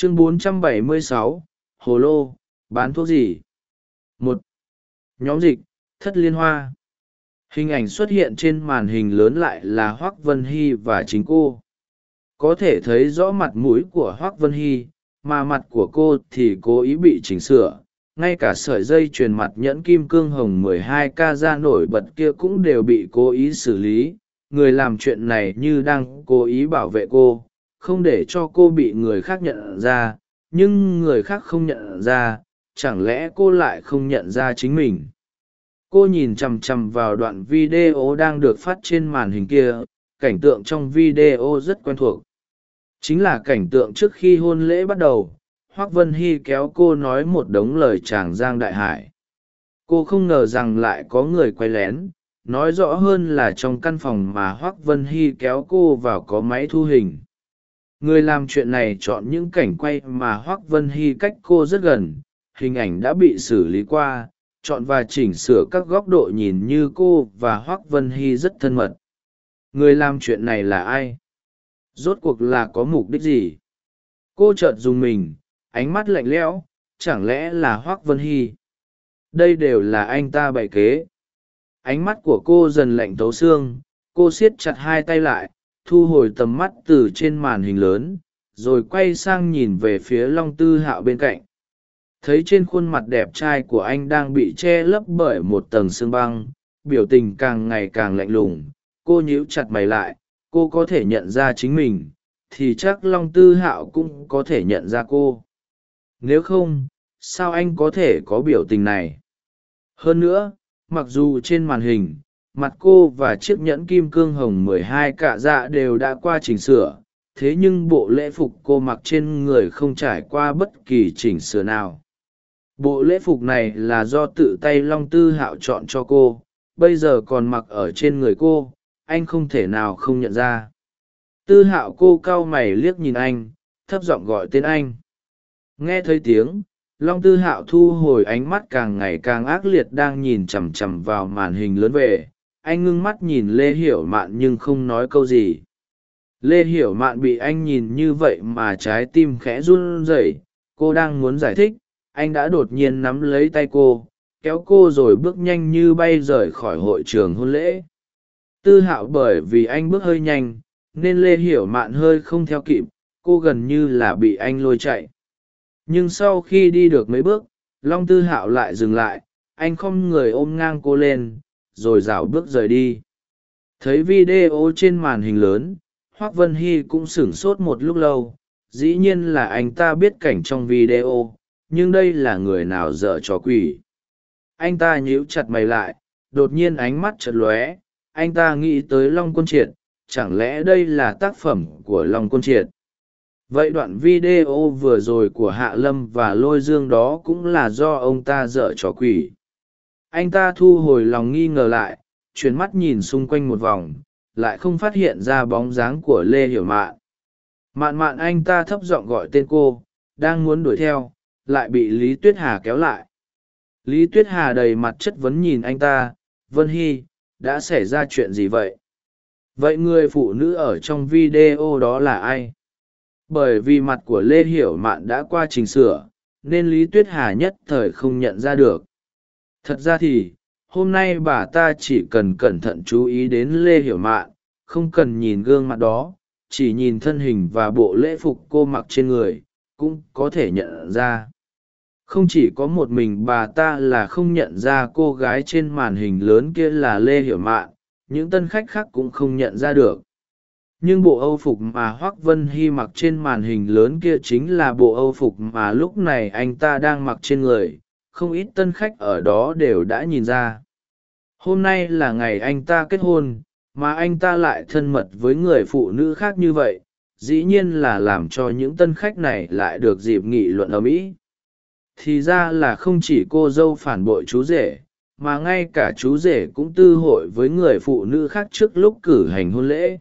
chương 476, hồ lô bán thuốc gì? Một. Nhóm dịch thất liên hoa. Hình ảnh xuất hiện trên màn hình lớn lại là hoác vân hy và chính cô. Có thể thấy rõ mặt mũi của hoác vân hy mà mặt của cô thì cố ý bị chỉnh sửa. Ngay cả sợi dây truyền mặt nhẫn kim cương hồng 12 k ra nổi bật kia cũng đều bị cố ý xử lý. Người làm chuyện này như đang cố ý bảo vệ cô không để cho cô bị người khác nhận ra, nhưng người khác không nhận ra, chẳng lẽ cô lại không nhận ra chính mình? Cô nhìn chằm chằm vào đoạn video đang được phát trên màn hình kia, cảnh tượng trong video rất quen thuộc. Chính là cảnh tượng trước khi hôn lễ bắt đầu, hoác vân hy kéo cô nói một đống lời chàng giang đại hải. Cô không ngờ rằng lại có người quay lén, nói rõ hơn là trong căn phòng mà hoác vân hy kéo cô vào có máy thu hình người làm chuyện này chọn những cảnh quay mà hoác vân hy cách cô rất gần, hình ảnh đã bị xử lý qua, chọn và chỉnh sửa các góc độ nhìn như cô và hoác vân hy rất thân mật. Người làm chuyện này là ai? Rốt cuộc là có mục đích gì? Cô chợt dùng mình, ánh mắt lạnh lẽo, chẳng lẽ là hoác vân hy? Đây đều là anh ta bày kế. Ánh mắt của cô dần lạnh thấu xương, cô siết chặt hai tay lại thu hồi tầm mắt từ trên màn hình lớn, rồi quay sang nhìn về phía long tư hạo bên cạnh. Thấy trên khuôn mặt đẹp trai của anh đang bị che lấp bởi một tầng sương băng, biểu tình càng ngày càng lạnh lùng, cô nhíu chặt mày lại, cô có thể nhận ra chính mình, thì chắc long tư hạo cũng có thể nhận ra cô. Nếu không, sao anh có thể có biểu tình này? Hơn nữa, mặc dù trên màn hình mặt cô và chiếc nhẫn kim cương hồng mười hai cạ dạ đều đã qua chỉnh sửa, thế nhưng bộ lễ phục cô mặc trên người không trải qua bất kỳ chỉnh sửa nào. Bộ lễ phục này là do tự tay long tư hạo chọn cho cô, bây giờ còn mặc ở trên người cô, anh không thể nào không nhận ra. Tư hạo cô cau mày liếc nhìn anh, thấp giọng gọi tên anh. Nghe thấy tiếng, long tư hạo thu hồi ánh mắt càng ngày càng ác liệt đang nhìn chằm chằm vào màn hình lớn về anh ngưng mắt nhìn lê hiểu mạn nhưng không nói câu gì. Lê hiểu mạn bị anh nhìn như vậy mà trái tim khẽ run rẩy, cô đang muốn giải thích, anh đã đột nhiên nắm lấy tay cô, kéo cô rồi bước nhanh như bay rời khỏi hội trường hôn lễ. Tư hạo bởi vì anh bước hơi nhanh, nên lê hiểu mạn hơi không theo kịp, cô gần như là bị anh lôi chạy. Nhưng sau khi đi được mấy bước, long tư hạo lại dừng lại, anh không người ôm ngang cô lên rồi rảo bước rời đi. Thấy video trên màn hình lớn, hoác vân hy cũng sửng sốt một lúc lâu. Dĩ nhiên là anh ta biết cảnh trong video, nhưng đây là người nào dở trò quỷ? Anh ta nhíu chặt mày lại, đột nhiên ánh mắt chật lóe. Anh ta nghĩ tới long quân triệt, chẳng lẽ đây là tác phẩm của long quân triệt? Vậy đoạn video vừa rồi của hạ lâm và lôi dương đó cũng là do ông ta dở trò quỷ anh ta thu hồi lòng nghi ngờ lại, chuyển mắt nhìn xung quanh một vòng, lại không phát hiện ra bóng dáng của lê hiểu mạn. Mạn mạn anh ta thấp giọng gọi tên cô, đang muốn đuổi theo, lại bị lý tuyết hà kéo lại. Lý tuyết hà đầy mặt chất vấn nhìn anh ta, vân hy, đã xảy ra chuyện gì vậy? Vậy người phụ nữ ở trong video đó là ai? Bởi vì mặt của lê hiểu mạn đã qua trình sửa, nên lý tuyết hà nhất thời không nhận ra được thật ra thì, hôm nay bà ta chỉ cần cẩn thận chú ý đến lê hiểu mạn, không cần nhìn gương mặt đó, chỉ nhìn thân hình và bộ lễ phục cô mặc trên người, cũng có thể nhận ra. Không chỉ có một mình bà ta là không nhận ra cô gái trên màn hình lớn kia là lê hiểu mạn, những tân khách khác cũng không nhận ra được. Nhưng bộ âu phục mà hoác vân hy mặc trên màn hình lớn kia chính là bộ âu phục mà lúc này anh ta đang mặc trên người không ít tân khách ở đó đều đã nhìn ra. Hôm nay là ngày anh ta kết hôn, mà anh ta lại thân mật với người phụ nữ khác như vậy, dĩ nhiên là làm cho những tân khách này lại được dịp nghị luận ở mỹ. Thì ra là không chỉ cô dâu phản bội chú rể, mà ngay cả chú rể cũng tư hội với người phụ nữ khác trước lúc cử hành hôn lễ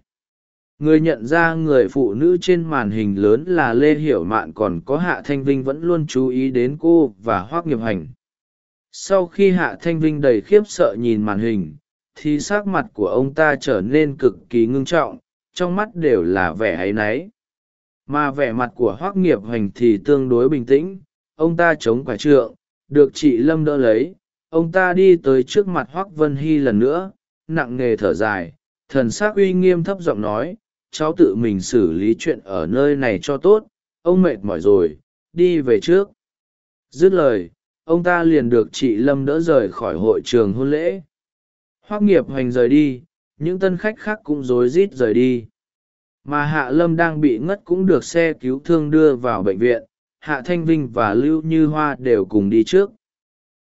người nhận ra người phụ nữ trên màn hình lớn là lê hiểu mạn còn có hạ thanh vinh vẫn luôn chú ý đến cô và hoác nghiệp hành. Sau khi hạ thanh vinh đầy khiếp sợ nhìn màn hình, thì s ắ c mặt của ông ta trở nên cực kỳ ngưng trọng, trong mắt đều là vẻ áy náy. Mà vẻ mặt của hoác nghiệp Hành thì tương đối bình tĩnh, ông ta chống quả trượng, được chị lâm đỡ lấy, ông ta đi tới trước mặt hoác vân hy lần nữa, nặng nề thở dài, thần s ắ c uy nghiêm thấp giọng nói cháu tự mình xử lý chuyện ở nơi này cho tốt, ông mệt mỏi rồi, đi về trước. Dứt lời, ông ta liền được chị lâm đỡ rời khỏi hội trường hôn lễ. Hoác nghiệp hoành rời đi, những tân khách khác cũng rối rít rời đi. Mà hạ lâm đang bị ngất cũng được xe cứu thương đưa vào bệnh viện, hạ thanh vinh và lưu như hoa đều cùng đi trước.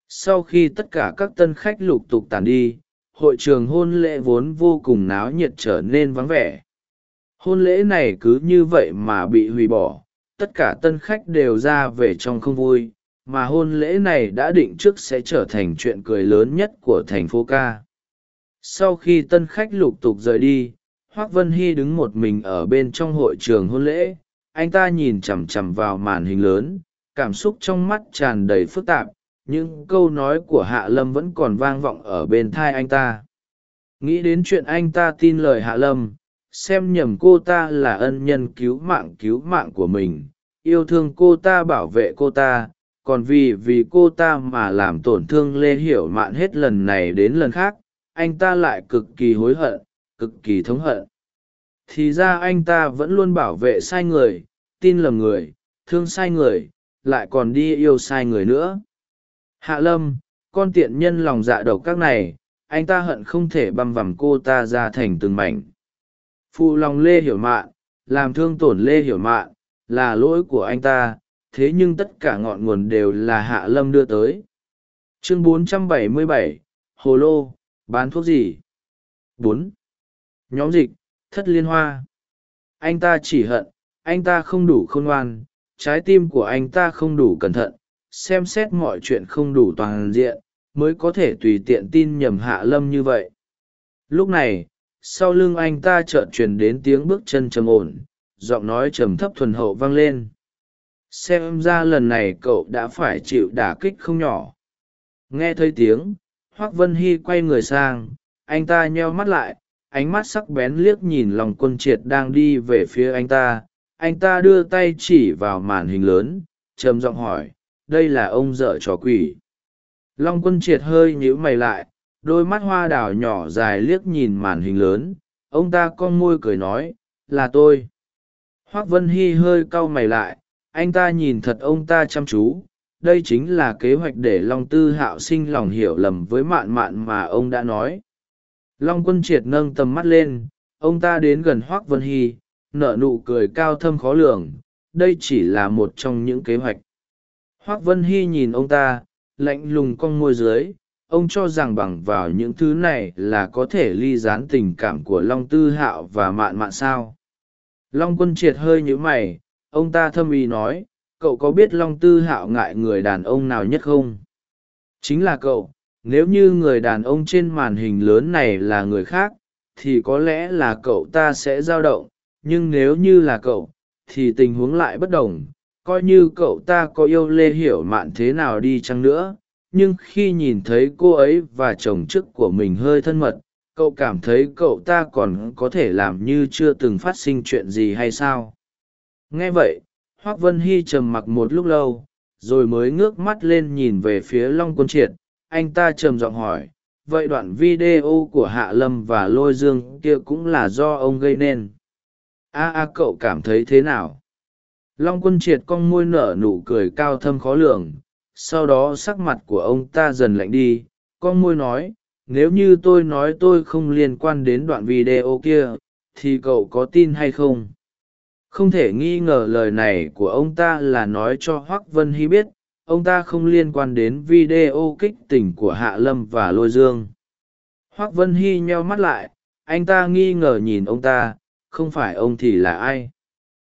Sau khi tất cả các tân khách lục tục tàn đi, hội trường hôn lễ vốn vô cùng náo nhiệt trở nên vắng vẻ hôn lễ này cứ như vậy mà bị hủy bỏ, tất cả tân khách đều ra về trong không vui, mà hôn lễ này đã định trước sẽ trở thành chuyện cười lớn nhất của thành phố ca. Sau khi tân khách lục tục rời đi, hoác vân hy đứng một mình ở bên trong hội trường hôn lễ. Anh ta nhìn chằm chằm vào màn hình lớn, cảm xúc trong mắt tràn đầy phức tạp, những câu nói của hạ lâm vẫn còn vang vọng ở bên thai anh ta. Nghĩ đến chuyện anh ta tin lời hạ lâm xem nhầm cô ta là ân nhân cứu mạng cứu mạng của mình, yêu thương cô ta bảo vệ cô ta, còn vì vì cô ta mà làm tổn thương lê hiểu mạn hết lần này đến lần khác, anh ta lại cực kỳ hối hận, cực kỳ thống hận. Thì ra anh ta vẫn luôn bảo vệ sai người, tin lầm người, thương sai người, lại còn đi yêu sai người nữa. Hạ lâm, con tiện nhân lòng dạ độc các này, anh ta hận không thể băm vằm cô ta ra thành từng mảnh phụ lòng lê hiểu mạn làm thương tổn lê hiểu mạn là lỗi của anh ta thế nhưng tất cả ngọn nguồn đều là hạ lâm đưa tới. Chương 477, hồ lô bán thuốc gì? bốn. Nhóm dịch thất liên hoa. Anh ta chỉ hận anh ta không đủ khôn ngoan trái tim của anh ta không đủ cẩn thận xem xét mọi chuyện không đủ toàn diện mới có thể tùy tiện tin nhầm hạ lâm như vậy. Lúc này sau lưng anh ta chợt truyền đến tiếng bước chân trầm ổn, giọng nói trầm thấp thuần hậu vang lên. Xem ra lần này cậu đã phải chịu đả kích không nhỏ. Nghe thấy tiếng, hoác vân hy quay người sang, anh ta nheo mắt lại, ánh mắt sắc bén liếc nhìn lòng quân triệt đang đi về phía anh ta. Anh ta đưa tay chỉ vào màn hình lớn, trầm giọng hỏi, đây là ông dợ trò quỷ? Long quân triệt hơi nhíu mày lại đôi mắt hoa đào nhỏ dài liếc nhìn màn hình lớn, ông ta con môi cười nói, là tôi. Hoác vân hy hơi cau mày lại, anh ta nhìn thật ông ta chăm chú, đây chính là kế hoạch để long tư hạo sinh lòng hiểu lầm với mạn mạn mà ông đã nói. Long quân triệt nâng tầm mắt lên, ông ta đến gần hoác vân hy, nở nụ cười cao thâm khó lường, đây chỉ là một trong những kế hoạch. Hoác vân hy nhìn ông ta, lạnh lùng cong môi dưới ông cho rằng bằng vào những thứ này là có thể ly gián tình cảm của long tư hạo và mạn mạn sao? Long quân triệt hơi nhữ mày, ông ta thâm ý nói, cậu có biết long tư hạo ngại người đàn ông nào nhất không? Chính là cậu, nếu như người đàn ông trên màn hình lớn này là người khác, thì có lẽ là cậu ta sẽ dao động, nhưng nếu như là cậu, thì tình huống lại bất đồng. Coi như cậu ta có yêu lê hiểu mạn thế nào đi chăng nữa nhưng khi nhìn thấy cô ấy và chồng chức của mình hơi thân mật, cậu cảm thấy cậu ta còn có thể làm như chưa từng phát sinh chuyện gì hay sao? Nghe vậy, hoác vân hy trầm mặc một lúc lâu, rồi mới ngước mắt lên nhìn về phía long quân triệt. Anh ta trầm giọng hỏi, vậy đoạn video của hạ lâm và lôi dương kia cũng là do ông gây nên? A a, cậu cảm thấy thế nào? Long quân triệt cong môi nở nụ cười cao thâm khó lường sau đó sắc mặt của ông ta dần lạnh đi, con môi nói, nếu như tôi nói tôi không liên quan đến đoạn video kia, thì cậu có tin hay không? Không thể nghi ngờ lời này của ông ta là nói cho hoác vân hy biết, ông ta không liên quan đến video kích tình của hạ lâm và lôi dương. Hoác vân hy nheo mắt lại, anh ta nghi ngờ nhìn ông ta, không phải ông thì là ai?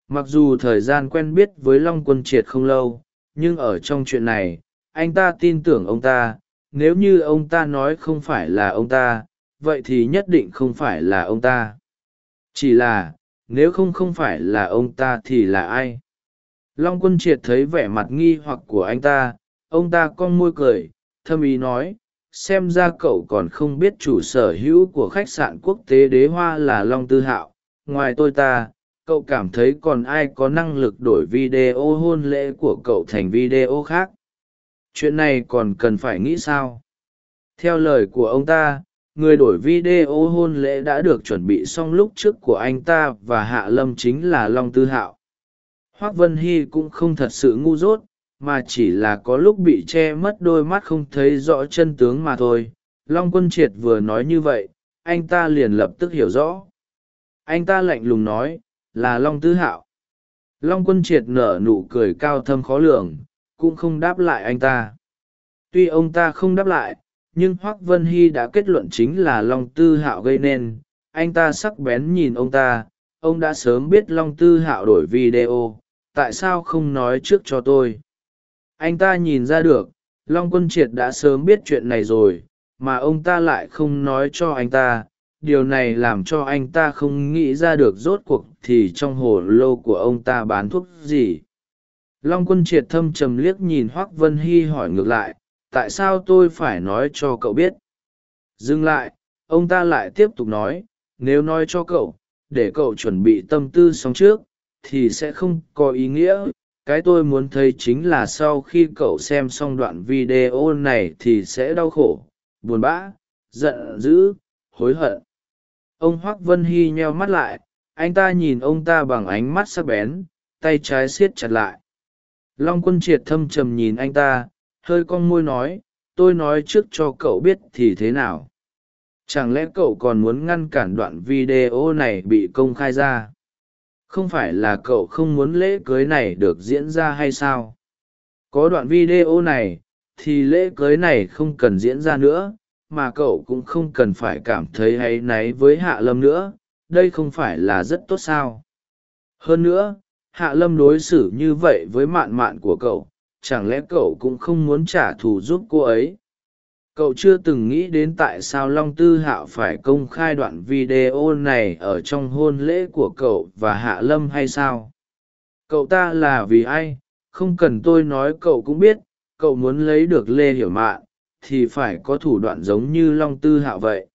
Mặc dù thời gian quen biết với long quân triệt không lâu nhưng ở trong chuyện này, anh ta tin tưởng ông ta, nếu như ông ta nói không phải là ông ta, vậy thì nhất định không phải là ông ta. Chỉ là, nếu không không phải là ông ta thì là ai? Long quân triệt thấy vẻ mặt nghi hoặc của anh ta, ông ta con môi cười, thâm ý nói, xem ra cậu còn không biết chủ sở hữu của khách sạn quốc tế đế hoa là long tư hạo. Ngoài tôi ta cậu cảm thấy còn ai có năng lực đổi video hôn lễ của cậu thành video khác? Chuyện này còn cần phải nghĩ sao? Theo lời của ông ta, người đổi video hôn lễ đã được chuẩn bị xong lúc trước của anh ta và hạ lâm chính là long tư hạo. Hoác vân hy cũng không thật sự ngu dốt, mà chỉ là có lúc bị che mất đôi mắt không thấy rõ chân tướng mà thôi. Long quân triệt vừa nói như vậy, anh ta liền lập tức hiểu rõ. Anh ta lạnh lùng nói là long tư hạo. Long quân triệt nở nụ cười cao thâm khó lường, cũng không đáp lại anh ta. Tuy ông ta không đáp lại, nhưng hoác vân hy đã kết luận chính là long tư hạo gây nên. Anh ta sắc bén nhìn ông ta, ông đã sớm biết long tư hạo đổi video, tại sao không nói trước cho tôi? Anh ta nhìn ra được, long quân triệt đã sớm biết chuyện này rồi, mà ông ta lại không nói cho anh ta điều này làm cho anh ta không nghĩ ra được rốt cuộc thì trong hồ lô của ông ta bán thuốc gì. Long quân triệt thâm trầm liếc nhìn hoác vân hy hỏi ngược lại, tại sao tôi phải nói cho cậu biết? Dừng lại, ông ta lại tiếp tục nói, nếu nói cho cậu, để cậu chuẩn bị tâm tư xong trước, thì sẽ không có ý nghĩa. Cái tôi muốn thấy chính là sau khi cậu xem xong đoạn video này thì sẽ đau khổ, buồn bã, giận dữ, hối hận ông hoác vân hy nheo mắt lại, anh ta nhìn ông ta bằng ánh mắt sắc bén, tay trái siết chặt lại. Long quân triệt thâm trầm nhìn anh ta, hơi cong môi nói, tôi nói trước cho cậu biết thì thế nào? Chẳng lẽ cậu còn muốn ngăn cản đoạn video này bị công khai ra? Không phải là cậu không muốn lễ cưới này được diễn ra hay sao? Có đoạn video này, thì lễ cưới này không cần diễn ra nữa mà cậu cũng không cần phải cảm thấy hay náy với hạ lâm nữa, đây không phải là rất tốt sao? Hơn nữa, hạ lâm đối xử như vậy với mạn mạn của cậu, chẳng lẽ cậu cũng không muốn trả thù giúp cô ấy? Cậu chưa từng nghĩ đến tại sao long tư hạo phải công khai đoạn video này ở trong hôn lễ của cậu và hạ lâm hay sao? Cậu ta là vì ai? Không cần tôi nói cậu cũng biết, cậu muốn lấy được lê hiểu mạn thì phải có thủ đoạn giống như long tư hạo vậy.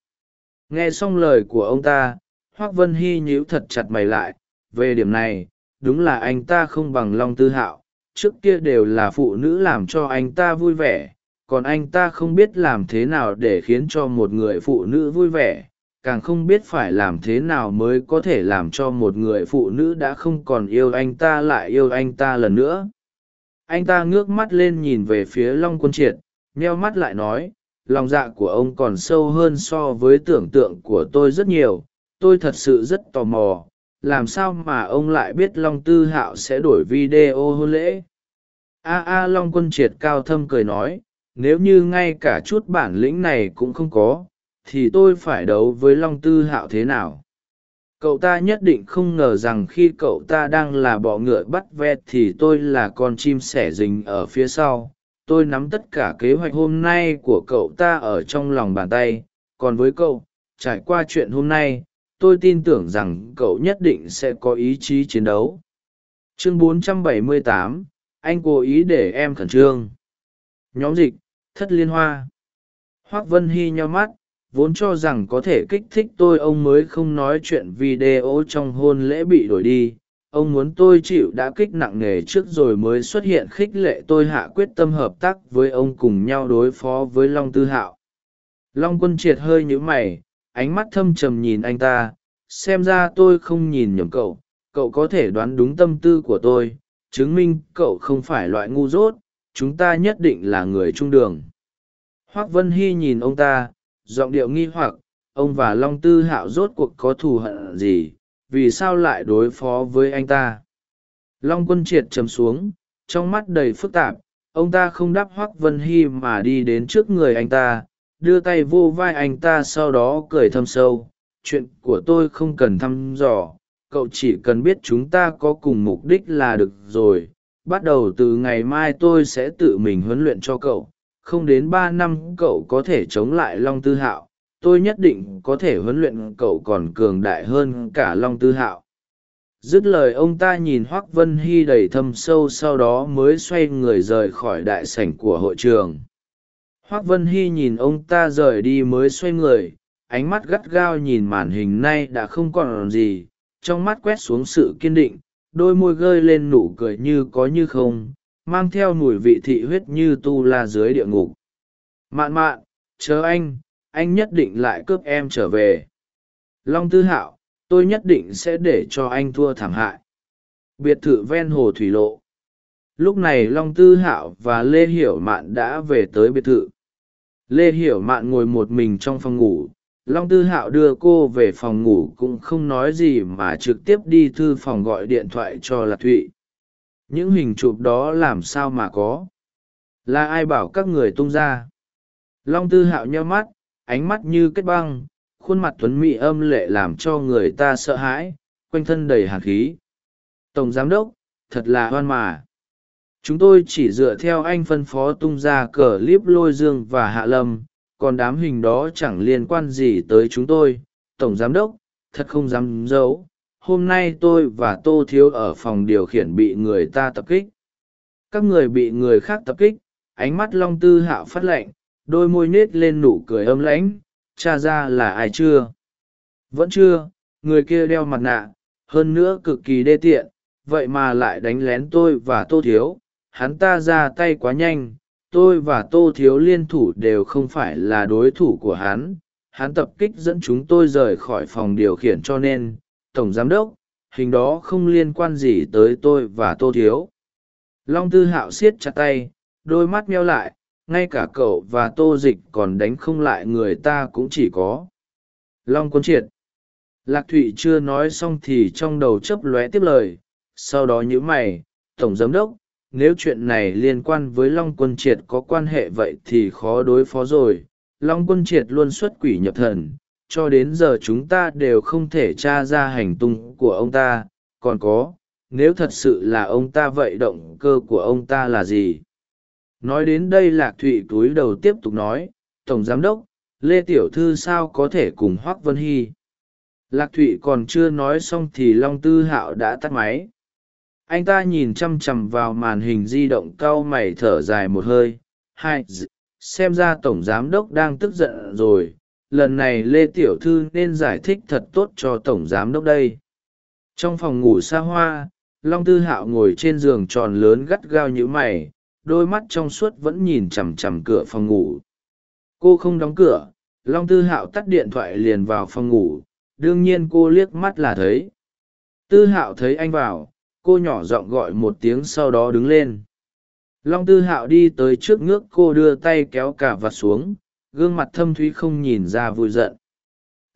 Nghe xong lời của ông ta, hoác vân hy nhíu thật chặt mày lại, về điểm này, đúng là anh ta không bằng long tư hạo, trước kia đều là phụ nữ làm cho anh ta vui vẻ, còn anh ta không biết làm thế nào để khiến cho một người phụ nữ vui vẻ, càng không biết phải làm thế nào mới có thể làm cho một người phụ nữ đã không còn yêu anh ta lại yêu anh ta lần nữa. Anh ta ngước mắt lên nhìn về phía long quân triệt nheo mắt lại nói, lòng dạ của ông còn sâu hơn so với tưởng tượng của tôi rất nhiều, tôi thật sự rất tò mò, làm sao mà ông lại biết long tư hạo sẽ đổi video hôn lễ? A a long quân triệt cao thâm cười nói, nếu như ngay cả chút bản lĩnh này cũng không có, thì tôi phải đấu với long tư hạo thế nào? Cậu ta nhất định không ngờ rằng khi cậu ta đang là bọ ngựa bắt ve thì tôi là con chim sẻ rình ở phía sau tôi nắm tất cả kế hoạch hôm nay của cậu ta ở trong lòng bàn tay. Còn với cậu trải qua chuyện hôm nay tôi tin tưởng rằng cậu nhất định sẽ có ý chí chiến đấu. Chương 478, anh cố ý để em khẩn trương. Nhóm dịch thất liên hoa. Hoác vân hy nhau mắt vốn cho rằng có thể kích thích tôi ông mới không nói chuyện video trong hôn lễ bị đổi đi ông muốn tôi chịu đã kích nặng nề trước rồi mới xuất hiện khích lệ tôi hạ quyết tâm hợp tác với ông cùng nhau đối phó với long tư hạo. Long quân triệt hơi nhữ mày, ánh mắt thâm trầm nhìn anh ta, xem ra tôi không nhìn nhầm cậu cậu có thể đoán đúng tâm tư của tôi, chứng minh cậu không phải loại ngu dốt, chúng ta nhất định là người trung đường. Hoác vân hy nhìn ông ta, giọng điệu nghi hoặc, ông và long tư hạo rốt cuộc có thù hận gì? Vì sao lại đối phó với anh ta? Long quân triệt chấm xuống, trong mắt đầy phức tạp, ông ta không đáp hoác vân hy mà đi đến trước người anh ta, đưa tay vô vai anh ta sau đó cười thâm sâu, chuyện của tôi không cần thăm dò, cậu chỉ cần biết chúng ta có cùng mục đích là được rồi. Bắt đầu từ ngày mai tôi sẽ tự mình huấn luyện cho cậu, không đến ba năm cậu có thể chống lại long tư hạo tôi nhất định có thể huấn luyện cậu còn cường đại hơn cả long tư hạo. Dứt lời, ông ta nhìn hoác vân hy đầy thâm sâu, sau đó mới xoay người rời khỏi đại sảnh của hội trường. Hoác vân hy nhìn ông ta rời đi mới xoay người, ánh mắt gắt gao nhìn màn hình nay đã không còn gì, trong mắt quét xuống sự kiên định, đôi môi gơi lên nụ cười như có như không, mang theo mùi vị thị huyết như tu la dưới địa ngục. Mạn mạn, chờ anh anh nhất định lại cướp em trở về. Long tư hạo, tôi nhất định sẽ để cho anh thua thảm hại. Biệt thự ven hồ thủy lộ. Lúc này long tư hạo và lê hiểu mạn đã về tới biệt thự. Lê hiểu mạn ngồi một mình trong phòng ngủ. Long tư hạo đưa cô về phòng ngủ cũng không nói gì mà trực tiếp đi thư phòng gọi điện thoại cho lạc thụy. Những hình chụp đó làm sao mà có? Là ai bảo các người tung ra? Long tư hạo nheo mắt ánh mắt như kết băng, khuôn mặt tuấn mỹ âm lệ làm cho người ta sợ hãi, quanh thân đầy hạt khí. Tổng giám đốc, thật là hoan mà. Chúng tôi chỉ dựa theo anh phân phó tung ra cờ clip lôi dương và hạ lâm, còn đám hình đó chẳng liên quan gì tới chúng tôi. Tổng giám đốc, thật không dám giấu, hôm nay tôi và tô thiếu ở phòng điều khiển bị người ta tập kích. Các người bị người khác tập kích, ánh mắt long tư hạo phát lệnh đôi môi nết lên nụ cười âm lãnh, cha ra là ai chưa? Vẫn chưa, người kia đeo mặt nạ, hơn nữa cực kỳ đê tiện, vậy mà lại đánh lén tôi và tô thiếu, hắn ta ra tay quá nhanh, tôi và tô thiếu liên thủ đều không phải là đối thủ của hắn hắn tập kích dẫn chúng tôi rời khỏi phòng điều khiển cho nên, tổng giám đốc, hình đó không liên quan gì tới tôi và tô thiếu. Long tư hạo siết chặt tay, đôi mắt meo lại ngay cả cậu và tô dịch còn đánh không lại người ta cũng chỉ có. Long quân triệt. Lạc thụy chưa nói xong thì trong đầu chấp lóe tiếp lời, sau đó nhữ mày, tổng giám đốc, nếu chuyện này liên quan với long quân triệt có quan hệ vậy thì khó đối phó rồi. Long quân triệt luôn xuất quỷ nhập thần, cho đến giờ chúng ta đều không thể tra ra hành tung của ông ta. Còn có, nếu thật sự là ông ta vậy động cơ của ông ta là gì? Nói đến đây lạc thụy túi đầu tiếp tục nói, tổng giám đốc, lê tiểu thư sao có thể cùng hoác vân hy? Lạc thụy còn chưa nói xong thì long tư hạo đã tắt máy. Anh ta nhìn chăm chằm vào màn hình di động cau mày thở dài một hơi. Hai xem ra tổng giám đốc đang tức giận rồi. Lần này lê tiểu thư nên giải thích thật tốt cho tổng giám đốc đây. Trong phòng ngủ xa hoa, long tư hạo ngồi trên giường tròn lớn gắt gao nhữ mày đôi mắt trong suốt vẫn nhìn chằm chằm cửa phòng ngủ. Cô không đóng cửa, long tư hạo tắt điện thoại liền vào phòng ngủ, đương nhiên cô liếc mắt là thấy. Tư hạo thấy anh vào, cô nhỏ giọng gọi một tiếng sau đó đứng lên. Long tư hạo đi tới trước ngước cô đưa tay kéo cả vặt xuống, gương mặt thâm thúy không nhìn ra vui giận.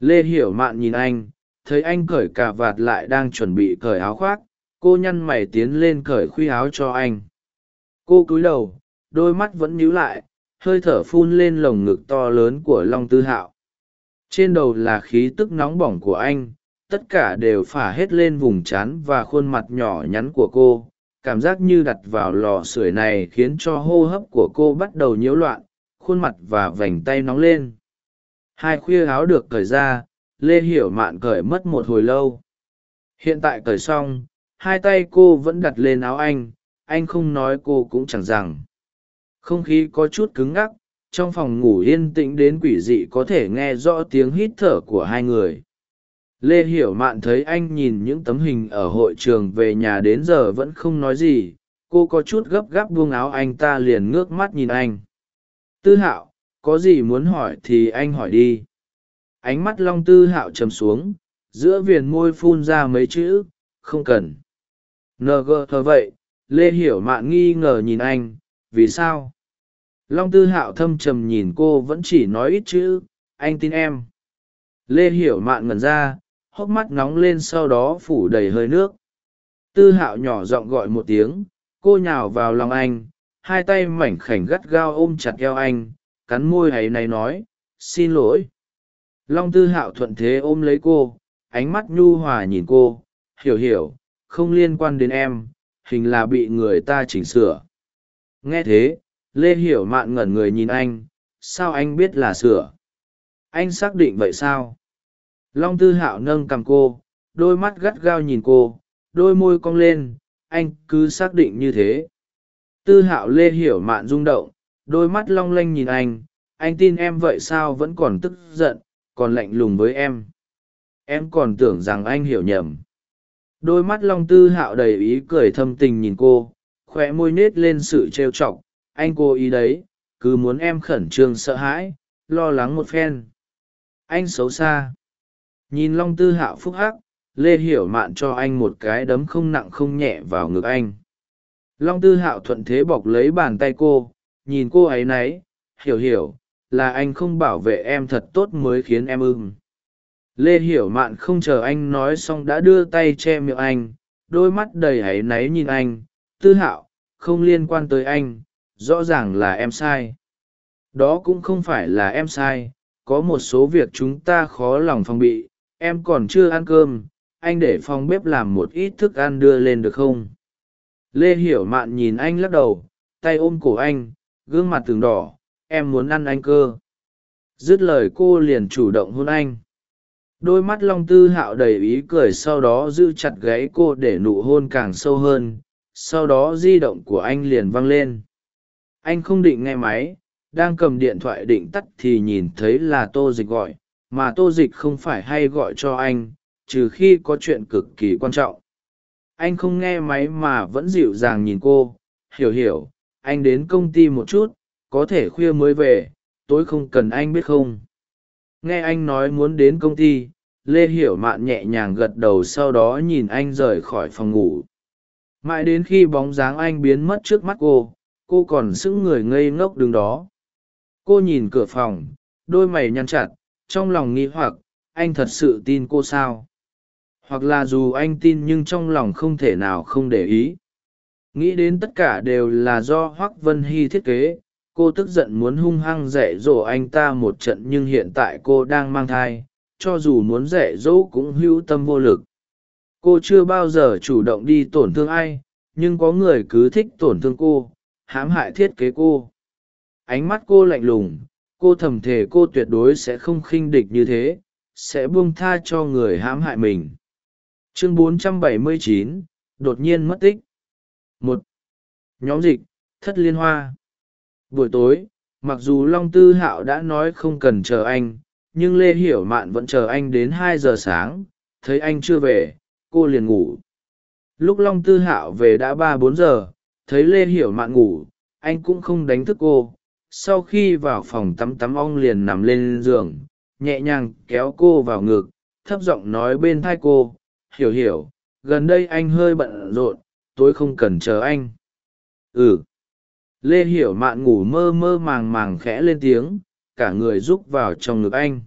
Lê hiểu mạn nhìn anh, thấy anh cởi cà vạt lại đang chuẩn bị cởi áo khoác, cô nhăn mày tiến lên cởi khuy áo cho anh cô cúi đầu, đôi mắt vẫn nhíu lại, hơi thở phun lên lồng ngực to lớn của long tư hạo. Trên đầu là khí tức nóng bỏng của anh, tất cả đều phả hết lên vùng trán và khuôn mặt nhỏ nhắn của cô. Cảm giác như đặt vào lò sưởi này khiến cho hô hấp của cô bắt đầu nhiễu loạn, khuôn mặt và vành tay nóng lên. Hai khuya áo được cởi ra, lê hiểu mạn cởi mất một hồi lâu. Hiện tại cởi xong, hai tay cô vẫn đặt lên áo anh anh không nói cô cũng chẳng rằng. Không khí có chút cứng ngắc, trong phòng ngủ yên tĩnh đến quỷ dị có thể nghe rõ tiếng hít thở của hai người. Lê hiểu mạn thấy anh nhìn những tấm hình ở hội trường về nhà đến giờ vẫn không nói gì, cô có chút gấp gáp buông áo anh ta liền ngước mắt nhìn anh. Tư hạo, có gì muốn hỏi thì anh hỏi đi. Ánh mắt long tư hạo chầm xuống, giữa viền môi phun ra mấy chữ, không cần. Ngờ thờ vậy lê hiểu mạn nghi ngờ nhìn anh, vì sao? Long tư hạo thâm trầm nhìn cô vẫn chỉ nói ít chữ, anh tin em. Lê hiểu mạn ngẩn ra, hốc mắt nóng lên sau đó phủ đầy hơi nước. Tư hạo nhỏ giọng gọi một tiếng, cô nhào vào lòng anh, hai tay mảnh khảnh gắt gao ôm chặt eo anh, cắn môi hay này nói, xin lỗi. Long tư hạo thuận thế ôm lấy cô, ánh mắt nhu hòa nhìn cô, hiểu hiểu, không liên quan đến em hình là bị người ta chỉnh sửa. Nghe thế, lê hiểu mạn ngẩn người nhìn anh, sao anh biết là sửa? Anh xác định vậy sao? Long tư hạo nâng cằm cô, đôi mắt gắt gao nhìn cô, đôi môi cong lên, anh cứ xác định như thế. Tư hạo lê hiểu mạn rung động, đôi mắt long lanh nhìn anh anh tin em vậy sao vẫn còn tức giận, còn lạnh lùng với em. Em còn tưởng rằng anh hiểu nhầm đôi mắt long tư hạo đầy ý cười thâm tình nhìn cô khoe môi nết lên sự trêu chọc. Anh cố ý đấy, cứ muốn em khẩn trương sợ hãi, lo lắng một phen. Anh xấu xa. Nhìn long tư hạo phúc hắc, lê hiểu mạn cho anh một cái đấm không nặng không nhẹ vào ngực anh. Long tư hạo thuận thế bọc lấy bàn tay cô, nhìn cô ấy y hiểu hiểu, là anh không bảo vệ em thật tốt mới khiến em ưng lê hiểu mạn không chờ anh nói xong đã đưa tay che miệng anh, đôi mắt đầy áy náy nhìn anh. Tư hạo, không liên quan tới anh, rõ ràng là em sai. Đó cũng không phải là em sai, có một số việc chúng ta khó lòng phòng bị, em còn chưa ăn cơm, anh để phòng bếp làm một ít thức ăn đưa lên được không? Lê hiểu mạn nhìn anh lắc đầu, tay ôm cổ anh, gương mặt tường đỏ, em muốn ăn anh cơ. Dứt lời cô liền chủ động hôn anh đôi mắt long tư hạo đầy ý cười sau đó giữ chặt gáy cô để nụ hôn càng sâu hơn, sau đó di động của anh liền văng lên. Anh không định nghe máy, đang cầm điện thoại định tắt thì nhìn thấy là tô dịch gọi, mà tô dịch không phải hay gọi cho anh, trừ khi có chuyện cực kỳ quan trọng. Anh không nghe máy mà vẫn dịu dàng nhìn cô, hiểu hiểu, anh đến công ty một chút, có thể khuya mới về, tối không cần anh biết không? Nghe anh nói muốn đến công ty, lê hiểu mạn nhẹ nhàng gật đầu sau đó nhìn anh rời khỏi phòng ngủ. Mãi đến khi bóng dáng anh biến mất trước mắt cô cô còn sững người ngây ngốc đứng đó. Cô nhìn cửa phòng, đôi mày nhăn chặt, trong lòng nghĩ hoặc, anh thật sự tin cô sao? Hoặc là dù anh tin nhưng trong lòng không thể nào không để ý. Nghĩ đến tất cả đều là do hoác vân hy thiết kế cô tức giận muốn hung hăng dạy dỗ anh ta một trận nhưng hiện tại cô đang mang thai cho dù muốn dạy dỗ cũng hữu tâm vô lực. Cô chưa bao giờ chủ động đi tổn thương ai nhưng có người cứ thích tổn thương cô hãm hại thiết kế cô. Ánh mắt cô lạnh lùng cô thầm thề cô tuyệt đối sẽ không khinh địch như thế sẽ buông tha cho người hãm hại mình. Chương 479, đột nhiên mất tích. Một nhóm dịch thất liên hoa buổi tối, mặc dù long tư hạo đã nói không cần chờ anh, nhưng lê hiểu mạn vẫn chờ anh đến hai giờ sáng, thấy anh chưa về, cô liền ngủ. Lúc long tư hạo về đã ba bốn giờ, thấy lê hiểu mạn ngủ, anh cũng không đánh thức cô. Sau khi vào phòng tắm tắm ong liền nằm lên giường, nhẹ nhàng kéo cô vào ngực, thấp giọng nói bên thai cô, hiểu hiểu, gần đây anh hơi bận rộn, tối không cần chờ anh. Ừ lê hiểu mạn ngủ mơ mơ màng màng khẽ lên tiếng, cả người rúc vào trong ngực anh.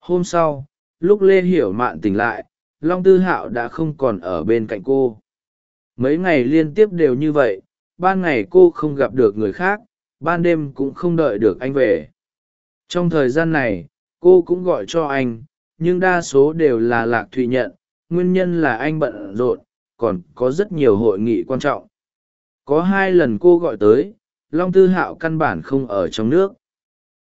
Hôm sau, lúc lê hiểu mạn tỉnh lại, long tư hạo đã không còn ở bên cạnh cô. Mấy ngày liên tiếp đều như vậy, ban ngày cô không gặp được người khác, ban đêm cũng không đợi được anh về. Trong thời gian này, cô cũng gọi cho anh, nhưng đa số đều là lạc thụy nhận, nguyên nhân là anh bận rộn, còn có rất nhiều hội nghị quan trọng có hai lần cô gọi tới, long tư hạo căn bản không ở trong nước.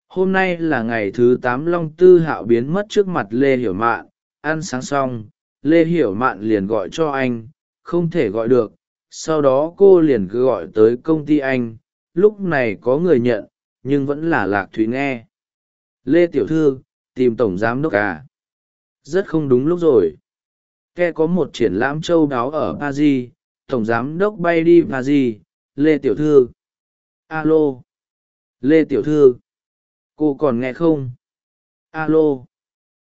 Hôm nay là ngày thứ tám long tư hạo biến mất trước mặt lê hiểu mạn, ăn sáng xong, lê hiểu mạn liền gọi cho anh, không thể gọi được, sau đó cô liền cứ gọi tới công ty anh, lúc này có người nhận, nhưng vẫn là lạc thúy nghe. Lê tiểu thư, tìm tổng giám đốc à? Rất không đúng lúc rồi. Ke có một triển lãm châu đáo ở paris tổng giám đốc bay đi paris lê tiểu thư. Alo. Lê tiểu thư. Cô còn nghe không? Alo.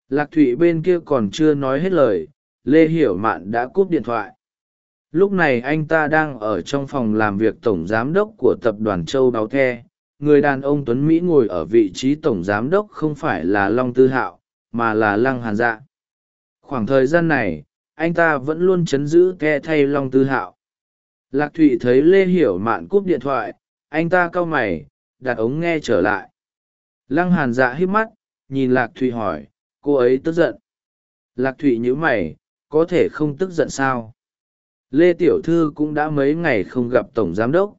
Lạc thụy bên kia còn chưa nói hết lời, lê hiểu mạn đã cúp điện thoại. Lúc này anh ta đang ở trong phòng làm việc tổng giám đốc của tập đoàn châu đáo the. Người đàn ông tuấn mỹ ngồi ở vị trí tổng giám đốc không phải là long tư hạo, mà là lăng hàn dạ. Khoảng thời gian này anh ta vẫn luôn chấn giữ ke thay long tư hạo. Lạc thụy thấy lê hiểu mạn cúp điện thoại, anh ta cau mày, đặt ống nghe trở lại. Lăng hàn dạ hít mắt, nhìn lạc thụy hỏi, cô ấy tức giận. Lạc thụy nhíu mày, có thể không tức giận sao? Lê tiểu thư cũng đã mấy ngày không gặp tổng giám đốc.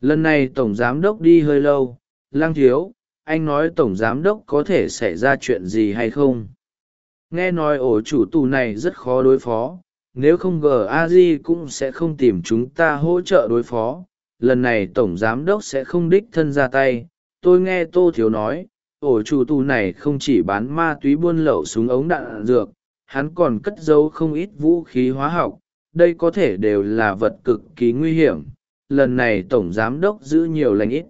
Lần này tổng giám đốc đi hơi lâu. Lăng thiếu, anh nói tổng giám đốc có thể xảy ra chuyện gì hay không? Nghe nói ổ chủ tù này rất khó đối phó, nếu không gờ a di cũng sẽ không tìm chúng ta hỗ trợ đối phó. Lần này tổng giám đốc sẽ không đích thân ra tay. Tôi nghe tô thiếu nói, ổ chủ tù này không chỉ bán ma túy buôn lậu súng ống đạn dược, hắn còn cất giấu không ít vũ khí hóa học. Đây có thể đều là vật cực kỳ nguy hiểm. Lần này tổng giám đốc giữ nhiều lành ít.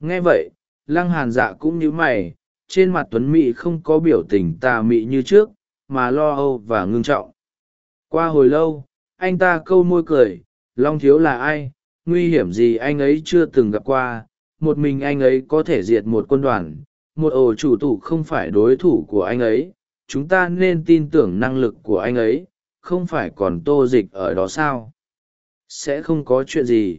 Nghe vậy, lăng hàn dạ cũng như mày trên mặt tuấn mỹ không có biểu tình tà mị như trước, mà lo âu và ngưng trọng. Qua hồi lâu, anh ta câu môi cười, long thiếu là ai? Nguy hiểm gì anh ấy chưa từng gặp qua? Một mình anh ấy có thể diệt một quân đoàn, một ổ chủ tủ không phải đối thủ của anh ấy. Chúng ta nên tin tưởng năng lực của anh ấy, không phải còn tô dịch ở đó sao? Sẽ không có chuyện gì.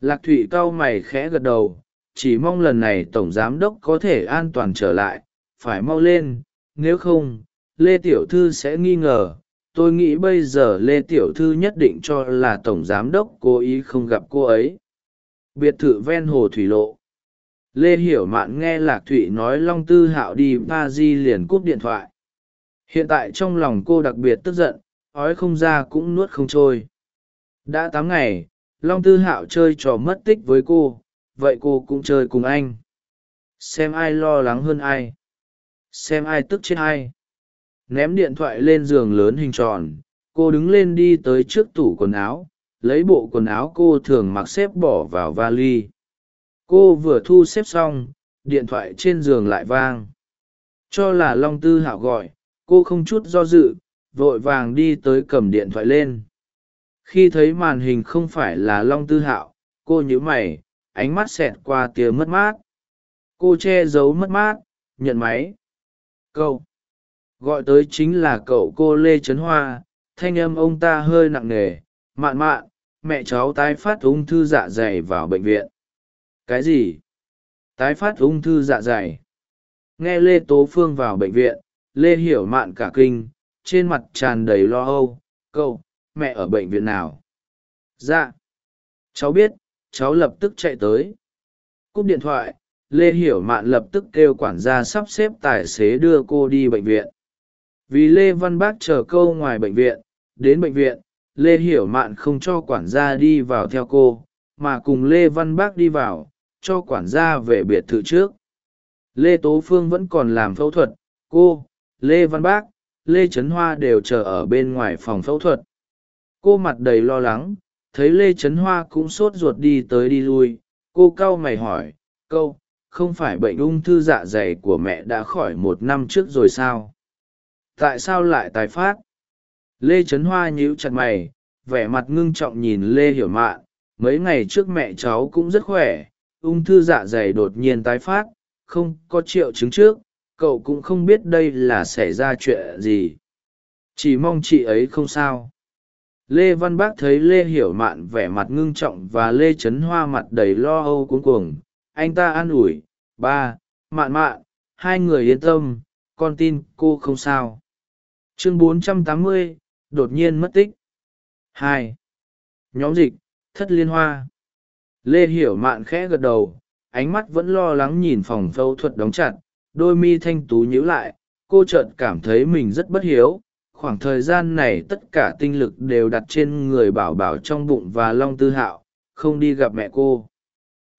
Lạc thụy cau mày khẽ gật đầu chỉ mong lần này tổng giám đốc có thể an toàn trở lại, phải mau lên, nếu không, lê tiểu thư sẽ nghi ngờ. Tôi nghĩ bây giờ lê tiểu thư nhất định cho là tổng giám đốc cố ý không gặp cô ấy. Biệt thự ven hồ thủy lộ. Lê hiểu mạn nghe lạc thụy nói long tư hạo đi pa di liền cúp điện thoại. Hiện tại trong lòng cô đặc biệt tức giận, ói không ra cũng nuốt không trôi. Đã tám ngày, long tư hạo chơi trò mất tích với cô vậy cô cũng chơi cùng anh. Xem ai lo lắng hơn ai. Xem ai tức chết ai. Ném điện thoại lên giường lớn hình tròn. Cô đứng lên đi tới trước tủ quần áo. Lấy bộ quần áo cô thường mặc xếp bỏ vào vali. Cô vừa thu xếp xong, điện thoại trên giường lại vang. Cho là long tư hạo gọi, cô không chút do dự, vội vàng đi tới cầm điện thoại lên. Khi thấy màn hình không phải là long tư hạo, cô nhíu mày ánh mắt xẹt qua tia mất mát. Cô che giấu mất mát nhận máy. Câu gọi tới chính là cậu cô lê trấn hoa thanh âm ông ta hơi nặng nề. Mạn mạn mẹ cháu tái phát ung thư dạ dày vào bệnh viện. Cái gì? Tái phát ung thư dạ dày. Nghe lê tố phương vào bệnh viện lê hiểu mạn cả kinh trên mặt tràn đầy lo âu. Cậu, mẹ ở bệnh viện nào? Dạ. Cháu biết cháu lập tức chạy tới. Cúp điện thoại, lê hiểu mạn lập tức kêu quản gia sắp xếp tài xế đưa cô đi bệnh viện. Vì lê văn bác chờ câu ngoài bệnh viện, đến bệnh viện, lê hiểu mạn không cho quản gia đi vào theo cô, mà cùng lê văn bác đi vào, cho quản gia về biệt thự trước. Lê tố phương vẫn còn làm phẫu thuật, cô, lê văn bác, lê trấn hoa đều chờ ở bên ngoài phòng phẫu thuật. Cô mặt đầy lo lắng thấy lê trấn hoa cũng sốt ruột đi tới đi lui, cô cau mày hỏi câu không phải bệnh ung thư dạ dày của mẹ đã khỏi một năm trước rồi sao? Tại sao lại tái phát? Lê trấn hoa nhíu chặt mày, vẻ mặt ngưng trọng nhìn lê hiểu mạn, mấy ngày trước mẹ cháu cũng rất khỏe, ung thư dạ dày đột nhiên tái phát, không có triệu chứng trước, cậu cũng không biết đây là xảy ra chuyện gì. Chỉ mong chị ấy không sao lê văn bác thấy lê hiểu mạn vẻ mặt ngưng trọng và lê trấn hoa mặt đầy lo âu cuống cuồng. Anh ta an ủi ba mạn mạn hai người yên tâm con tin cô không sao. Chương 480, đột nhiên mất tích. Hai nhóm dịch thất liên hoa. Lê hiểu mạn khẽ gật đầu ánh mắt vẫn lo lắng nhìn phòng phẫu thuật đóng chặt đôi mi thanh tú nhíu lại cô chợt cảm thấy mình rất bất hiếu khoảng thời gian này tất cả tinh lực đều đặt trên người bảo bảo trong bụng và long tư hạo, không đi gặp mẹ cô.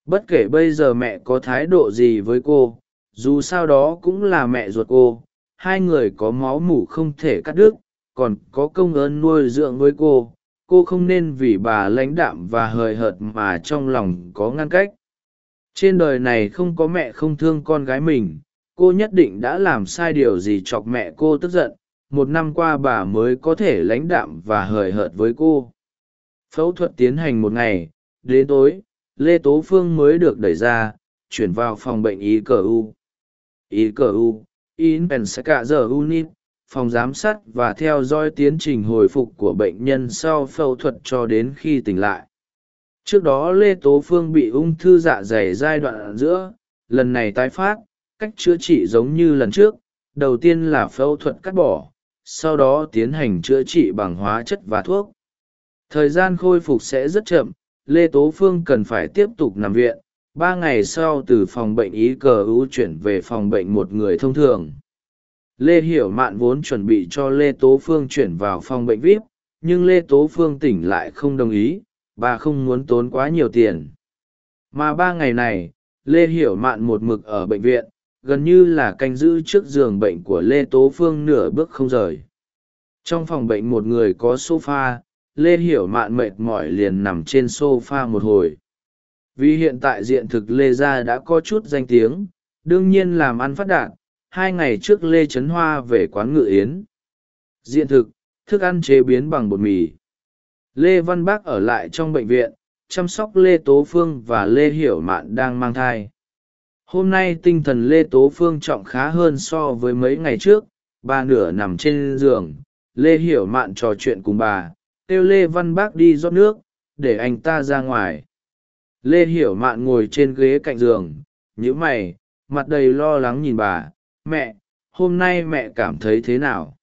Bất kể bây giờ mẹ có thái độ gì với cô, dù sao đó cũng là mẹ ruột cô, hai người có máu mủ không thể cắt đứt, còn có công ơn nuôi dưỡng với cô cô không nên vì bà lãnh đạm và hời hợt mà trong lòng có ngăn cách. Trên đời này không có mẹ không thương con gái mình, cô nhất định đã làm sai điều gì chọc mẹ cô tức giận một năm qua bà mới có thể lãnh đạm và hời hợt với cô. Phẫu thuật tiến hành một ngày, đến tối, lê tố phương mới được đẩy ra, chuyển vào phòng bệnh ý cờ u. Ý cờ u, in pensaca giờ unit phòng giám sát và theo dõi tiến trình hồi phục của bệnh nhân sau phẫu thuật cho đến khi tỉnh lại. Trước đó lê tố phương bị ung thư dạ dày giai đoạn giữa, lần này tái phát, cách chữa trị giống như lần trước, đầu tiên là phẫu thuật cắt bỏ sau đó tiến hành chữa trị bằng hóa chất và thuốc. Thời gian khôi phục sẽ rất chậm, lê tố phương cần phải tiếp tục nằm viện, ba ngày sau từ phòng bệnh ý cờ ưu chuyển về phòng bệnh một người thông thường. Lê hiểu mạn vốn chuẩn bị cho lê tố phương chuyển vào phòng bệnh vip nhưng lê tố phương tỉnh lại không đồng ý, bà không muốn tốn quá nhiều tiền. Mà ba ngày này, lê hiểu mạn một mực ở bệnh viện gần như là canh giữ trước giường bệnh của lê tố phương nửa bước không rời. Trong phòng bệnh một người có s o f a lê hiểu mạn mệt mỏi liền nằm trên s o f a một hồi. Vì hiện tại diện thực lê gia đã có chút danh tiếng, đương nhiên làm ăn phát đạt, hai ngày trước lê trấn hoa về quán ngự yến. Diện thực, thức ăn chế biến bằng bột mì. Lê văn bác ở lại trong bệnh viện, chăm sóc lê tố phương và lê hiểu mạn đang mang thai hôm nay tinh thần lê tố phương trọng khá hơn so với mấy ngày trước, bà nửa nằm trên giường, lê hiểu mạn trò chuyện cùng bà, kêu lê văn bác đi rót nước, để anh ta ra ngoài. Lê hiểu mạn ngồi trên ghế cạnh giường nhữ mày, mặt đầy lo lắng nhìn bà, mẹ, hôm nay mẹ cảm thấy thế nào?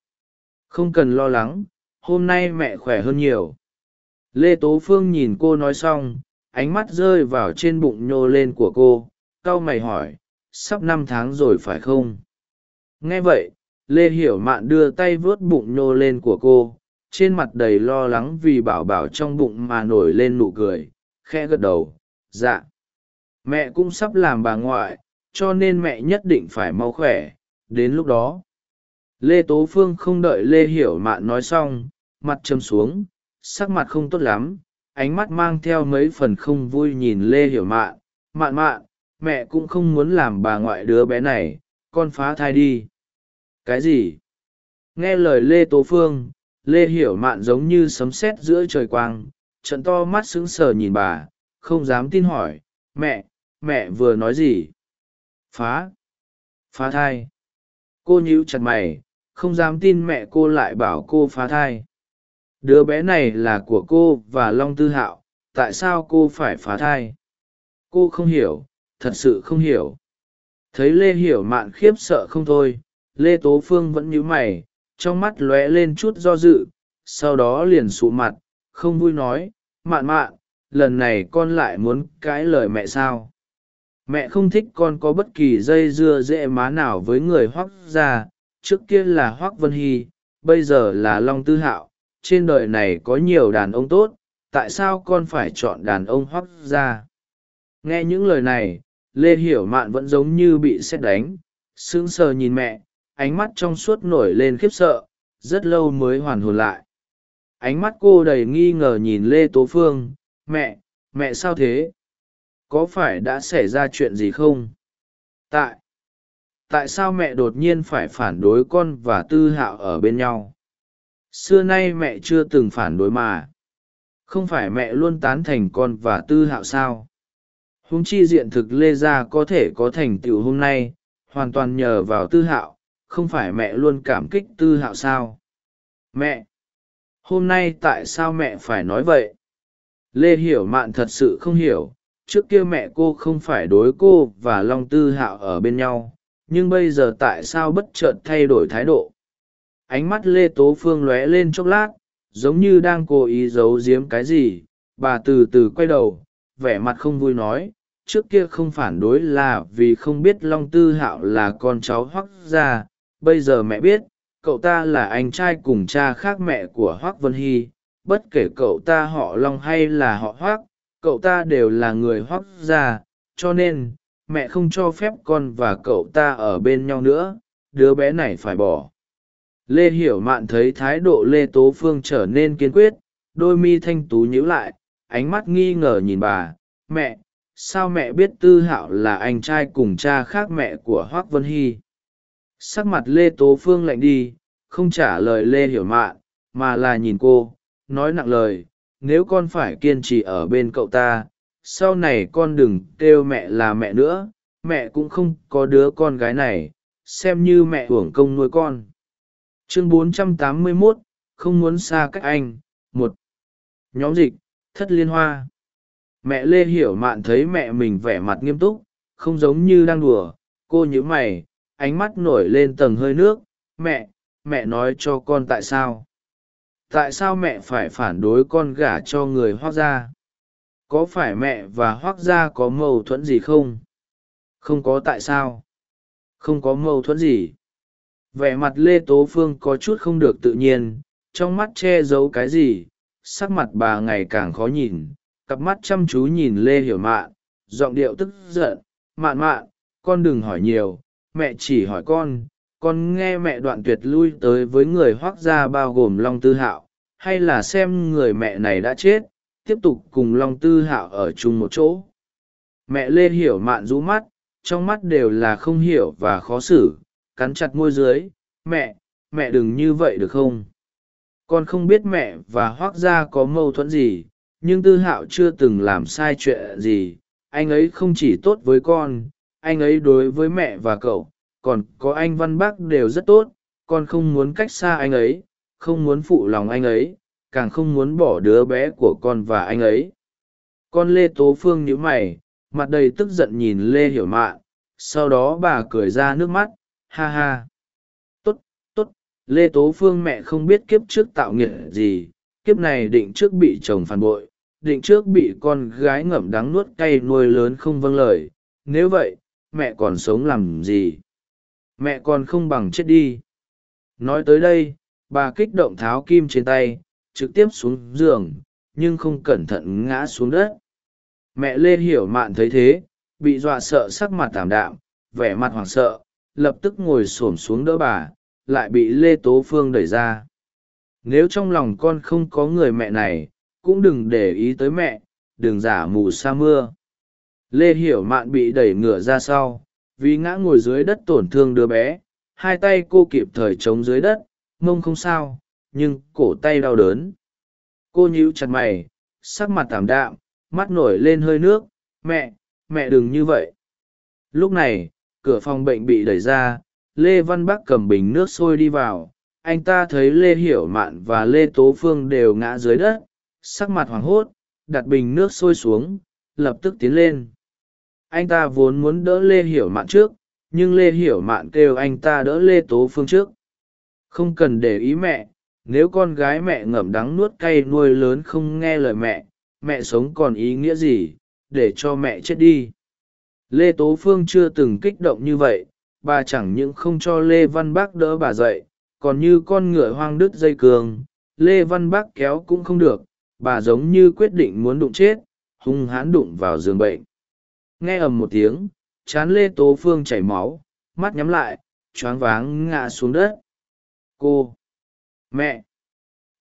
Không cần lo lắng, hôm nay mẹ khỏe hơn nhiều. Lê tố phương nhìn cô nói xong, ánh mắt rơi vào trên bụng nhô lên của cô cau mày hỏi, sắp năm tháng rồi phải không? Nghe vậy, lê hiểu mạn đưa tay vuốt bụng nhô lên của cô, trên mặt đầy lo lắng vì bảo bảo trong bụng mà nổi lên nụ cười khe gật đầu dạ. Mẹ cũng sắp làm bà ngoại, cho nên mẹ nhất định phải mau khỏe, đến lúc đó. Lê tố phương không đợi lê hiểu mạn nói xong, mặt châm xuống, sắc mặt không tốt lắm, ánh mắt mang theo mấy phần không vui nhìn lê hiểu mạn mạn mạn mẹ cũng không muốn làm bà ngoại đứa bé này, con phá thai đi. Cái gì? Nghe lời lê tố phương, lê hiểu mạn giống như sấm sét giữa trời quang, trận to mắt sững sờ nhìn bà, không dám tin hỏi, mẹ mẹ vừa nói gì? Phá phá thai. Cô nhíu chặt mày, không dám tin mẹ cô lại bảo cô phá thai. Đứa bé này là của cô và long tư hạo, tại sao cô phải phá thai? Cô không hiểu thật sự không hiểu. Thấy lê hiểu mạn khiếp sợ không thôi, lê tố phương vẫn nhíu mày, trong mắt lóe lên chút do dự, sau đó liền sụ mặt, không vui nói, mạn mạn, lần này con lại muốn cãi lời mẹ sao? Mẹ không thích con có bất kỳ dây dưa dễ má nào với người hoác gia, trước kia là hoác vân hy, bây giờ là long tư hạo, trên đời này có nhiều đàn ông tốt, tại sao con phải chọn đàn ông hoác gia? Nghe những lời này lê hiểu mạn vẫn giống như bị xét đánh, sững sờ nhìn mẹ, ánh mắt trong suốt nổi lên khiếp sợ, rất lâu mới hoàn hồn lại. Ánh mắt cô đầy nghi ngờ nhìn lê tố phương, mẹ mẹ sao thế? Có phải đã xảy ra chuyện gì không? Tại tại sao mẹ đột nhiên phải phản đối con và tư hạo ở bên nhau? Xưa nay mẹ chưa từng phản đối mà. Không phải mẹ luôn tán thành con và tư hạo sao? Huống chi diện thực lê gia có thể có thành tựu hôm nay, hoàn toàn nhờ vào tư hạo, không phải mẹ luôn cảm kích tư hạo sao? Mẹ! Hôm nay tại sao mẹ phải nói vậy? Lê hiểu mạn thật sự không hiểu, trước kia mẹ cô không phải đối cô và long tư hạo ở bên nhau, nhưng bây giờ tại sao bất chợt thay đổi thái độ? Ánh mắt lê tố phương lóe lên chốc lát, giống như đang cố ý giấu giếm cái gì, bà từ từ quay đầu, vẻ mặt không vui nói trước kia không phản đối là vì không biết long tư hạo là con cháu hoắc gia bây giờ mẹ biết cậu ta là anh trai cùng cha khác mẹ của hoắc vân hy bất kể cậu ta họ long hay là họ Hoắc, cậu ta đều là người Hoắc gia cho nên mẹ không cho phép con và cậu ta ở bên nhau nữa đứa bé này phải bỏ. Lê hiểu mạn thấy thái độ lê tố phương trở nên kiên quyết đôi mi thanh tú nhíu lại ánh mắt nghi ngờ nhìn bà mẹ sao mẹ biết tư hạo là anh trai cùng cha khác mẹ của hoác vân hy? Sắc mặt lê tố phương lạnh đi không trả lời lê hiểu mạn mà là nhìn cô nói nặng lời nếu con phải kiên trì ở bên cậu ta sau này con đừng kêu mẹ là mẹ nữa mẹ cũng không có đứa con gái này xem như mẹ hưởng công nuôi con. Chương 481, không muốn xa cách anh một. Nhóm dịch thất liên hoa mẹ lê hiểu mạn thấy mẹ mình vẻ mặt nghiêm túc, không giống như đang đùa. Cô nhíu mày, ánh mắt nổi lên tầng hơi nước. Mẹ mẹ nói cho con tại sao? Tại sao mẹ phải phản đối con gả cho người hoác gia? Có phải mẹ và hoác gia có mâu thuẫn gì không? Không có tại sao? Không có mâu thuẫn gì. Vẻ mặt lê tố phương có chút không được tự nhiên, trong mắt che giấu cái gì, sắc mặt bà ngày càng khó nhìn cặp mắt chăm chú nhìn lê hiểu mạn, giọng điệu tức giận, mạn mạn, con đừng hỏi nhiều, mẹ chỉ hỏi con con nghe mẹ đoạn tuyệt lui tới với người hoác gia bao gồm long tư hạo, hay là xem người mẹ này đã chết, tiếp tục cùng long tư hạo ở chung một chỗ? Mẹ lê hiểu mạn rũ mắt, trong mắt đều là không hiểu và khó xử, cắn chặt môi dưới, mẹ mẹ đừng như vậy được không? Con không biết mẹ và hoác gia có mâu thuẫn gì nhưng tư hạo chưa từng làm sai chuyện gì, anh ấy không chỉ tốt với con, anh ấy đối với mẹ và cậu, còn có anh văn bác đều rất tốt, con không muốn cách xa anh ấy, không muốn phụ lòng anh ấy, càng không muốn bỏ đứa bé của con và anh ấy. Con lê tố phương nhíu mày, mặt đầy tức giận nhìn lê hiểu mạn, sau đó bà cười ra nước mắt, ha ha. T ố t t ố t lê tố phương mẹ không biết kiếp trước tạo nghiệt gì kiếp này định trước bị chồng phản bội, định trước bị con gái ngậm đắng nuốt cay nuôi lớn không vâng lời. Nếu vậy, mẹ còn sống làm gì? Mẹ còn không bằng chết đi. Nói tới đây, bà kích động tháo kim trên tay, trực tiếp xuống giường, nhưng không cẩn thận ngã xuống đất. Mẹ lê hiểu mạn thấy thế, bị dọa sợ sắc mặt tảm đạm, vẻ mặt hoảng sợ, lập tức ngồi s ổ m xuống đỡ bà, lại bị lê tố phương đẩy ra nếu trong lòng con không có người mẹ này, cũng đừng để ý tới mẹ, đừng giả mù sa mưa. Lê hiểu mạn bị đẩy ngửa ra sau, vì ngã ngồi dưới đất tổn thương đứa bé, hai tay cô kịp thời chống dưới đất, mông không sao, nhưng cổ tay đau đớn. Cô nhíu chặt mày, sắc mặt tảm đạm, mắt nổi lên hơi nước, mẹ mẹ đừng như vậy. Lúc này, cửa phòng bệnh bị đẩy ra, lê văn bắc cầm bình nước sôi đi vào anh ta thấy lê hiểu mạn và lê tố phương đều ngã dưới đất, sắc mặt hoảng hốt, đặt bình nước sôi xuống, lập tức tiến lên. Anh ta vốn muốn đỡ lê hiểu mạn trước, nhưng lê hiểu mạn kêu anh ta đỡ lê tố phương trước. Không cần để ý mẹ, nếu con gái mẹ ngậm đắng nuốt cay nuôi lớn không nghe lời mẹ mẹ sống còn ý nghĩa gì, để cho mẹ chết đi. Lê tố phương chưa từng kích động như vậy, bà chẳng những không cho lê văn bác đỡ bà dậy còn như con ngựa hoang đứt dây cường, lê văn bác kéo cũng không được, bà giống như quyết định muốn đụng chết, hung hãn đụng vào giường bệnh. Nghe ầm một tiếng, chán lê tố phương chảy máu, mắt nhắm lại, choáng váng ngã xuống đất. Cô, mẹ!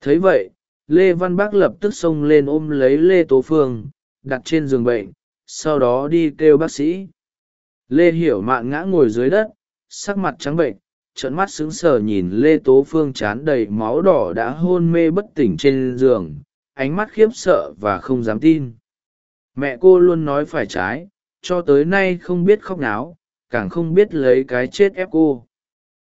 Thấy vậy, lê văn bác lập tức xông lên ôm lấy lê tố phương, đặt trên giường bệnh, sau đó đi kêu bác sĩ. Lê hiểu mạn ngã ngồi dưới đất, sắc mặt trắng bệnh trận mắt sững sờ nhìn lê tố phương chán đầy máu đỏ đã hôn mê bất tỉnh trên giường, ánh mắt khiếp sợ và không dám tin. Mẹ cô luôn nói phải trái, cho tới nay không biết khóc náo, càng không biết lấy cái chết ép cô.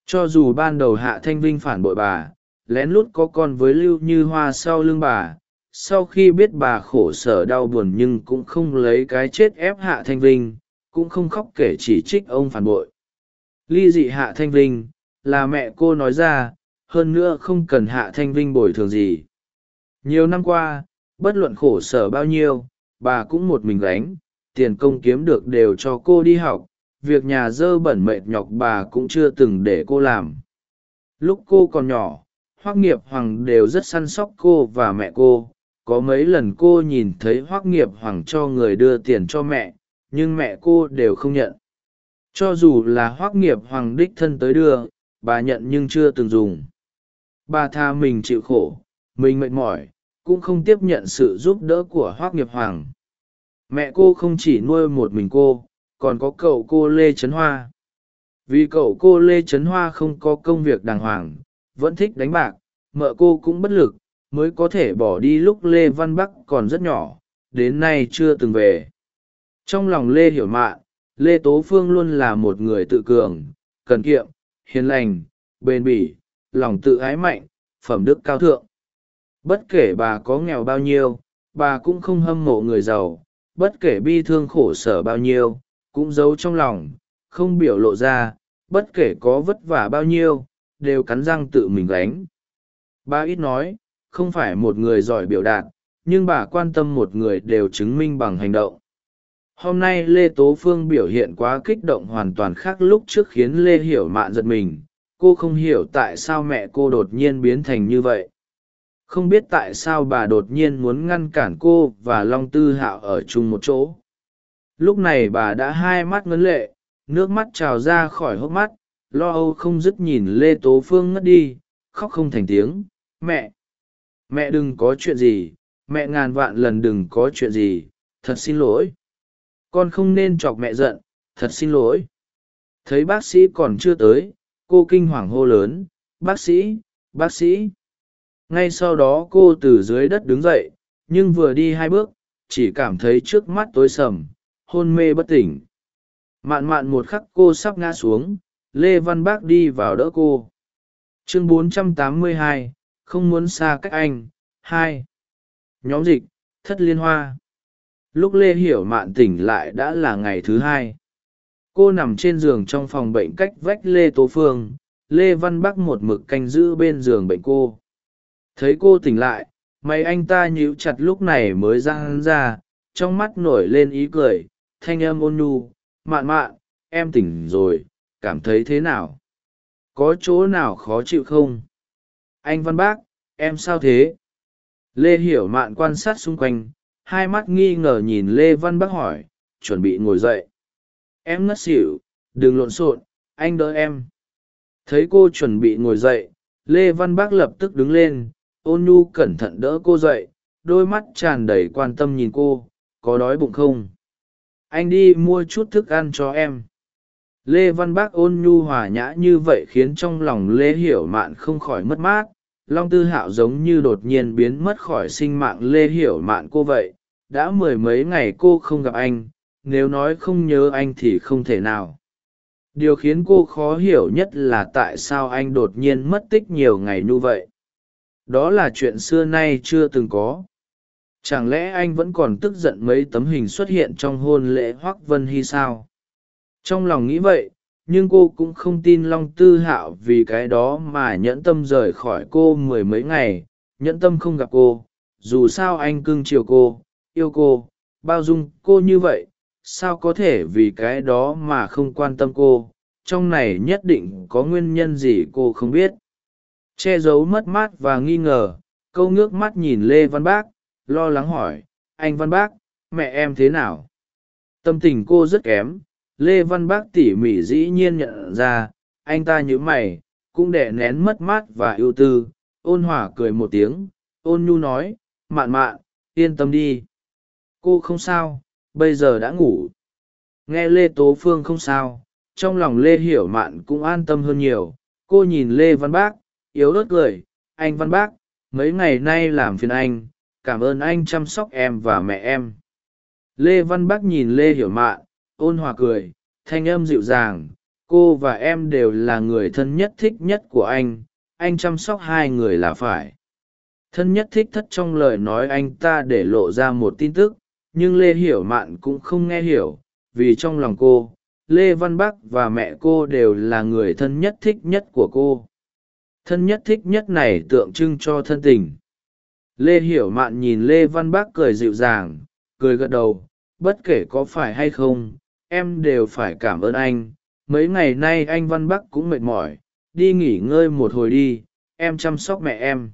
Cho dù ban đầu hạ thanh vinh phản bội bà, lén lút có con với lưu như hoa sau lưng bà, sau khi biết bà khổ sở đau buồn nhưng cũng không lấy cái chết ép hạ thanh vinh, cũng không khóc kể chỉ trích ông phản bội ly dị hạ thanh vinh, là mẹ cô nói ra, hơn nữa không cần hạ thanh vinh bồi thường gì. Nhiều năm qua, bất luận khổ sở bao nhiêu, bà cũng một mình gánh, tiền công kiếm được đều cho cô đi học, việc nhà dơ bẩn mệt nhọc bà cũng chưa từng để cô làm. Lúc cô còn nhỏ hoác nghiệp hoàng đều rất săn sóc cô và mẹ cô. Có mấy lần cô nhìn thấy hoác nghiệp hoàng cho người đưa tiền cho mẹ, nhưng mẹ cô đều không nhận cho dù là hoác nghiệp hoàng đích thân tới đưa, bà nhận nhưng chưa từng dùng. Bà tha mình chịu khổ, mình mệt mỏi, cũng không tiếp nhận sự giúp đỡ của hoác nghiệp hoàng. Mẹ cô không chỉ nuôi một mình cô, còn có cậu cô lê trấn hoa. Vì cậu cô lê trấn hoa không có công việc đàng hoàng, vẫn thích đánh bạc, mợ cô cũng bất lực, mới có thể bỏ đi lúc lê văn bắc còn rất nhỏ, đến nay chưa từng về. Trong lòng lê hiểu mạn lê tố phương luôn là một người tự cường, cần kiệm, hiền lành, bền bỉ, lòng tự ái mạnh, phẩm đức cao thượng. Bất kể bà có nghèo bao nhiêu, bà cũng không hâm mộ người giàu. Bất kể bi thương khổ sở bao nhiêu, cũng giấu trong lòng, không biểu lộ ra. Bất kể có vất vả bao nhiêu, đều cắn răng tự mình gánh. Bà ít nói, không phải một người giỏi biểu đạt, nhưng bà quan tâm một người đều chứng minh bằng hành động hôm nay lê tố phương biểu hiện quá kích động hoàn toàn khác lúc trước khiến lê hiểu mạn giật mình. Cô không hiểu tại sao mẹ cô đột nhiên biến thành như vậy. Không biết tại sao bà đột nhiên muốn ngăn cản cô và long tư hạo ở chung một chỗ. Lúc này bà đã hai mắt ngấn lệ, nước mắt trào ra khỏi hốc mắt. Lo âu không dứt nhìn lê tố phương ngất đi, khóc không thành tiếng. Mẹ! Mẹ đừng có chuyện gì. Mẹ ngàn vạn lần đừng có chuyện gì. Thật xin lỗi con không nên chọc mẹ giận thật xin lỗi. Thấy bác sĩ còn chưa tới cô kinh hoàng hô lớn bác sĩ bác sĩ. Ngay sau đó cô từ dưới đất đứng dậy nhưng vừa đi hai bước chỉ cảm thấy trước mắt tối sầm hôn mê bất tỉnh. Mạn mạn một khắc cô sắp ngã xuống lê văn bác đi vào đỡ cô. Chương 482, không muốn xa cách anh hai. Nhóm dịch thất liên hoa lúc lê hiểu mạn tỉnh lại đã là ngày thứ hai. Cô nằm trên giường trong phòng bệnh cách vách lê tố phương. Lê văn bắc một mực canh giữ bên giường bệnh cô. Thấy cô tỉnh lại mày anh ta nhíu chặt lúc này mới ra hắn ra. Trong mắt nổi lên ý cười, thanh âm ôn nhu, mạn mạn, em tỉnh rồi, cảm thấy thế nào? Có chỗ nào khó chịu không? Anh văn bác em sao thế? Lê hiểu mạn quan sát xung quanh hai mắt nghi ngờ nhìn lê văn bác hỏi, chuẩn bị ngồi dậy. Em ngất xỉu, đừng lộn xộn, anh đỡ em. Thấy cô chuẩn bị ngồi dậy, lê văn bác lập tức đứng lên, ôn nhu cẩn thận đỡ cô dậy, đôi mắt tràn đầy quan tâm nhìn cô, có đói bụng không? Anh đi mua chút thức ăn cho em. Lê văn bác ôn nhu hòa nhã như vậy khiến trong lòng lê hiểu mạn không khỏi mất mát, long tư hạo giống như đột nhiên biến mất khỏi sinh mạng lê hiểu mạn cô vậy đã mười mấy ngày cô không gặp anh, nếu nói không nhớ anh thì không thể nào. Điều khiến cô khó hiểu nhất là tại sao anh đột nhiên mất tích nhiều ngày như vậy. Đó là chuyện xưa nay chưa từng có. Chẳng lẽ anh vẫn còn tức giận mấy tấm hình xuất hiện trong hôn lễ hoác vân hy sao? Trong lòng nghĩ vậy, nhưng cô cũng không tin long tư hạo vì cái đó mà nhẫn tâm rời khỏi cô mười mấy ngày, nhẫn tâm không gặp cô, dù sao anh cưng chiều cô yêu cô, bao dung cô như vậy, sao có thể vì cái đó mà không quan tâm cô? Trong này nhất định có nguyên nhân gì cô không biết. Che giấu mất mát và nghi ngờ, câu ngước mắt nhìn lê văn bác, lo lắng hỏi, anh văn bác, mẹ em thế nào? Tâm tình cô rất kém, lê văn bác tỉ mỉ dĩ nhiên nhận ra, anh ta nhớ mày, cũng đẻ nén mất mát và ưu tư, ôn hỏa cười một tiếng, ôn nhu nói, mạn mạn, yên tâm đi cô không sao, bây giờ đã ngủ. Nghe lê tố phương không sao, trong lòng lê hiểu mạn cũng an tâm hơn nhiều. Cô nhìn lê văn bác, yếu ớt cười. Anh văn bác, mấy ngày nay làm phiền anh. Cảm ơn anh chăm sóc em và mẹ em. Lê văn bác nhìn lê hiểu mạn, ôn hòa cười. Thanh âm dịu dàng. Cô và em đều là người thân nhất thích nhất của anh. Anh chăm sóc hai người là phải. Thân nhất thích thất trong lời nói anh ta để lộ ra một tin tức nhưng lê hiểu mạn cũng không nghe hiểu, vì trong lòng cô, lê văn bắc và mẹ cô đều là người thân nhất thích nhất của cô. Thân nhất thích nhất này tượng trưng cho thân tình. Lê hiểu mạn nhìn lê văn bắc cười dịu dàng, cười gật đầu, bất kể có phải hay không, em đều phải cảm ơn anh. Mấy ngày nay anh văn bắc cũng mệt mỏi, đi nghỉ ngơi một hồi đi, em chăm sóc mẹ em.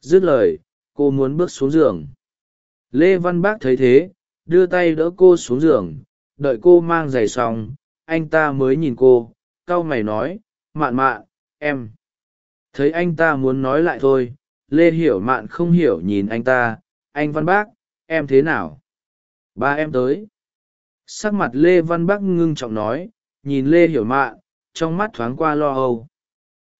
Dứt lời, cô muốn bước xuống giường lê văn bác thấy thế, đưa tay đỡ cô xuống giường, đợi cô mang giày xong, anh ta mới nhìn cô c a o mày nói, mạn mạn, em. Thấy anh ta muốn nói lại thôi, lê hiểu mạn không hiểu nhìn anh ta, anh văn bác, em thế nào? Ba em tới. Sắc mặt lê văn bắc ngưng trọng nói, nhìn lê hiểu mạn, trong mắt thoáng qua lo âu.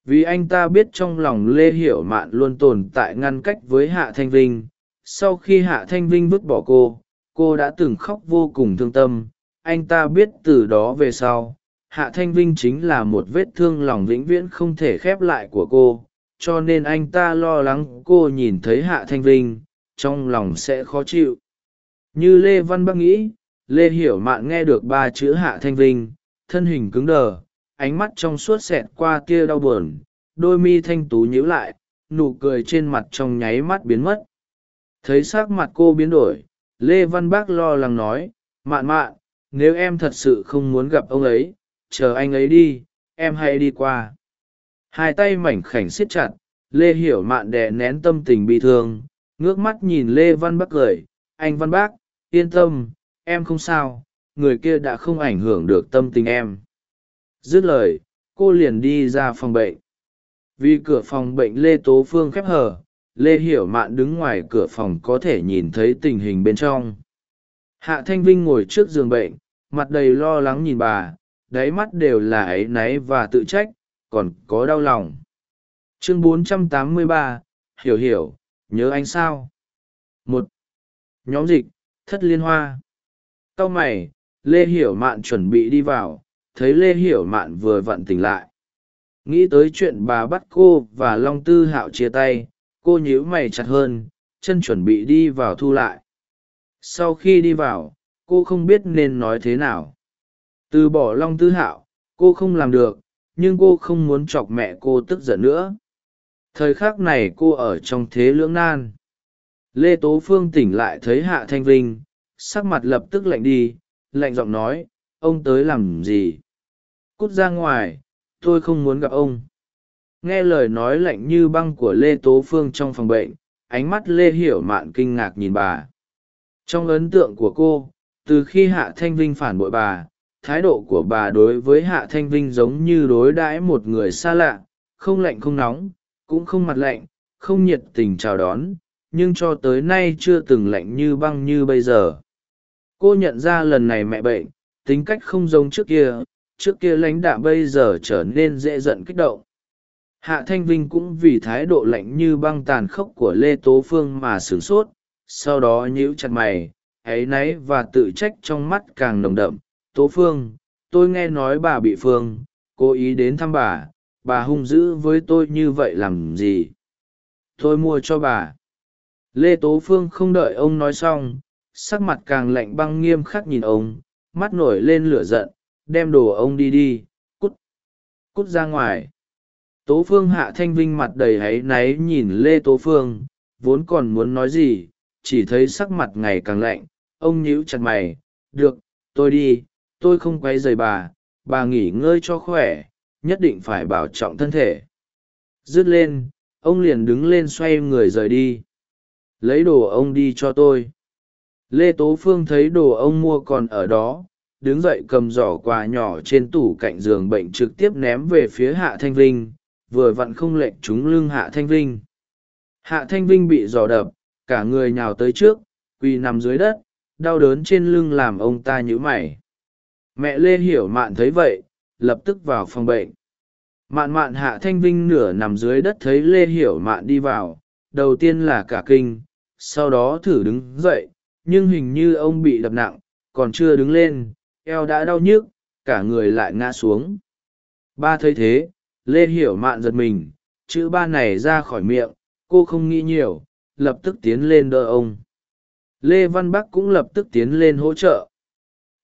Vì anh ta biết trong lòng lê hiểu mạn luôn tồn tại ngăn cách với hạ thanh vinh sau khi hạ thanh vinh vứt bỏ cô cô đã từng khóc vô cùng thương tâm. Anh ta biết từ đó về sau, hạ thanh vinh chính là một vết thương lòng vĩnh viễn không thể khép lại của cô, cho nên anh ta lo lắng cô nhìn thấy hạ thanh vinh, trong lòng sẽ khó chịu. Như lê văn bắc nghĩ, lê hiểu mạn nghe được ba chữ hạ thanh vinh, thân hình cứng đờ, ánh mắt trong suốt xẹt qua tia đau buồn, đôi mi thanh tú nhíu lại, nụ cười trên mặt trong nháy mắt biến mất thấy s ắ c mặt cô biến đổi, lê văn bác lo lắng nói, mạn mạn, nếu em thật sự không muốn gặp ông ấy, chờ anh ấy đi, em hãy đi qua. Hai tay mảnh khảnh siết chặt, lê hiểu mạn đè nén tâm tình bị thương, ngước mắt nhìn lê văn bác cười, anh văn bác, yên tâm, em không sao, người kia đã không ảnh hưởng được tâm tình em. Dứt lời, cô liền đi ra phòng bệnh. Vì cửa phòng bệnh lê tố phương khép hờ lê hiểu mạn đứng ngoài cửa phòng có thể nhìn thấy tình hình bên trong. Hạ thanh vinh ngồi trước giường bệnh mặt đầy lo lắng nhìn bà đáy mắt đều là áy náy và tự trách còn có đau lòng. Chương 483, hiểu hiểu nhớ anh sao? Một nhóm dịch thất liên hoa. C mày lê hiểu mạn chuẩn bị đi vào thấy lê hiểu mạn vừa vặn tỉnh lại. Nghĩ tới chuyện bà bắt cô và long tư hạo chia tay cô nhíu mày chặt hơn, chân chuẩn bị đi vào thu lại. Sau khi đi vào, cô không biết nên nói thế nào. Từ bỏ long tư hạo, cô không làm được, nhưng cô không muốn chọc mẹ cô tức giận nữa. Thời khắc này cô ở trong thế lưỡng nan. Lê tố phương tỉnh lại thấy hạ thanh vinh, sắc mặt lập tức lạnh đi, lạnh giọng nói, ông tới làm gì? Cút ra ngoài, tôi không muốn gặp ông nghe lời nói lạnh như băng của lê tố phương trong phòng bệnh, ánh mắt lê hiểu mạn kinh ngạc nhìn bà. Trong ấn tượng của cô, từ khi hạ thanh vinh phản bội bà, thái độ của bà đối với hạ thanh vinh giống như đối đãi một người xa lạ, không lạnh không nóng, cũng không mặt lạnh, không nhiệt tình chào đón, nhưng cho tới nay chưa từng lạnh như băng như bây giờ. Cô nhận ra lần này mẹ bệnh, tính cách không giống trước kia trước kia lãnh đạm bây giờ trở nên dễ giận kích động hạ thanh vinh cũng vì thái độ lạnh như băng tàn khốc của lê tố phương mà sửng sốt, sau đó nhíu chặt mày ấy náy và tự trách trong mắt càng nồng đậm. Tố phương, tôi nghe nói bà bị phương, cố ý đến thăm bà bà hung dữ với tôi như vậy làm gì? Tôi mua cho bà. Lê tố phương không đợi ông nói xong, sắc mặt càng lạnh băng nghiêm khắc nhìn ông, mắt nổi lên lửa giận, đem đồ ông đi đi, cút cút ra ngoài tố phương hạ thanh vinh mặt đầy háy náy nhìn lê tố phương, vốn còn muốn nói gì, chỉ thấy sắc mặt ngày càng lạnh, ông nhíu chặt mày, được, tôi đi, tôi không quay dày bà bà nghỉ ngơi cho khỏe, nhất định phải bảo trọng thân thể. Dứt lên, ông liền đứng lên xoay người rời đi. Lấy đồ ông đi cho tôi. Lê tố phương thấy đồ ông mua còn ở đó, đứng dậy cầm giỏ quà nhỏ trên tủ cạnh giường bệnh trực tiếp ném về phía hạ thanh vinh vừa vặn không lệnh trúng lưng hạ thanh vinh. Hạ thanh vinh bị dò đập, cả người nhào tới trước, quỳ nằm dưới đất, đau đớn trên lưng làm ông ta nhữ mày. Mẹ lê hiểu mạn thấy vậy, lập tức vào phòng bệnh. Mạn mạn hạ thanh vinh nửa nằm dưới đất thấy lê hiểu mạn đi vào, đầu tiên là cả kinh, sau đó thử đứng dậy, nhưng hình như ông bị đập nặng, còn chưa đứng lên, eo đã đau nhức, cả người lại ngã xuống. Ba thấy thế lê hiểu mạn giật mình, chữ ba này ra khỏi miệng, cô không nghĩ nhiều, lập tức tiến lên đỡ ông. Lê văn bắc cũng lập tức tiến lên hỗ trợ.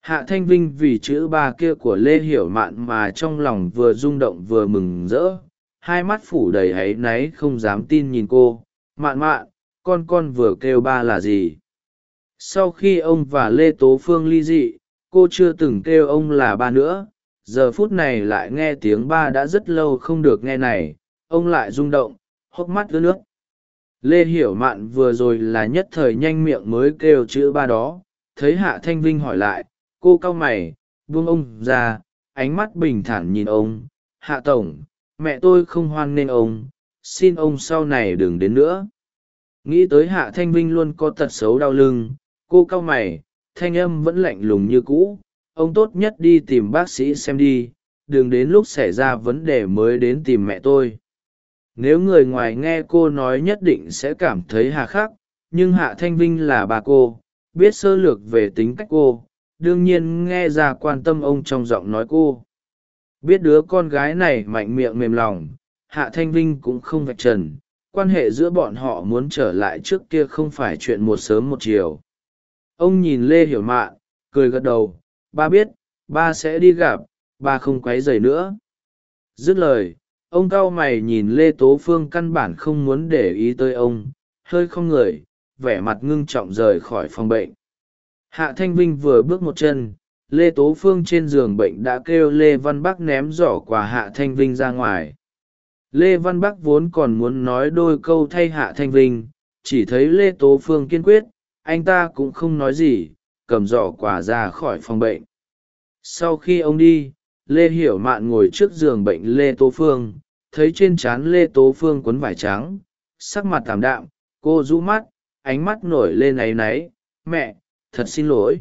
Hạ thanh vinh vì chữ ba kia của lê hiểu mạn mà trong lòng vừa rung động vừa mừng rỡ, hai mắt phủ đầy áy náy không dám tin nhìn cô. Mạn mạn, con con vừa kêu ba là gì? Sau khi ông và lê tố phương ly dị, cô chưa từng kêu ông là ba nữa giờ phút này lại nghe tiếng ba đã rất lâu không được nghe này, ông lại rung động, hốc mắt ướt nước. Lê hiểu mạn vừa rồi là nhất thời nhanh miệng mới kêu chữ ba đó, thấy hạ thanh vinh hỏi lại, cô cau mày, buông ông ra, ánh mắt bình thản nhìn ông. Hạ tổng, mẹ tôi không hoan nghênh ông, xin ông sau này đừng đến nữa. Nghĩ tới hạ thanh vinh luôn có tật xấu đau lưng, cô cau mày, thanh âm vẫn lạnh lùng như cũ ông tốt nhất đi tìm bác sĩ xem đi, đừng đến lúc xảy ra vấn đề mới đến tìm mẹ tôi. Nếu người ngoài nghe cô nói nhất định sẽ cảm thấy hà khắc, nhưng hạ thanh vinh là bà cô, biết sơ lược về tính cách cô, đương nhiên nghe ra quan tâm ông trong giọng nói cô. Biết đứa con gái này mạnh miệng mềm lòng, hạ thanh vinh cũng không vạch trần, quan hệ giữa bọn họ muốn trở lại trước kia không phải chuyện một sớm một chiều. Ông nhìn lê hiểu mạn, cười gật đầu ba biết, ba sẽ đi gặp, ba không q u ấ y dày nữa. Dứt lời, ông cau mày nhìn lê tố phương căn bản không muốn để ý tới ông, hơi không người, vẻ mặt ngưng trọng rời khỏi phòng bệnh. Hạ thanh vinh vừa bước một chân, lê tố phương trên giường bệnh đã kêu lê văn bắc ném giỏ quà hạ thanh vinh ra ngoài. Lê văn bắc vốn còn muốn nói đôi câu thay hạ thanh vinh, chỉ thấy lê tố phương kiên quyết, anh ta cũng không nói gì cầm giỏ quà ra khỏi phòng bệnh. Sau khi ông đi, lê hiểu mạn ngồi trước giường bệnh lê tố phương, thấy trên trán lê tố phương quấn vải trắng, sắc mặt tảm đạm, cô rũ mắt, ánh mắt nổi lên áy náy, mẹ, thật xin lỗi.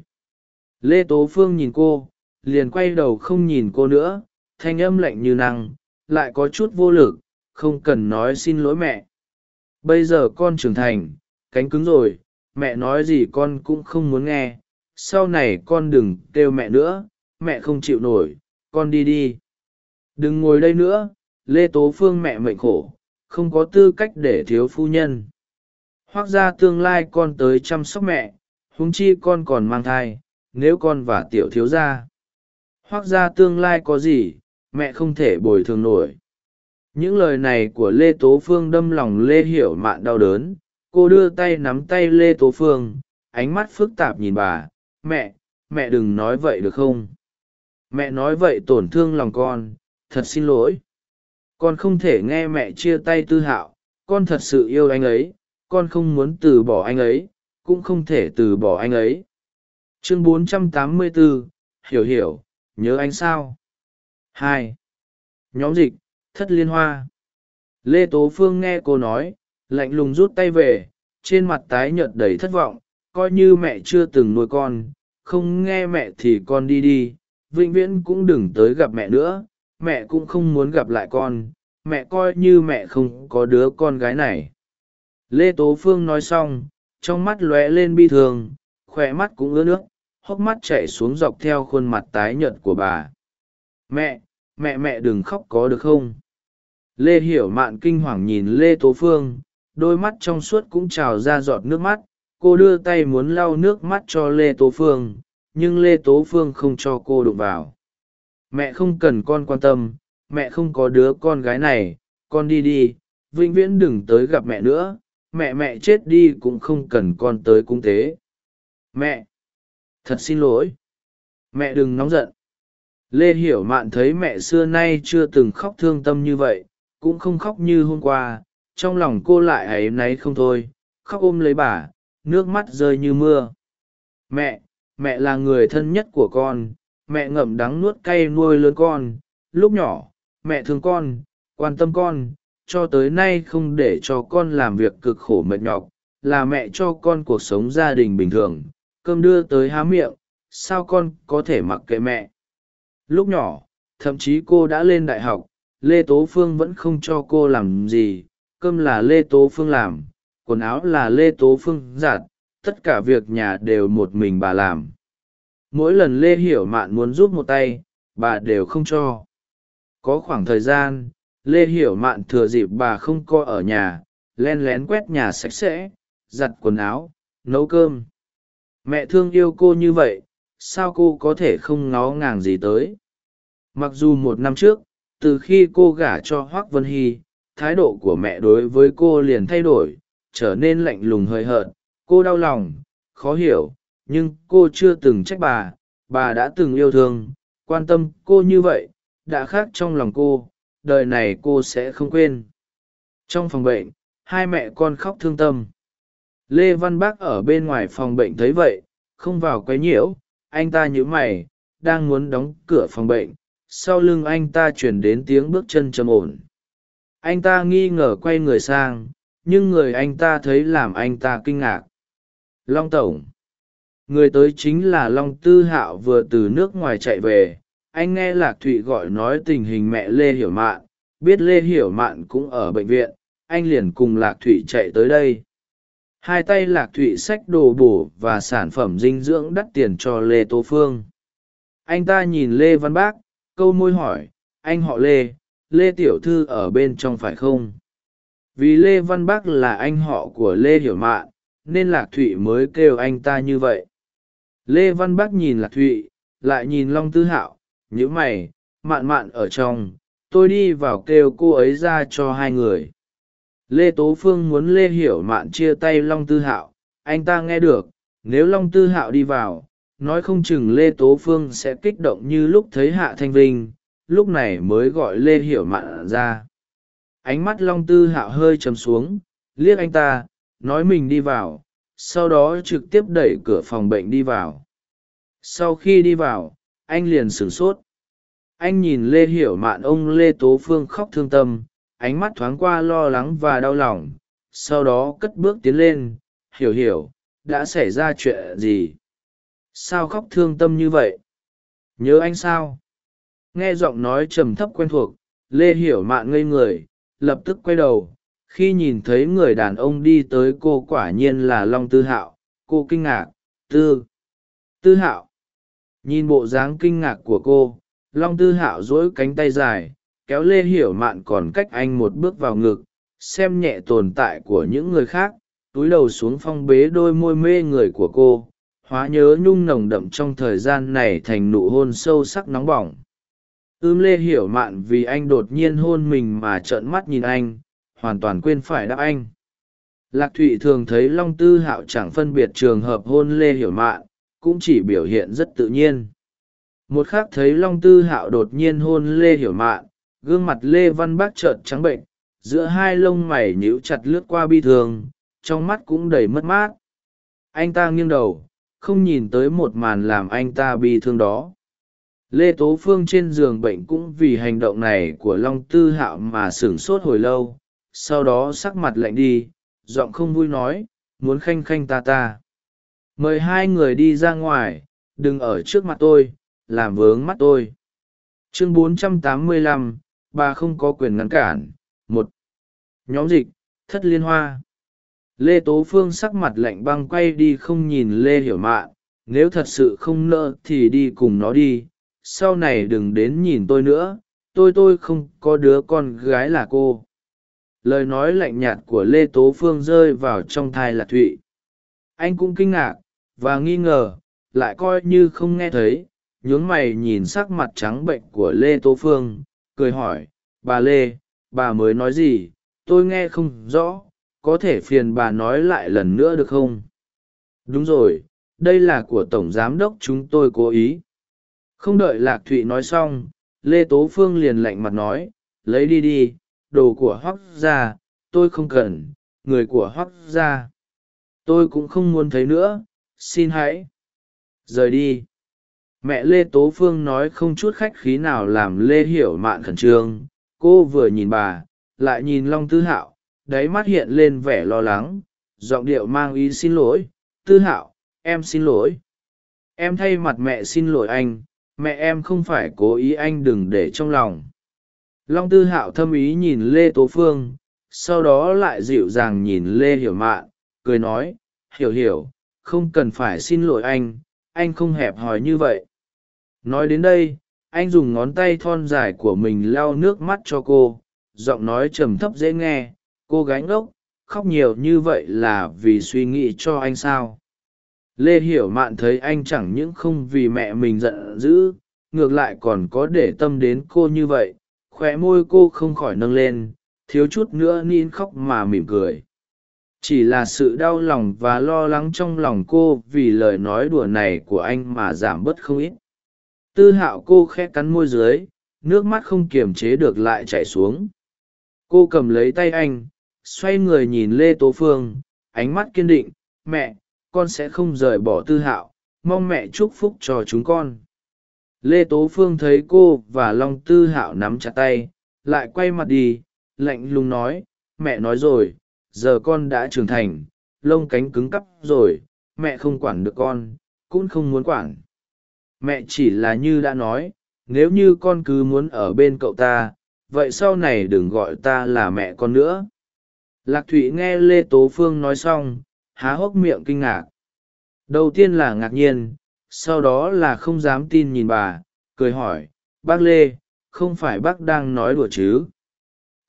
Lê tố phương nhìn cô, liền quay đầu không nhìn cô nữa, thanh âm lạnh như năng lại có chút vô lực, không cần nói xin lỗi mẹ. Bây giờ con trưởng thành, cánh cứng rồi, mẹ nói gì con cũng không muốn nghe sau này con đừng kêu mẹ nữa, mẹ không chịu nổi, con đi đi. Đừng ngồi đây nữa, lê tố phương mẹ mệnh khổ, không có tư cách để thiếu phu nhân. Hoặc ra tương lai con tới chăm sóc mẹ, huống chi con còn mang thai, nếu con và tiểu thiếu gia. Hoặc ra tương lai có gì, mẹ không thể bồi thường nổi. Những lời này của lê tố phương đâm lòng lê hiểu mạn đau đớn. Cô đưa tay nắm tay lê tố phương, ánh mắt phức tạp nhìn bà mẹ mẹ đừng nói vậy được không? Mẹ nói vậy tổn thương lòng con thật xin lỗi. Con không thể nghe mẹ chia tay tư hạo con thật sự yêu anh ấy con không muốn từ bỏ anh ấy cũng không thể từ bỏ anh ấy. Chương 484, hiểu hiểu nhớ anh sao? Hai. Nhóm dịch thất liên hoa. Lê tố phương nghe cô nói lạnh lùng rút tay về trên mặt tái nhợt đầy thất vọng coi như mẹ chưa từng nuôi con, không nghe mẹ thì con đi đi, vĩnh viễn cũng đừng tới gặp mẹ nữa, mẹ cũng không muốn gặp lại con, mẹ coi như mẹ không có đứa con gái này. Lê tố phương nói xong, trong mắt lóe lên bi thương khoe mắt cũng ướt nước, hốc mắt chạy xuống dọc theo khuôn mặt tái nhợt của bà. Mẹ mẹ mẹ đừng khóc có được không? Lê hiểu mạn kinh hoàng nhìn lê tố phương, đôi mắt trong suốt cũng trào ra giọt nước mắt cô đưa tay muốn lau nước mắt cho lê tố phương, nhưng lê tố phương không cho cô đụng vào. Mẹ không cần con quan tâm, mẹ không có đứa con gái này, con đi đi, vĩnh viễn đừng tới gặp mẹ nữa, mẹ mẹ chết đi cũng không cần con tới cung tế. Mẹ, thật xin lỗi. Mẹ đừng nóng giận. Lê hiểu mạn thấy mẹ xưa nay chưa từng khóc thương tâm như vậy, cũng không khóc như hôm qua, trong lòng cô lại áy náy không thôi, khóc ôm lấy bà nước mắt rơi như mưa. Mẹ mẹ là người thân nhất của con, mẹ ngậm đắng nuốt cay nuôi lớn con. Lúc nhỏ, mẹ thương con, quan tâm con, cho tới nay không để cho con làm việc cực khổ mệt nhọc, là mẹ cho con cuộc sống gia đình bình thường. Cơm đưa tới há miệng, sao con có thể mặc kệ mẹ? Lúc nhỏ, thậm chí cô đã lên đại học, lê tố phương vẫn không cho cô làm gì, cơm là lê tố phương làm quần áo là lê tố phương giặt, tất cả việc nhà đều một mình bà làm. Mỗi lần lê hiểu mạn muốn giúp một tay, bà đều không cho. Có khoảng thời gian, lê hiểu mạn thừa dịp bà không co ở nhà, len lén quét nhà sạch sẽ, giặt quần áo, nấu cơm. Mẹ thương yêu cô như vậy, sao cô có thể không ngó ngàng gì tới? Mặc dù một năm trước, từ khi cô gả cho hoác vân hy, thái độ của mẹ đối với cô liền thay đổi trở nên lạnh lùng hời hợt, cô đau lòng, khó hiểu, nhưng cô chưa từng trách bà bà đã từng yêu thương, quan tâm cô như vậy, đã khác trong lòng cô, đời này cô sẽ không quên. Trong phòng bệnh, hai mẹ con khóc thương tâm. Lê văn bác ở bên ngoài phòng bệnh thấy vậy, không vào quấy nhiễu, anh ta nhớ mày, đang muốn đóng cửa phòng bệnh, sau lưng anh ta chuyển đến tiếng bước chân trầm ổn. Anh ta nghi ngờ quay người sang nhưng người anh ta thấy làm anh ta kinh ngạc. Long tổng, người tới chính là long tư hạo vừa từ nước ngoài chạy về. Anh nghe lạc thụy gọi nói tình hình mẹ lê hiểu mạn, biết lê hiểu mạn cũng ở bệnh viện, anh liền cùng lạc thụy chạy tới đây. Hai tay lạc thụy xách đồ bổ và sản phẩm dinh dưỡng đắt tiền cho lê Tô phương. Anh ta nhìn lê văn bác, câu môi hỏi, anh họ lê lê tiểu thư ở bên trong phải không? Vì lê văn bác là anh họ của lê hiểu mạn, nên lạc thụy mới kêu anh ta như vậy. Lê văn bác nhìn lạc thụy, lại nhìn long tư hạo nhữ mày, mạn mạn ở trong, tôi đi vào kêu cô ấy ra cho hai người. Lê tố phương muốn lê hiểu mạn chia tay long tư hạo, anh ta nghe được, nếu long tư hạo đi vào, nói không chừng lê tố phương sẽ kích động như lúc thấy hạ thanh vinh, lúc này mới gọi lê hiểu mạn ra ánh mắt long tư hạo hơi chấm xuống, liếc anh ta, nói mình đi vào, sau đó trực tiếp đẩy cửa phòng bệnh đi vào. Sau khi đi vào, anh liền sửng sốt. Anh nhìn lê hiểu mạn, ông lê tố phương khóc thương tâm, ánh mắt thoáng qua lo lắng và đau lòng, sau đó cất bước tiến lên, hiểu hiểu, đã xảy ra chuyện gì? Sao khóc thương tâm như vậy? Nhớ anh sao? Nghe giọng nói trầm thấp quen thuộc, lê hiểu mạn ngây người lập tức quay đầu, khi nhìn thấy người đàn ông đi tới cô quả nhiên là long tư hạo, cô kinh ngạc, tư tư hạo? Nhìn bộ dáng kinh ngạc của cô, long tư hạo dỗi cánh tay dài, kéo lê hiểu mạn còn cách anh một bước vào ngực, xem nhẹ tồn tại của những người khác, túi đầu xuống phong bế đôi môi mê người của cô, hóa nhớ nhung nồng đậm trong thời gian này thành nụ hôn sâu sắc nóng bỏng ưm lê hiểu mạn vì anh đột nhiên hôn mình mà trợn mắt nhìn anh, hoàn toàn quên phải đáp anh. Lạc thụy thường thấy long tư hạo chẳng phân biệt trường hợp hôn lê hiểu mạn, cũng chỉ biểu hiện rất tự nhiên. Một khác thấy long tư hạo đột nhiên hôn lê hiểu mạn, gương mặt lê văn bác trợn trắng bệnh, giữa hai lông mày nhíu chặt lướt qua bi thường trong mắt cũng đầy mất mát. Anh ta nghiêng đầu, không nhìn tới một màn làm anh ta bi thương đó lê tố phương trên giường bệnh cũng vì hành động này của long tư hạo mà sửng sốt hồi lâu sau đó sắc mặt lạnh đi giọng không vui nói muốn khanh khanh ta ta. Mời hai người đi ra ngoài đừng ở trước mặt tôi làm vướng mắt tôi. Chương 485, bà không có quyền ngăn cản. Một nhóm dịch thất liên hoa. Lê tố phương sắc mặt lạnh băng quay đi không nhìn lê hiểu mạn nếu thật sự không nỡ thì đi cùng nó đi sau này đừng đến nhìn tôi nữa, tôi tôi không có đứa con gái là cô. Lời nói lạnh nhạt của lê tố phương rơi vào trong thai lạc thụy. Anh cũng kinh ngạc, và nghi ngờ, lại coi như không nghe thấy, nhướng mày nhìn sắc mặt trắng bệnh của lê tố phương, cười hỏi, bà lê, bà mới nói gì? Tôi nghe không rõ, có thể phiền bà nói lại lần nữa được không? Đúng rồi, đây là của tổng giám đốc chúng tôi cố ý không đợi lạc thụy nói xong, lê tố phương liền lạnh mặt nói, lấy đi đi, đồ của hoác ra tôi không cần, người của hoác ra tôi cũng không muốn thấy nữa, xin hãy. Rời đi. Mẹ lê tố phương nói không chút khách khí nào làm lê hiểu mạn khẩn trương. Cô vừa nhìn bà, lại nhìn long tư hạo, đáy mắt hiện lên vẻ lo lắng, giọng điệu mang ý xin lỗi, tư hạo, em xin lỗi. Em thay mặt mẹ xin lỗi anh mẹ em không phải cố ý anh đừng để trong lòng. Long tư hạo thâm ý nhìn lê tố phương, sau đó lại dịu dàng nhìn lê hiểu mạn, cười nói, hiểu hiểu, không cần phải xin lỗi anh anh không hẹp hòi như vậy. Nói đến đây, anh dùng ngón tay thon dài của mình lau nước mắt cho cô, giọng nói trầm thấp dễ nghe, cô gái ngốc, khóc nhiều như vậy là vì suy nghĩ cho anh sao? Lê hiểu mạn thấy anh chẳng những không vì mẹ mình giận dữ, ngược lại còn có để tâm đến cô như vậy, khóe môi cô không khỏi nâng lên, thiếu chút nữa nín khóc mà mỉm cười. Chỉ là sự đau lòng và lo lắng trong lòng cô vì lời nói đùa này của anh mà giảm bớt không ít. Tư hạo cô khẽ cắn môi dưới, nước mắt không kiềm chế được lại chảy xuống. Cô cầm lấy tay anh, xoay người nhìn lê tố phương, ánh mắt kiên định, mẹ con sẽ không rời bỏ tư hạo, mong mẹ chúc phúc cho chúng con. Lê tố phương thấy cô và long tư hạo nắm chặt tay, lại quay mặt đi, lạnh lùng nói, mẹ nói rồi, giờ con đã trưởng thành, lông cánh cứng cắp rồi, mẹ không quản được con, cũng không muốn quản. Mẹ chỉ là như đã nói, nếu như con cứ muốn ở bên cậu ta, vậy sau này đừng gọi ta là mẹ con nữa. Lạc thụy nghe lê tố phương nói xong há hốc miệng kinh ngạc. Đầu tiên là ngạc nhiên, sau đó là không dám tin nhìn bà, cười hỏi, bác lê, không phải bác đang nói đùa chứ?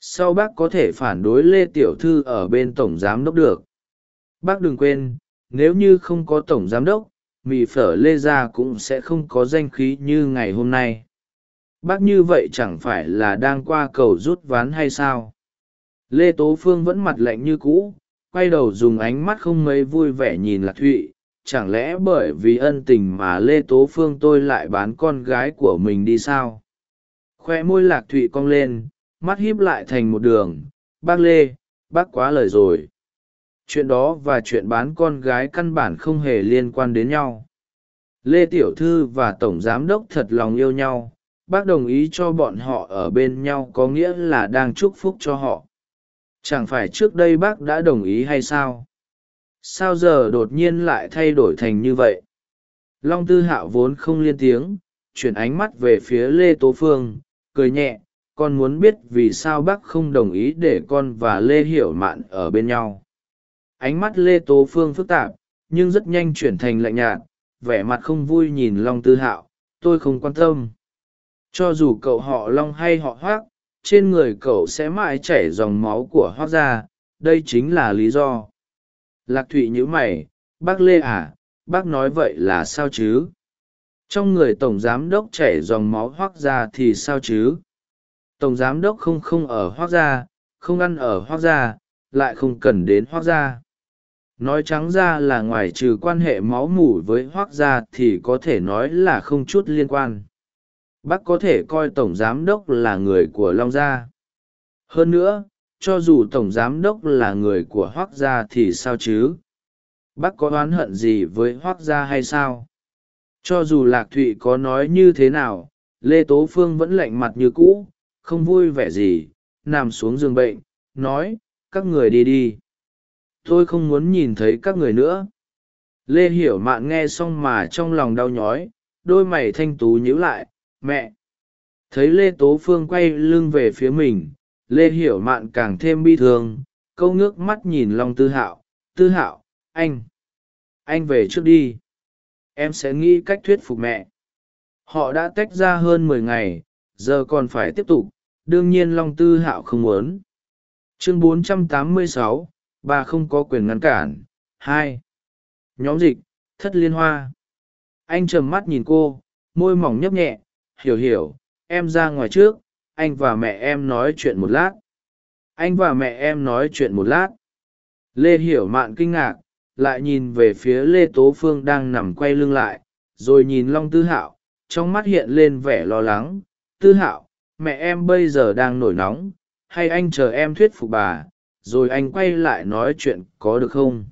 Sau bác có thể phản đối lê tiểu thư ở bên tổng giám đốc được. Bác đừng quên, nếu như không có tổng giám đốc, mì phở lê gia cũng sẽ không có danh khí như ngày hôm nay. Bác như vậy chẳng phải là đang qua cầu rút ván hay sao? Lê tố phương vẫn mặt lạnh như cũ quay đầu dùng ánh mắt không mấy vui vẻ nhìn lạc thụy, chẳng lẽ bởi vì ân tình mà lê tố phương tôi lại bán con gái của mình đi sao? Khoe môi lạc thụy cong lên, mắt híp lại thành một đường, bác lê, bác quá lời rồi. Chuyện đó và chuyện bán con gái căn bản không hề liên quan đến nhau. Lê tiểu thư và tổng giám đốc thật lòng yêu nhau, bác đồng ý cho bọn họ ở bên nhau có nghĩa là đang chúc phúc cho họ chẳng phải trước đây bác đã đồng ý hay sao? Sao giờ đột nhiên lại thay đổi thành như vậy? Long tư hạo vốn không liên tiếng, chuyển ánh mắt về phía lê tố phương, cười nhẹ, con muốn biết vì sao bác không đồng ý để con và lê hiểu mạn ở bên nhau. Ánh mắt lê tố phương phức tạp, nhưng rất nhanh chuyển thành lạnh nhạt, vẻ mặt không vui nhìn long tư hạo, tôi không quan tâm. Cho dù cậu họ long hay họ hoác trên người cậu sẽ mãi chảy dòng máu của hoác ra đây chính là lý do. Lạc thụy nhữ mày, bác lê à bác nói vậy là sao chứ? Trong người tổng giám đốc chảy dòng máu hoác ra thì sao chứ? Tổng giám đốc không không ở hoác gia, không ăn ở hoác gia, lại không cần đến hoác gia. Nói trắng ra là ngoài trừ quan hệ máu mủ với hoác gia thì có thể nói là không chút liên quan bác có thể coi tổng giám đốc là người của long gia. Hơn nữa, cho dù tổng giám đốc là người của hoác gia thì sao chứ? Bác có oán hận gì với hoác gia hay sao? Cho dù lạc thụy có nói như thế nào, lê tố phương vẫn lạnh mặt như cũ, không vui vẻ gì, nằm xuống giường bệnh, nói, các người đi đi. Tôi không muốn nhìn thấy các người nữa. Lê hiểu mạn nghe xong mà trong lòng đau nhói, đôi mày thanh tú nhíu lại mẹ. Thấy lê tố phương quay lưng về phía mình lê hiểu mạn càng thêm bi thương câu ngước mắt nhìn long tư hạo tư hạo anh anh về trước đi. Em sẽ nghĩ cách thuyết phục mẹ. Họ đã tách ra hơn mười ngày giờ còn phải tiếp tục đương nhiên long tư hạo không muốn. Chương 486, bà không có quyền ngăn cản. Hai nhóm dịch thất liên hoa. Anh trầm mắt nhìn cô môi mỏng nhấp nhẹ hiểu hiểu, em ra ngoài trước, anh và mẹ em nói chuyện một lát. Anh và mẹ em nói chuyện một lát. Lê hiểu mạn kinh ngạc, lại nhìn về phía lê tố phương đang nằm quay lưng lại, rồi nhìn long tư hạo, trong mắt hiện lên vẻ lo lắng. Tư hạo, mẹ em bây giờ đang nổi nóng, hay anh chờ em thuyết phục bà, rồi anh quay lại nói chuyện có được không?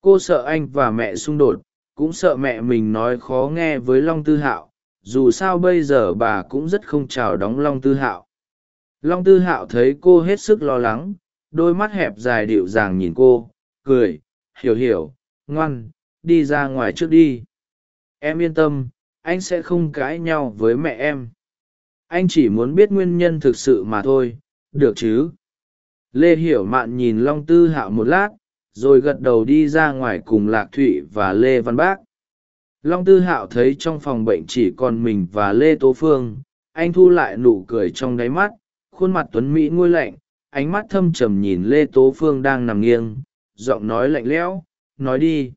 Cô sợ anh và mẹ xung đột, cũng sợ mẹ mình nói khó nghe với long tư hạo dù sao bây giờ bà cũng rất không chào đóng long tư hạo. Long tư hạo thấy cô hết sức lo lắng, đôi mắt hẹp dài điệu dàng nhìn cô, cười, hiểu hiểu, ngoan, đi ra ngoài trước đi. Em yên tâm, anh sẽ không cãi nhau với mẹ em. Anh chỉ muốn biết nguyên nhân thực sự mà thôi, được chứ? Lê hiểu mạn nhìn long tư hạo một lát, rồi gật đầu đi ra ngoài cùng lạc thụy và lê văn bác long tư hạo thấy trong phòng bệnh chỉ còn mình và lê tố phương, anh thu lại nụ cười trong đáy mắt, khuôn mặt tuấn mỹ ngôi lạnh, ánh mắt thâm trầm nhìn lê tố phương đang nằm nghiêng, giọng nói lạnh lẽo, nói đi,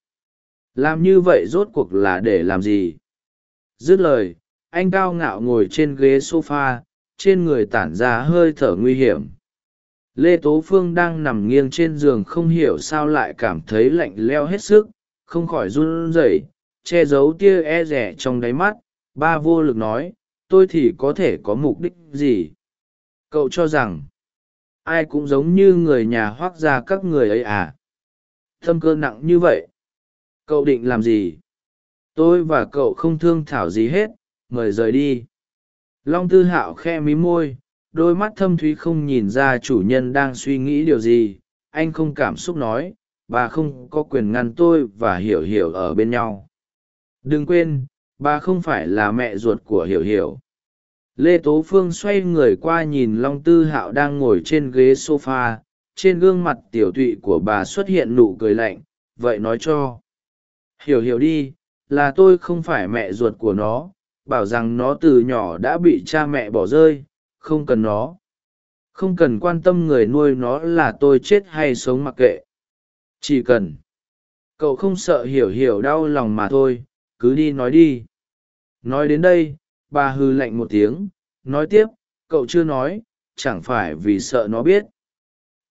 làm như vậy rốt cuộc là để làm gì? Dứt lời, anh cao ngạo ngồi trên ghế s o f a trên người tản ra hơi thở nguy hiểm. Lê tố phương đang nằm nghiêng trên giường không hiểu sao lại cảm thấy lạnh leo hết sức, không khỏi run rẩy che giấu tia e rẻ trong đáy mắt, ba vô lực nói, tôi thì có thể có mục đích gì? Cậu cho rằng, ai cũng giống như người nhà hoác ra các người ấy à? Thâm cơ nặng như vậy, cậu định làm gì? Tôi và cậu không thương thảo gì hết, mời rời đi. Long tư hạo khe mí môi, đôi mắt thâm thúy không nhìn ra chủ nhân đang suy nghĩ điều gì. Anh không cảm xúc nói, bà không có quyền ngăn tôi và hiểu hiểu ở bên nhau đừng quên, bà không phải là mẹ ruột của hiểu hiểu. Lê tố phương xoay người qua nhìn long tư hạo đang ngồi trên ghế s o f a trên gương mặt tiểu tụy của bà xuất hiện nụ cười lạnh, vậy nói cho. Hiểu hiểu đi, là tôi không phải mẹ ruột của nó, bảo rằng nó từ nhỏ đã bị cha mẹ bỏ rơi, không cần nó. Không cần quan tâm người nuôi nó là tôi chết hay sống mặc kệ. Chỉ cần. Cậu không sợ hiểu hiểu đau lòng mà thôi cứ đi nói đi. Nói đến đây, bà hư lạnh một tiếng, nói tiếp, cậu chưa nói, chẳng phải vì sợ nó biết.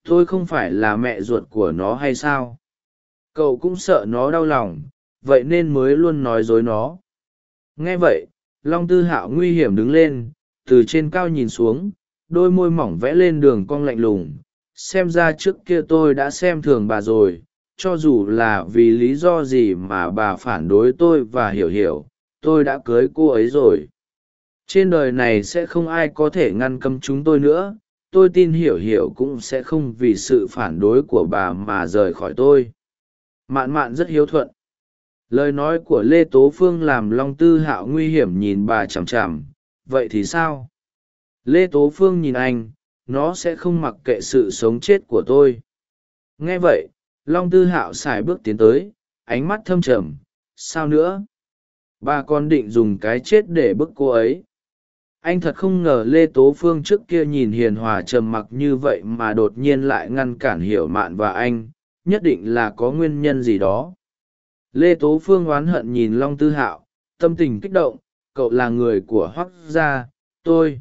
Tôi không phải là mẹ ruột của nó hay sao? Cậu cũng sợ nó đau lòng, vậy nên mới luôn nói dối nó. Nghe vậy, long tư hạo nguy hiểm đứng lên, từ trên cao nhìn xuống, đôi môi mỏng vẽ lên đường cong lạnh lùng, xem ra trước kia tôi đã xem thường bà rồi cho dù là vì lý do gì mà bà phản đối tôi và hiểu hiểu, tôi đã cưới cô ấy rồi. Trên đời này sẽ không ai có thể ngăn cấm chúng tôi nữa, tôi tin hiểu hiểu cũng sẽ không vì sự phản đối của bà mà rời khỏi tôi. Mạn mạn rất hiếu thuận. Lời nói của lê tố phương làm long tư hạo nguy hiểm nhìn bà chằm chằm. Vậy thì sao? Lê tố phương nhìn anh, nó sẽ không mặc kệ sự sống chết của tôi. Nghe vậy long tư hạo xài bước tiến tới, ánh mắt thâm trầm. Sao nữa? Bà con định dùng cái chết để bức cô ấy. Anh thật không ngờ lê tố phương trước kia nhìn hiền hòa trầm mặc như vậy mà đột nhiên lại ngăn cản hiểu mạn và anh. Nhất định là có nguyên nhân gì đó. Lê tố phương oán hận nhìn long tư hạo, tâm tình kích động. Cậu là người của Hoắc gia. Tôi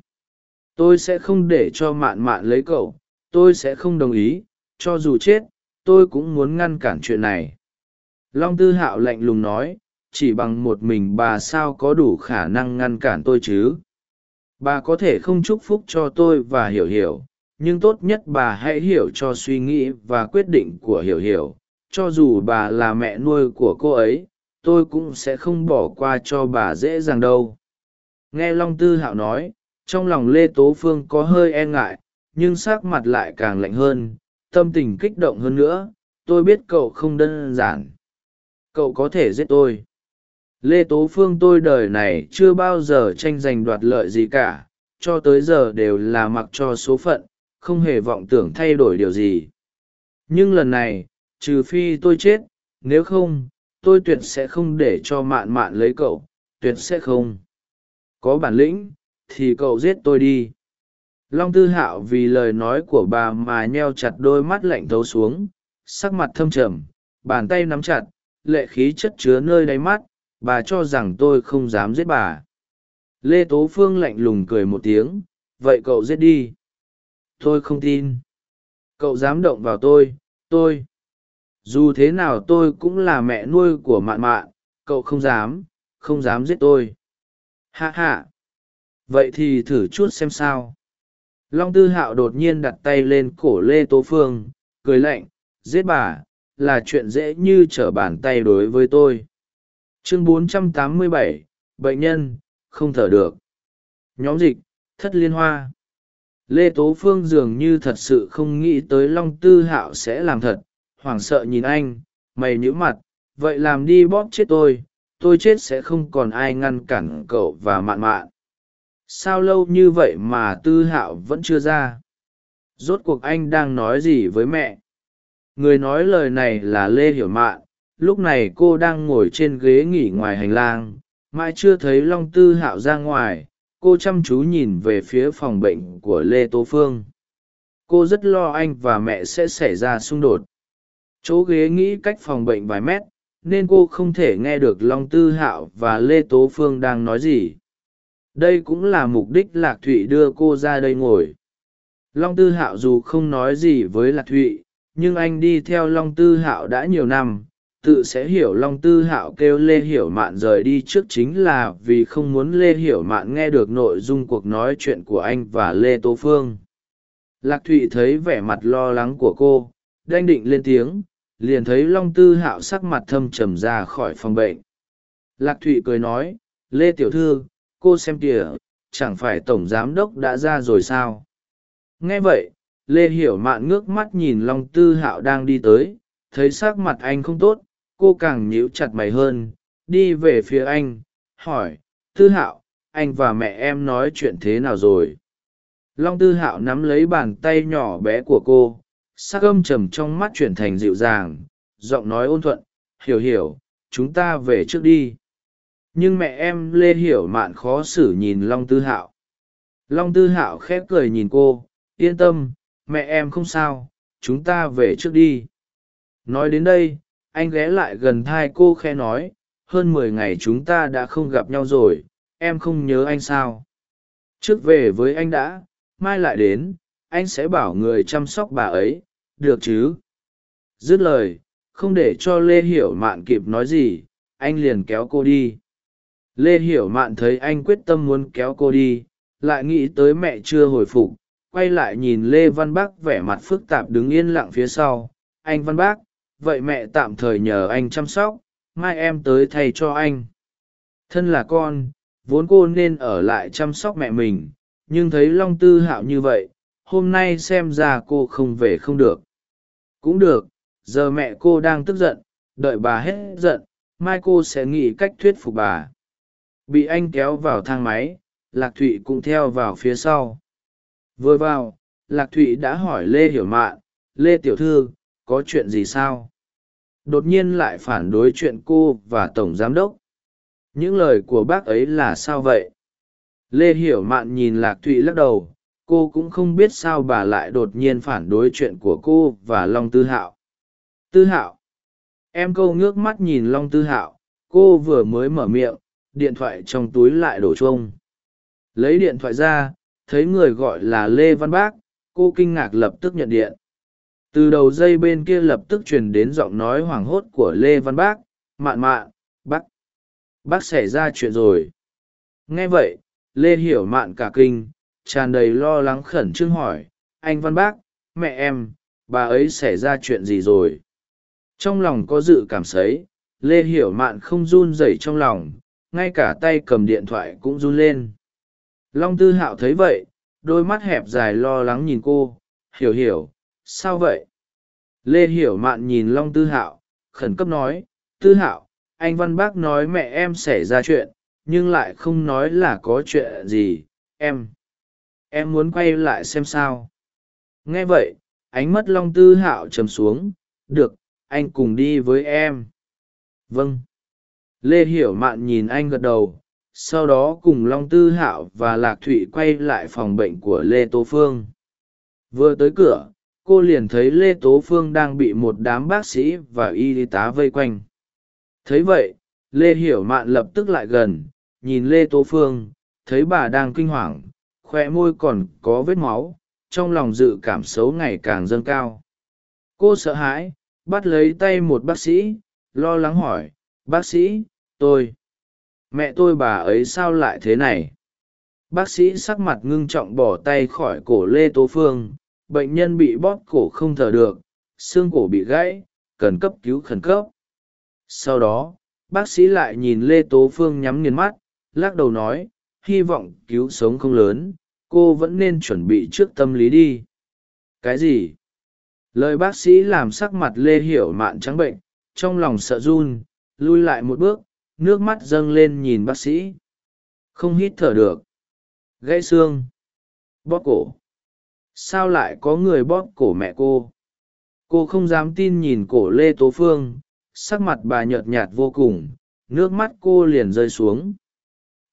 tôi sẽ không để cho mạn mạn lấy cậu. Tôi sẽ không đồng ý. Cho dù chết tôi cũng muốn ngăn cản chuyện này. Long tư hạo lạnh lùng nói, chỉ bằng một mình bà sao có đủ khả năng ngăn cản tôi chứ? Bà có thể không chúc phúc cho tôi và hiểu hiểu, nhưng tốt nhất bà hãy hiểu cho suy nghĩ và quyết định của hiểu hiểu. Cho dù bà là mẹ nuôi của cô ấy, tôi cũng sẽ không bỏ qua cho bà dễ dàng đâu. Nghe long tư hạo nói, trong lòng lê tố phương có hơi e ngại, nhưng s ắ c mặt lại càng lạnh hơn tâm tình kích động hơn nữa, tôi biết cậu không đơn giản. Cậu có thể giết tôi. Lê tố phương tôi đời này chưa bao giờ tranh giành đoạt lợi gì cả, cho tới giờ đều là mặc cho số phận, không hề vọng tưởng thay đổi điều gì. Nhưng lần này, trừ phi tôi chết, nếu không, tôi tuyệt sẽ không để cho mạn mạn lấy cậu, tuyệt sẽ không. Có bản lĩnh, thì cậu giết tôi đi long tư hạo vì lời nói của bà mà nheo chặt đôi mắt lạnh thấu xuống, sắc mặt thâm trầm, bàn tay nắm chặt, lệ khí chất chứa nơi đáy mắt, bà cho rằng tôi không dám giết bà. Lê tố phương lạnh lùng cười một tiếng, vậy cậu giết đi. Tôi không tin. Cậu dám động vào tôi tôi. Dù thế nào tôi cũng là mẹ nuôi của mạn mạn, cậu không dám không dám giết tôi. Hạ hạ vậy thì thử chút xem sao long tư hạo đột nhiên đặt tay lên cổ lê tố phương cười lạnh giết bà là chuyện dễ như trở bàn tay đối với tôi. Chương 487, bệnh nhân không thở được. Nhóm dịch thất liên hoa. Lê tố phương dường như thật sự không nghĩ tới long tư hạo sẽ làm thật hoảng sợ nhìn anh mày nhíu mặt vậy làm đi bóp chết tôi tôi chết sẽ không còn ai ngăn cản cậu và mạn mạn sao lâu như vậy mà tư hạo vẫn chưa ra? Rốt cuộc anh đang nói gì với mẹ? Người nói lời này là lê hiểu mạn. Lúc này cô đang ngồi trên ghế nghỉ ngoài hành lang. Mãi chưa thấy long tư hạo ra ngoài, cô chăm chú nhìn về phía phòng bệnh của lê tố phương. Cô rất lo anh và mẹ sẽ xảy ra xung đột. Chỗ ghế nghĩ cách phòng bệnh vài mét, nên cô không thể nghe được long tư hạo và lê tố phương đang nói gì đây cũng là mục đích lạc thụy đưa cô ra đây ngồi. Long tư hạo dù không nói gì với lạc thụy, nhưng anh đi theo long tư hạo đã nhiều năm, tự sẽ hiểu long tư hạo kêu lê hiểu mạn rời đi trước chính là vì không muốn lê hiểu mạn nghe được nội dung cuộc nói chuyện của anh và lê Tô phương. Lạc thụy thấy vẻ mặt lo lắng của cô, đanh định lên tiếng, liền thấy long tư hạo sắc mặt thâm trầm ra khỏi phòng bệnh. Lạc thụy cười nói, lê tiểu thư cô xem kìa, chẳng phải tổng giám đốc đã ra rồi sao? Nghe vậy, lê hiểu mạn ngước mắt nhìn long tư hạo đang đi tới, thấy s ắ c mặt anh không tốt, cô càng nhíu chặt mày hơn, đi về phía anh, hỏi, tư hạo, anh và mẹ em nói chuyện thế nào rồi? Long tư hạo nắm lấy bàn tay nhỏ bé của cô, sắc âm trầm trong mắt chuyển thành dịu dàng, giọng nói ôn thuận, hiểu hiểu, chúng ta về trước đi nhưng mẹ em lê hiểu mạn khó xử nhìn long tư hạo. Long tư hạo khép cười nhìn cô, yên tâm, mẹ em không sao, chúng ta về trước đi. Nói đến đây, anh ghé lại gần thai cô khe nói, hơn mười ngày chúng ta đã không gặp nhau rồi, em không nhớ anh sao. Trước về với anh đã, mai lại đến, anh sẽ bảo người chăm sóc bà ấy, được chứ? Dứt lời, không để cho lê hiểu mạn kịp nói gì, anh liền kéo cô đi lê hiểu mạn thấy anh quyết tâm muốn kéo cô đi, lại nghĩ tới mẹ chưa hồi phục, quay lại nhìn lê văn bác vẻ mặt phức tạp đứng yên lặng phía sau. Anh văn bác, vậy mẹ tạm thời nhờ anh chăm sóc, mai em tới thay cho anh. Thân là con, vốn cô nên ở lại chăm sóc mẹ mình, nhưng thấy long tư hạo như vậy, hôm nay xem ra cô không về không được. Cũng được, giờ mẹ cô đang tức giận, đợi bà hết giận, mai cô sẽ nghĩ cách thuyết phục bà bị anh kéo vào thang máy, lạc thụy cũng theo vào phía sau. Vừa vào, lạc thụy đã hỏi lê hiểu mạn, lê tiểu thư, có chuyện gì sao? Đột nhiên lại phản đối chuyện cô và tổng giám đốc. Những lời của bác ấy là sao vậy? Lê hiểu mạn nhìn lạc thụy lắc đầu, cô cũng không biết sao bà lại đột nhiên phản đối chuyện của cô và long tư hạo. Tư hạo? Em câu ngước mắt nhìn long tư hạo, cô vừa mới mở miệng điện thoại trong túi lại đổ chuông. Lấy điện thoại ra, thấy người gọi là lê văn bác, cô kinh ngạc lập tức nhận điện. Từ đầu dây bên kia lập tức truyền đến giọng nói hoảng hốt của lê văn bác, mạn mạn, bác bác xảy ra chuyện rồi. Nghe vậy, lê hiểu mạn cả kinh, tràn đầy lo lắng khẩn trương hỏi, anh văn bác, mẹ em, bà ấy xảy ra chuyện gì rồi? Trong lòng có dự cảm sấy, lê hiểu mạn không run rẩy trong lòng ngay cả tay cầm điện thoại cũng run lên. Long tư hạo thấy vậy, đôi mắt hẹp dài lo lắng nhìn cô, hiểu hiểu, sao vậy? Lê hiểu mạn nhìn long tư hạo, khẩn cấp nói, tư hạo, anh văn bác nói mẹ em xảy ra chuyện, nhưng lại không nói là có chuyện gì, em em muốn quay lại xem sao. Nghe vậy, ánh mắt long tư hạo trầm xuống, được, anh cùng đi với em. Vâng lê hiểu mạn nhìn anh gật đầu, sau đó cùng long tư hạo và lạc thụy quay lại phòng bệnh của lê tố phương. Vừa tới cửa, cô liền thấy lê tố phương đang bị một đám bác sĩ và y tá vây quanh. Thấy vậy, lê hiểu mạn lập tức lại gần, nhìn lê tố phương, thấy bà đang kinh hoàng khoe môi còn có vết máu, trong lòng dự cảm xấu ngày càng dâng cao. Cô sợ hãi, bắt lấy tay một bác sĩ, lo lắng hỏi bác sĩ, tôi. Mẹ tôi bà ấy sao lại thế này? Bác sĩ sắc mặt ngưng trọng bỏ tay khỏi cổ lê tố phương. Bệnh nhân bị bóp cổ không thở được, xương cổ bị gãy, cần cấp cứu khẩn cấp. Sau đó, bác sĩ lại nhìn lê tố phương nhắm nghiền mắt, lắc đầu nói, hy vọng cứu sống không lớn, cô vẫn nên chuẩn bị trước tâm lý đi. Cái gì? Lời bác sĩ làm sắc mặt lê hiểu mạn trắng bệnh, trong lòng sợ run lui lại một bước, nước mắt dâng lên nhìn bác sĩ. Không hít thở được. Gãy xương. Bóp cổ. Sao lại có người bóp cổ mẹ cô? Cô không dám tin nhìn cổ lê tố phương, sắc mặt bà nhợt nhạt vô cùng, nước mắt cô liền rơi xuống.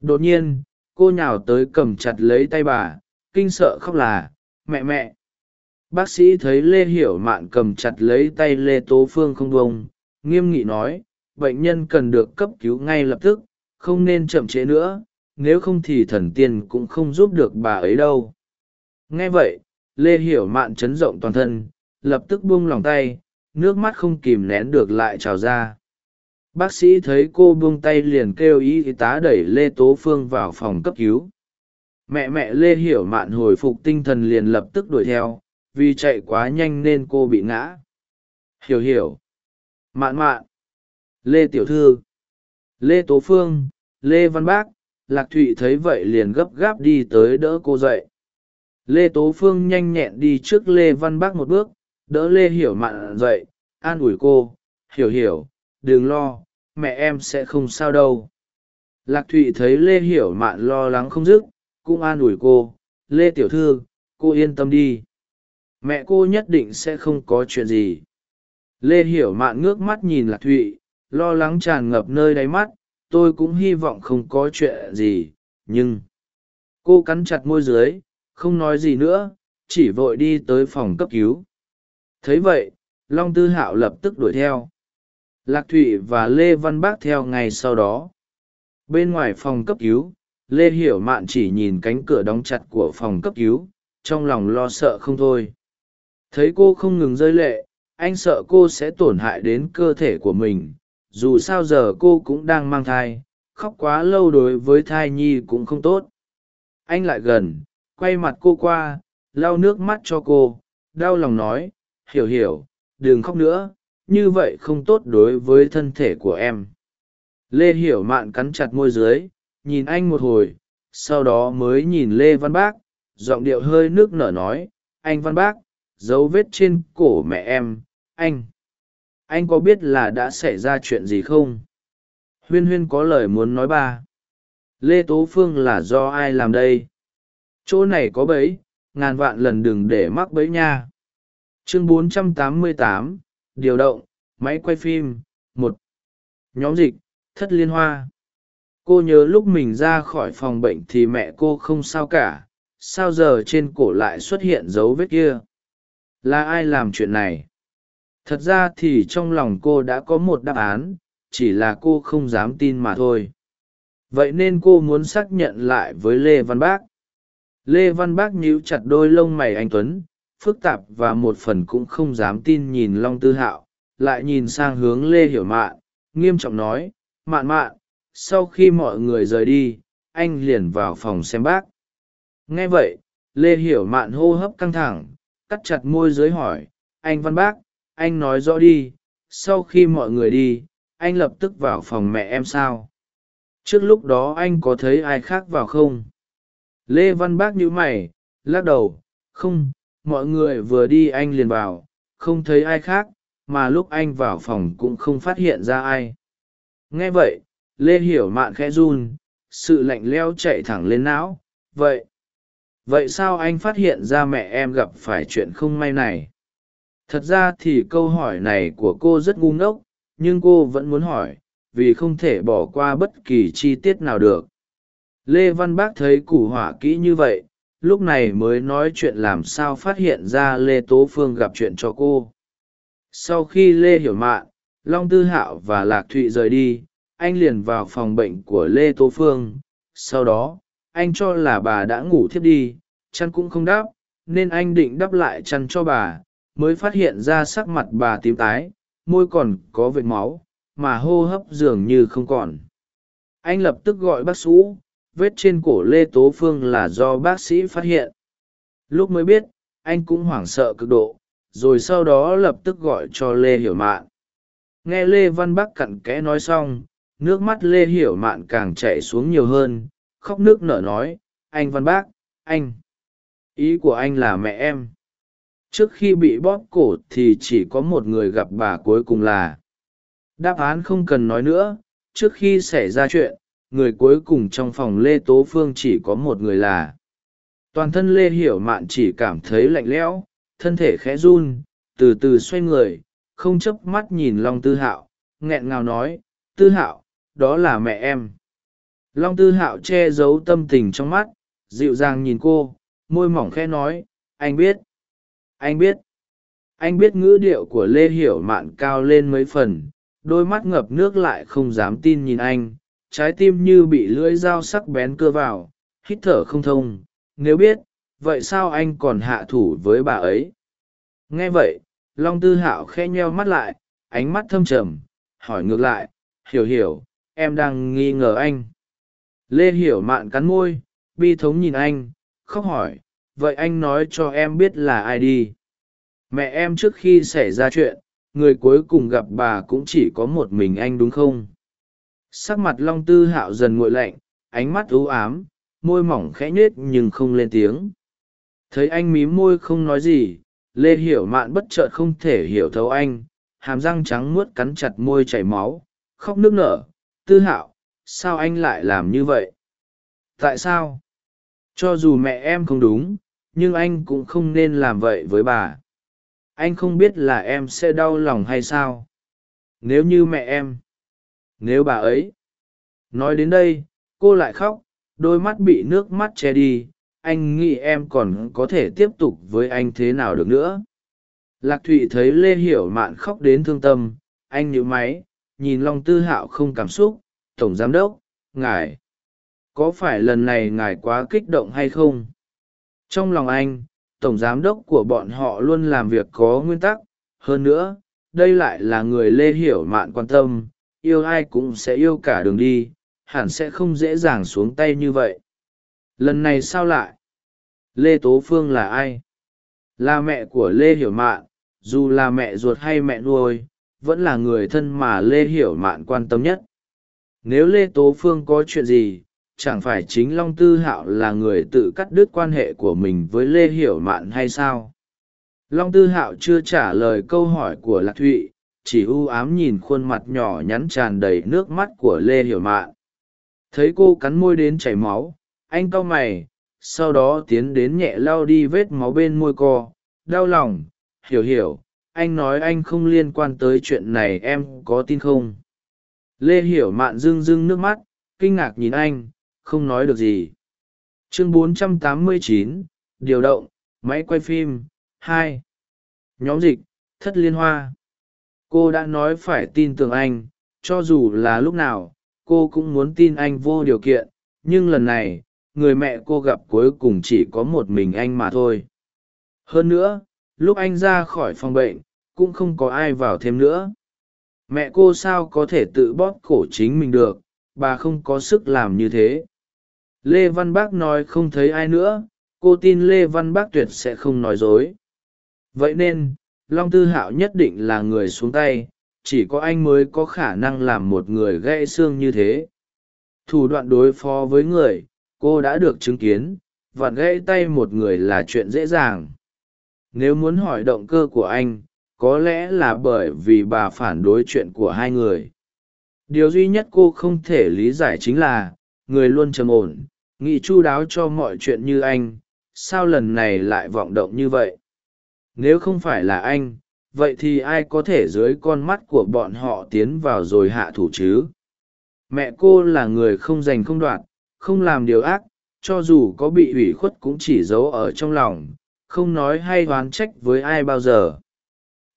Đột nhiên, cô nhào tới cầm chặt lấy tay bà, kinh sợ khóc là, mẹ mẹ. Bác sĩ thấy lê hiểu mạn cầm chặt lấy tay lê tố phương không bông nghiêm nghị nói bệnh nhân cần được cấp cứu ngay lập tức, không nên chậm trễ nữa, nếu không thì thần tiên cũng không giúp được bà ấy đâu. Nghe vậy, lê hiểu mạn chấn rộng toàn thân, lập tức buông lòng tay, nước mắt không kìm nén được lại trào ra. Bác sĩ thấy cô buông tay liền kêu y tá đẩy lê tố phương vào phòng cấp cứu. Mẹ mẹ lê hiểu mạn hồi phục tinh thần liền lập tức đuổi theo, vì chạy quá nhanh nên cô bị ngã. Hiểu hiểu. Mạn mạn lê tiểu thư. Lê tố phương, lê văn bác, lạc thụy thấy vậy liền gấp gáp đi tới đỡ cô dậy. Lê tố phương nhanh nhẹn đi trước lê văn bác một bước, đỡ lê hiểu mạn dậy, an ủi cô, hiểu hiểu, đừng lo, mẹ em sẽ không sao đâu. Lạc thụy thấy lê hiểu mạn lo lắng không dứt, cũng an ủi cô, lê tiểu thư, cô yên tâm đi. Mẹ cô nhất định sẽ không có chuyện gì. Lê hiểu mạn ngước mắt nhìn lạc thụy lo lắng tràn ngập nơi đáy mắt, tôi cũng hy vọng không có chuyện gì, nhưng cô cắn chặt môi dưới, không nói gì nữa, chỉ vội đi tới phòng cấp cứu. Thấy vậy, long tư hạo lập tức đuổi theo. Lạc thụy và lê văn bác theo ngay sau đó. Bên ngoài phòng cấp cứu, lê hiểu mạn chỉ nhìn cánh cửa đóng chặt của phòng cấp cứu, trong lòng lo sợ không thôi. Thấy cô không ngừng rơi lệ, anh sợ cô sẽ tổn hại đến cơ thể của mình dù sao giờ cô cũng đang mang thai, khóc quá lâu đối với thai nhi cũng không tốt. Anh lại gần, quay mặt cô qua, lau nước mắt cho cô, đau lòng nói, hiểu hiểu, đừng khóc nữa, như vậy không tốt đối với thân thể của em. Lê hiểu mạn cắn chặt môi dưới, nhìn anh một hồi, sau đó mới nhìn lê văn bác, giọng điệu hơi nước nở nói, anh văn bác, dấu vết trên cổ mẹ em, anh anh có biết là đã xảy ra chuyện gì không? Huyên huyên có lời muốn nói ba. Lê tố phương là do ai làm đây? Chỗ này có bẫy ngàn vạn lần đừng để mắc bẫy nha. Chương 488, điều động máy quay phim một. Nhóm dịch thất liên hoa. Cô nhớ lúc mình ra khỏi phòng bệnh thì mẹ cô không sao cả sao giờ trên cổ lại xuất hiện dấu vết kia? Là ai làm chuyện này? Thật ra thì trong lòng cô đã có một đáp án, chỉ là cô không dám tin mà thôi. Vậy nên cô muốn xác nhận lại với lê văn bác. Lê văn bác nhíu chặt đôi lông mày anh tuấn, phức tạp và một phần cũng không dám tin nhìn long tư hạo, lại nhìn sang hướng lê hiểu mạn, nghiêm trọng nói, mạn mạn, sau khi mọi người rời đi, anh liền vào phòng xem bác. Nghe vậy, lê hiểu mạn hô hấp căng thẳng, cắt chặt môi dưới hỏi, anh văn bác anh nói rõ đi, sau khi mọi người đi, anh lập tức vào phòng mẹ em sao? Trước lúc đó anh có thấy ai khác vào không? Lê văn bác nhíu mày, lắc đầu, không, mọi người vừa đi anh liền vào, không thấy ai khác, mà lúc anh vào phòng cũng không phát hiện ra ai. Nghe vậy, lê hiểu mạn khẽ run, sự lạnh leo chạy thẳng lên não, vậy vậy sao anh phát hiện ra mẹ em gặp phải chuyện không may này? Thật ra thì câu hỏi này của cô rất ngu ngốc, nhưng cô vẫn muốn hỏi, vì không thể bỏ qua bất kỳ chi tiết nào được. Lê văn bác thấy củ hỏa kỹ như vậy, lúc này mới nói chuyện làm sao phát hiện ra lê tố phương gặp chuyện cho cô. Sau khi lê hiểu mạn, long tư hạo và lạc thụy rời đi, anh liền vào phòng bệnh của lê tố phương. Sau đó, anh cho là bà đã ngủ thiếp đi, chăn cũng không đáp nên anh định đắp lại chăn cho bà mới phát hiện ra sắc mặt bà tím tái, môi còn có vệt máu, mà hô hấp dường như không còn. Anh lập tức gọi bác sĩ, vết trên cổ lê tố phương là do bác sĩ phát hiện. Lúc mới biết, anh cũng hoảng sợ cực độ, rồi sau đó lập tức gọi cho lê hiểu mạn. Nghe lê văn bắc cặn kẽ nói xong, nước mắt lê hiểu mạn càng chảy xuống nhiều hơn, khóc nước nở nói, anh văn bác anh, ý của anh là mẹ em trước khi bị bóp cổ thì chỉ có một người gặp bà cuối cùng là. Đáp án không cần nói nữa, trước khi xảy ra chuyện, người cuối cùng trong phòng lê tố phương chỉ có một người là. Toàn thân lê hiểu mạn chỉ cảm thấy lạnh lẽo, thân thể khẽ run, từ từ xoay người, không chớp mắt nhìn long tư hạo, nghẹn ngào nói, tư hạo, đó là mẹ em. Long tư hạo che giấu tâm tình trong mắt, dịu dàng nhìn cô, môi mỏng khẽ nói, anh biết anh biết. Anh biết ngữ điệu của lê hiểu mạn cao lên mấy phần, đôi mắt ngập nước lại không dám tin nhìn anh. Trái tim như bị lưỡi dao sắc bén cưa vào, hít thở không thông. Nếu biết, vậy sao anh còn hạ thủ với bà ấy? Nghe vậy, long tư hạo khe nheo mắt lại, ánh mắt thâm trầm, hỏi ngược lại, hiểu hiểu, em đang nghi ngờ anh. Lê hiểu mạn cắn môi, bi thống nhìn anh, khóc hỏi vậy anh nói cho em biết là ai đi. Mẹ em trước khi xảy ra chuyện, người cuối cùng gặp bà cũng chỉ có một mình anh đúng không? Sắc mặt long tư hạo dần nguội lạnh, ánh mắt ưu ám, môi mỏng khẽ nhết nhưng không lên tiếng. Thấy anh mím môi không nói gì, lê hiểu mạn bất chợt không thể hiểu thấu anh, hàm răng trắng muốt cắn chặt môi chảy máu, khóc nước nở. Tư hạo, sao anh lại làm như vậy? Tại sao? Cho dù mẹ em không đúng nhưng anh cũng không nên làm vậy với bà. Anh không biết là em sẽ đau lòng hay sao. Nếu như mẹ em, nếu bà ấy, nói đến đây, cô lại khóc, đôi mắt bị nước mắt che đi, anh nghĩ em còn có thể tiếp tục với anh thế nào được nữa. Lạc thụy thấy lê hiểu mạn khóc đến thương tâm, anh nhíu máy, nhìn long tư hạo không cảm xúc, tổng giám đốc, ngài, có phải lần này ngài quá kích động hay không? Trong lòng anh, tổng giám đốc của bọn họ luôn làm việc có nguyên tắc. Hơn nữa, đây lại là người lê hiểu mạn quan tâm. Yêu ai cũng sẽ yêu cả đường đi, hẳn sẽ không dễ dàng xuống tay như vậy. Lần này sao lại? Lê tố phương là ai? Là mẹ của lê hiểu mạn, dù là mẹ ruột hay mẹ nuôi, vẫn là người thân mà lê hiểu mạn quan tâm nhất. Nếu lê tố phương có chuyện gì chẳng phải chính long tư hạo là người tự cắt đứt quan hệ của mình với lê hiểu mạn hay sao? Long tư hạo chưa trả lời câu hỏi của lạc thụy, chỉ u ám nhìn khuôn mặt nhỏ nhắn tràn đầy nước mắt của lê hiểu mạn. Thấy cô cắn môi đến chảy máu, anh cau mày, sau đó tiến đến nhẹ lau đi vết máu bên môi co đau lòng, hiểu hiểu, anh nói anh không liên quan tới chuyện này, em có tin không? Lê hiểu mạn rưng rưng nước mắt, kinh ngạc nhìn anh không nói được gì. Chương 489, điều động máy quay phim hai. Nhóm dịch thất liên hoa. Cô đã nói phải tin tưởng anh cho dù là lúc nào cô cũng muốn tin anh vô điều kiện nhưng lần này người mẹ cô gặp cuối cùng chỉ có một mình anh mà thôi. Hơn nữa lúc anh ra khỏi phòng bệnh cũng không có ai vào thêm nữa. Mẹ cô sao có thể tự bóp cổ chính mình được bà không có sức làm như thế lê văn bác nói không thấy ai nữa, cô tin lê văn bác tuyệt sẽ không nói dối. Vậy nên, long tư hạo nhất định là người xuống tay, chỉ có anh mới có khả năng làm một người gãy xương như thế. Thủ đoạn đối phó với người, cô đã được chứng kiến, và gãy tay một người là chuyện dễ dàng. Nếu muốn hỏi động cơ của anh, có lẽ là bởi vì bà phản đối chuyện của hai người. Điều duy nhất cô không thể lý giải chính là, người luôn trầm ổn nghĩ chu đáo cho mọi chuyện như anh, sao lần này lại vọng động như vậy? Nếu không phải là anh, vậy thì ai có thể dưới con mắt của bọn họ tiến vào rồi hạ thủ chứ? Mẹ cô là người không giành không đoạt, không làm điều ác, cho dù có bị ủy khuất cũng chỉ giấu ở trong lòng, không nói hay oán trách với ai bao giờ.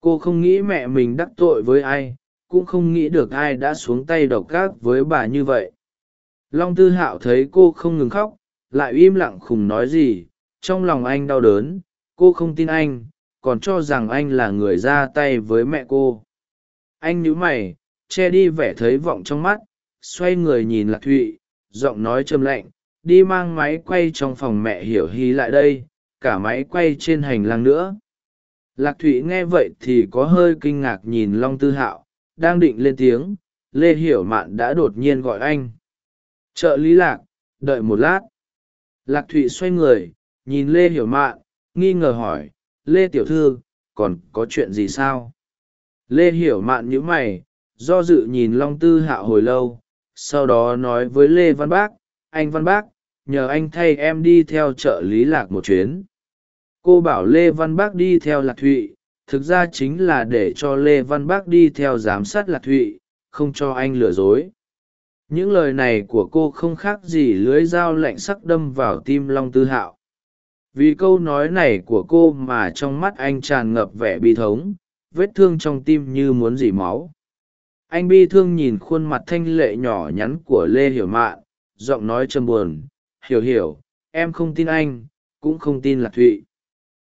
Cô không nghĩ mẹ mình đắc tội với ai, cũng không nghĩ được ai đã xuống tay độc gác với bà như vậy long tư hạo thấy cô không ngừng khóc, lại im lặng khùng nói gì, trong lòng anh đau đớn, cô không tin anh, còn cho rằng anh là người ra tay với mẹ cô. Anh nhíu mày, che đi vẻ thấy vọng trong mắt, xoay người nhìn lạc thụy, giọng nói trầm lạnh, đi mang máy quay trong phòng mẹ hiểu hy lại đây, cả máy quay trên hành lang nữa. Lạc thụy nghe vậy thì có hơi kinh ngạc nhìn long tư hạo, đang định lên tiếng, lê hiểu mạn đã đột nhiên gọi anh trợ lý lạc, đợi một lát. Lạc thụy xoay người, nhìn lê hiểu mạn, nghi ngờ hỏi, lê tiểu thư, còn có chuyện gì sao? Lê hiểu mạn nhíu mày, do dự nhìn long tư Hạ hồi lâu, sau đó nói với lê văn bác, anh văn bác, nhờ anh thay em đi theo trợ lý lạc một chuyến. Cô bảo lê văn bác đi theo lạc thụy, thực ra chính là để cho lê văn bác đi theo giám sát lạc thụy, không cho anh lừa dối những lời này của cô không khác gì lưới dao lạnh sắc đâm vào tim long tư hạo. Vì câu nói này của cô mà trong mắt anh tràn ngập vẻ bi thống, vết thương trong tim như muốn dỉ máu. Anh bi thương nhìn khuôn mặt thanh lệ nhỏ nhắn của lê hiểu mạn, giọng nói châm buồn, hiểu hiểu, em không tin anh, cũng không tin lạc thụy.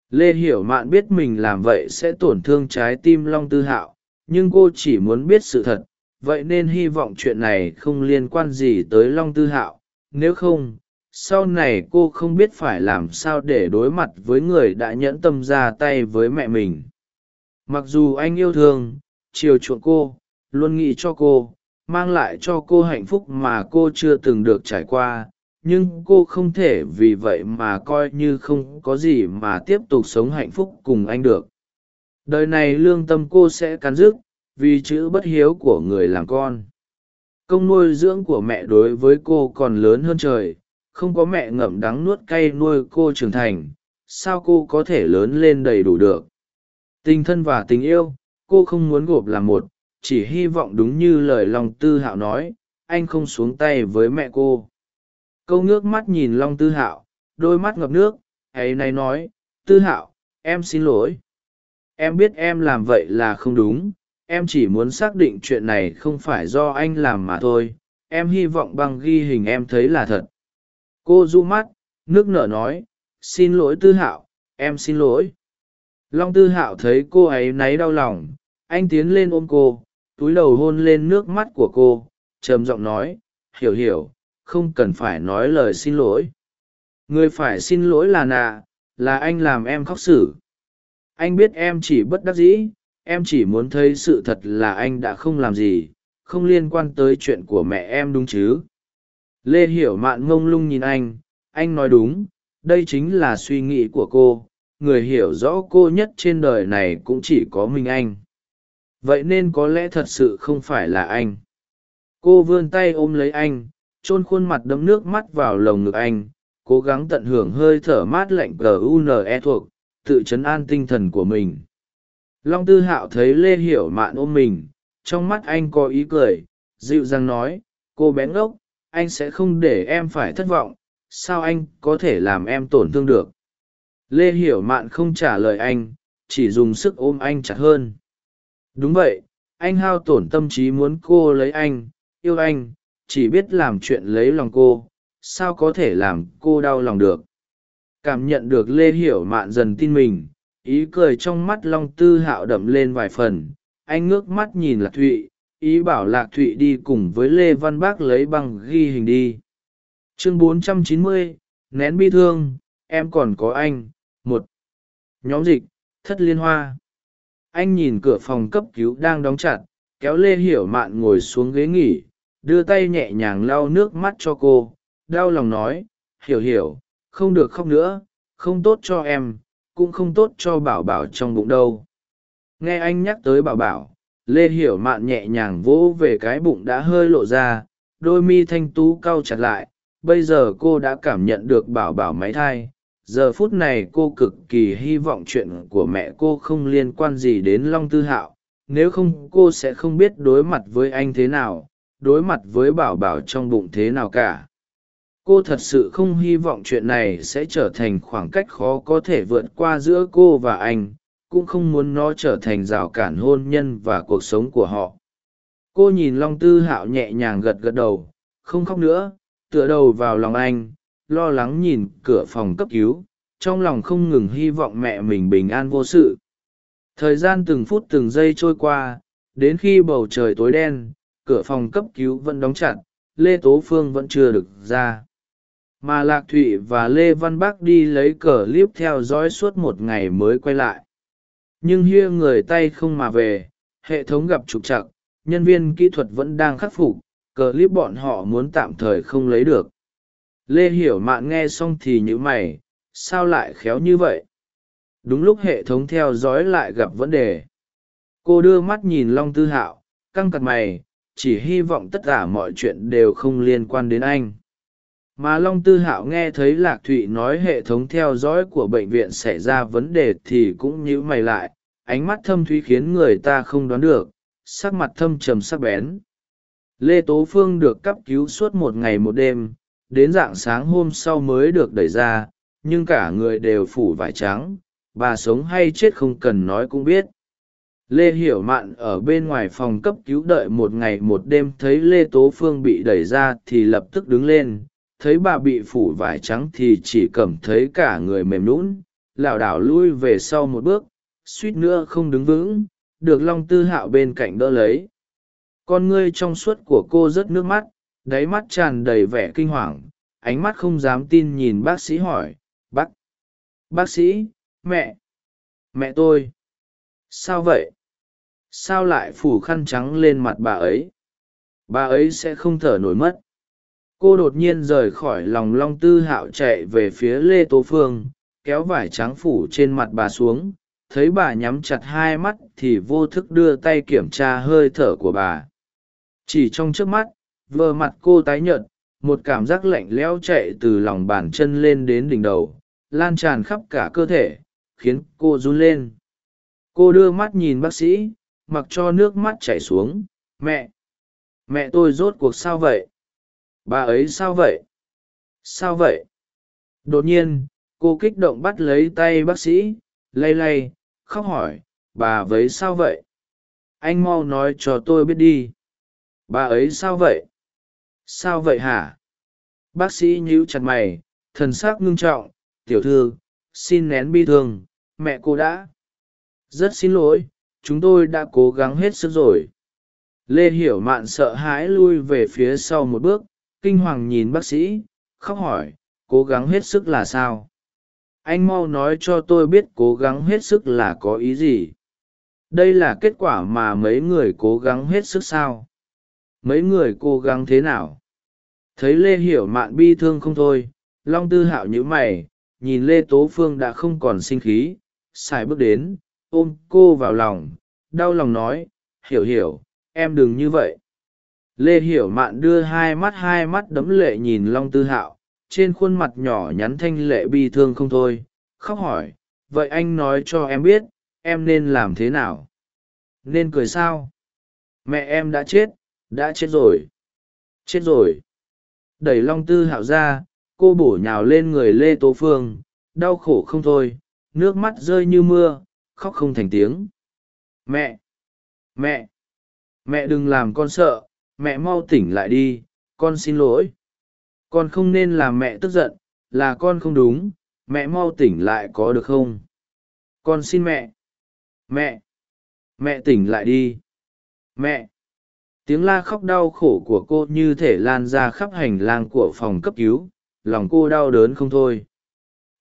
Lê hiểu mạn biết mình làm vậy sẽ tổn thương trái tim long tư hạo, nhưng cô chỉ muốn biết sự thật vậy nên hy vọng chuyện này không liên quan gì tới long tư hạo. Nếu không, sau này cô không biết phải làm sao để đối mặt với người đã nhẫn tâm ra tay với mẹ mình. Mặc dù anh yêu thương, chiều chuộng cô, luôn nghĩ cho cô, mang lại cho cô hạnh phúc mà cô chưa từng được trải qua, nhưng cô không thể vì vậy mà coi như không có gì mà tiếp tục sống hạnh phúc cùng anh được. Đời này lương tâm cô sẽ cắn rứt vì chữ bất hiếu của người làm con. Công nuôi dưỡng của mẹ đối với cô còn lớn hơn trời, không có mẹ ngậm đắng nuốt cay nuôi cô trưởng thành, sao cô có thể lớn lên đầy đủ được? Tình thân và tình yêu, cô không muốn gộp làm một, chỉ hy vọng đúng như lời lòng tư hạo nói, anh không xuống tay với mẹ cô. Câu ngước mắt nhìn long tư hạo, đôi mắt ngập nước, ấy nay nói, tư hạo, em xin lỗi. Em biết em làm vậy là không đúng em chỉ muốn xác định chuyện này không phải do anh làm mà thôi, em hy vọng băng ghi hình em thấy là thật. Cô du mắt, nước nở nói, xin lỗi tư hạo, em xin lỗi. Long tư hạo thấy cô ấy náy đau lòng, anh tiến lên ôm cô, túi đầu hôn lên nước mắt của cô, trầm giọng nói, hiểu hiểu, không cần phải nói lời xin lỗi. Người phải xin lỗi là nà là anh làm em khóc xử. Anh biết em chỉ bất đắc dĩ em chỉ muốn thấy sự thật là anh đã không làm gì, không liên quan tới chuyện của mẹ em đúng chứ? Lê hiểu mạn ngông lung nhìn anh anh nói đúng, đây chính là suy nghĩ của cô, người hiểu rõ cô nhất trên đời này cũng chỉ có mình anh. Vậy nên có lẽ thật sự không phải là anh. Cô vươn tay ôm lấy anh, chôn khuôn mặt đấm nước mắt vào lồng ngực anh, cố gắng tận hưởng hơi thở mát lạnh gune thuộc, tự chấn an tinh thần của mình long tư hạo thấy lê hiểu mạn ôm mình, trong mắt anh có ý cười, dịu dàng nói, cô bé ngốc, anh sẽ không để em phải thất vọng, sao anh có thể làm em tổn thương được? Lê hiểu mạn không trả lời anh, chỉ dùng sức ôm anh chặt hơn. Đúng vậy, anh hao tổn tâm trí muốn cô lấy anh, yêu anh, chỉ biết làm chuyện lấy lòng cô, sao có thể làm cô đau lòng được? Cảm nhận được lê hiểu mạn dần tin mình ý cười trong mắt long tư hạo đậm lên vài phần anh ngước mắt nhìn lạc thụy ý bảo lạc thụy đi cùng với lê văn bác lấy băng ghi hình đi. Chương 490, nén bi thương em còn có anh một. Nhóm dịch thất liên hoa. Anh nhìn cửa phòng cấp cứu đang đóng chặt kéo lê hiểu mạn ngồi xuống ghế nghỉ đưa tay nhẹ nhàng lau nước mắt cho cô đau lòng nói hiểu hiểu không được khóc nữa không tốt cho em cũng không tốt cho bảo bảo trong bụng đâu. Nghe anh nhắc tới bảo bảo, lê hiểu mạn nhẹ nhàng vỗ về cái bụng đã hơi lộ ra, đôi mi thanh tú cau chặt lại. Bây giờ cô đã cảm nhận được bảo bảo máy thai. Giờ phút này cô cực kỳ hy vọng chuyện của mẹ cô không liên quan gì đến long tư hạo. Nếu không, cô sẽ không biết đối mặt với anh thế nào, đối mặt với bảo bảo trong bụng thế nào cả cô thật sự không hy vọng chuyện này sẽ trở thành khoảng cách khó có thể vượt qua giữa cô và anh, cũng không muốn nó trở thành rào cản hôn nhân và cuộc sống của họ. Cô nhìn long tư hạo nhẹ nhàng gật gật đầu, không khóc nữa, tựa đầu vào lòng anh, lo lắng nhìn cửa phòng cấp cứu, trong lòng không ngừng hy vọng mẹ mình bình an vô sự. Thời gian từng phút từng giây trôi qua, đến khi bầu trời tối đen, cửa phòng cấp cứu vẫn đóng chặt, lê tố phương vẫn chưa được ra mà lạc thụy và lê văn bắc đi lấy cờ clip theo dõi suốt một ngày mới quay lại. Nhưng hia người tay không mà về, hệ thống gặp trục trặc, nhân viên kỹ thuật vẫn đang khắc phục, cờ clip bọn họ muốn tạm thời không lấy được. Lê hiểu mạn nghe xong thì nhữ mày, sao lại khéo như vậy? Đúng lúc hệ thống theo dõi lại gặp vấn đề. Cô đưa mắt nhìn long tư hạo, căng cặt mày, chỉ hy vọng tất cả mọi chuyện đều không liên quan đến anh mà long tư hạo nghe thấy lạc thụy nói hệ thống theo dõi của bệnh viện xảy ra vấn đề thì cũng nhíu mày lại, ánh mắt thâm thúy khiến người ta không đoán được, sắc mặt thâm trầm sắc bén. Lê tố phương được cấp cứu suốt một ngày một đêm, đến dạng sáng hôm sau mới được đẩy ra, nhưng cả người đều phủ vải trắng, bà sống hay chết không cần nói cũng biết. Lê hiểu mạn ở bên ngoài phòng cấp cứu đợi một ngày một đêm thấy lê tố phương bị đẩy ra thì lập tức đứng lên thấy bà bị phủ vải trắng thì chỉ cảm thấy cả người mềm lũn lảo đảo lui về sau một bước, suýt nữa không đứng vững, được long tư hạo bên cạnh đỡ lấy. Con ngươi trong suốt của cô rớt nước mắt, đáy mắt tràn đầy vẻ kinh hoàng, ánh mắt không dám tin nhìn bác sĩ hỏi, bác bác sĩ, mẹ mẹ tôi, sao vậy? Sao lại phủ khăn trắng lên mặt bà ấy? Bà ấy sẽ không thở nổi mất cô đột nhiên rời khỏi lòng long tư hạo chạy về phía lê tố phương, kéo vải trắng phủ trên mặt bà xuống. Thấy bà nhắm chặt hai mắt thì vô thức đưa tay kiểm tra hơi thở của bà. Chỉ trong trước mắt, vờ mặt cô tái nhợt, một cảm giác lạnh lẽo chạy từ lòng bàn chân lên đến đỉnh đầu, lan tràn khắp cả cơ thể, khiến cô run lên. Cô đưa mắt nhìn bác sĩ, mặc cho nước mắt chảy xuống. Mẹ mẹ tôi rốt cuộc sao vậy? Bà ấy sao vậy? Sao vậy? Đột nhiên, cô kích động bắt lấy tay bác sĩ, lay lay, khóc hỏi, bà ấy sao vậy? Anh mau nói cho tôi biết đi. Bà ấy sao vậy? Sao vậy hả? Bác sĩ nhíu chặt mày, thần s ắ c ngưng trọng, tiểu thư, xin nén bi thương, mẹ cô đã. Rất xin lỗi, chúng tôi đã cố gắng hết sức rồi. Lê hiểu mạn sợ hãi lui về phía sau một bước kinh hoàng nhìn bác sĩ, khóc hỏi, cố gắng hết sức là sao? Anh mau nói cho tôi biết cố gắng hết sức là có ý gì. Đây là kết quả mà mấy người cố gắng hết sức sao? Mấy người cố gắng thế nào? Thấy lê hiểu mạn bi thương không thôi, long tư hạo nhữ mày, nhìn lê tố phương đã không còn sinh khí xài bước đến, ôm cô vào lòng, đau lòng nói, hiểu hiểu, em đừng như vậy lê hiểu mạn đưa hai mắt hai mắt đấm lệ nhìn long tư hạo, trên khuôn mặt nhỏ nhắn thanh lệ bi thương không thôi, khóc hỏi, vậy anh nói cho em biết, em nên làm thế nào? Nên cười sao? Mẹ em đã chết đã chết rồi. Chết rồi. Đẩy long tư hạo ra, cô bổ nhào lên người lê tố phương, đau khổ không thôi, nước mắt rơi như mưa, khóc không thành tiếng. Mẹ mẹ mẹ đừng làm con sợ mẹ mau tỉnh lại đi, con xin lỗi. Con không nên làm mẹ tức giận, là con không đúng, mẹ mau tỉnh lại có được không? Con xin mẹ. Mẹ. Mẹ tỉnh lại đi. Mẹ. Tiếng la khóc đau khổ của cô như thể lan ra khắp hành lang của phòng cấp cứu, lòng cô đau đớn không thôi.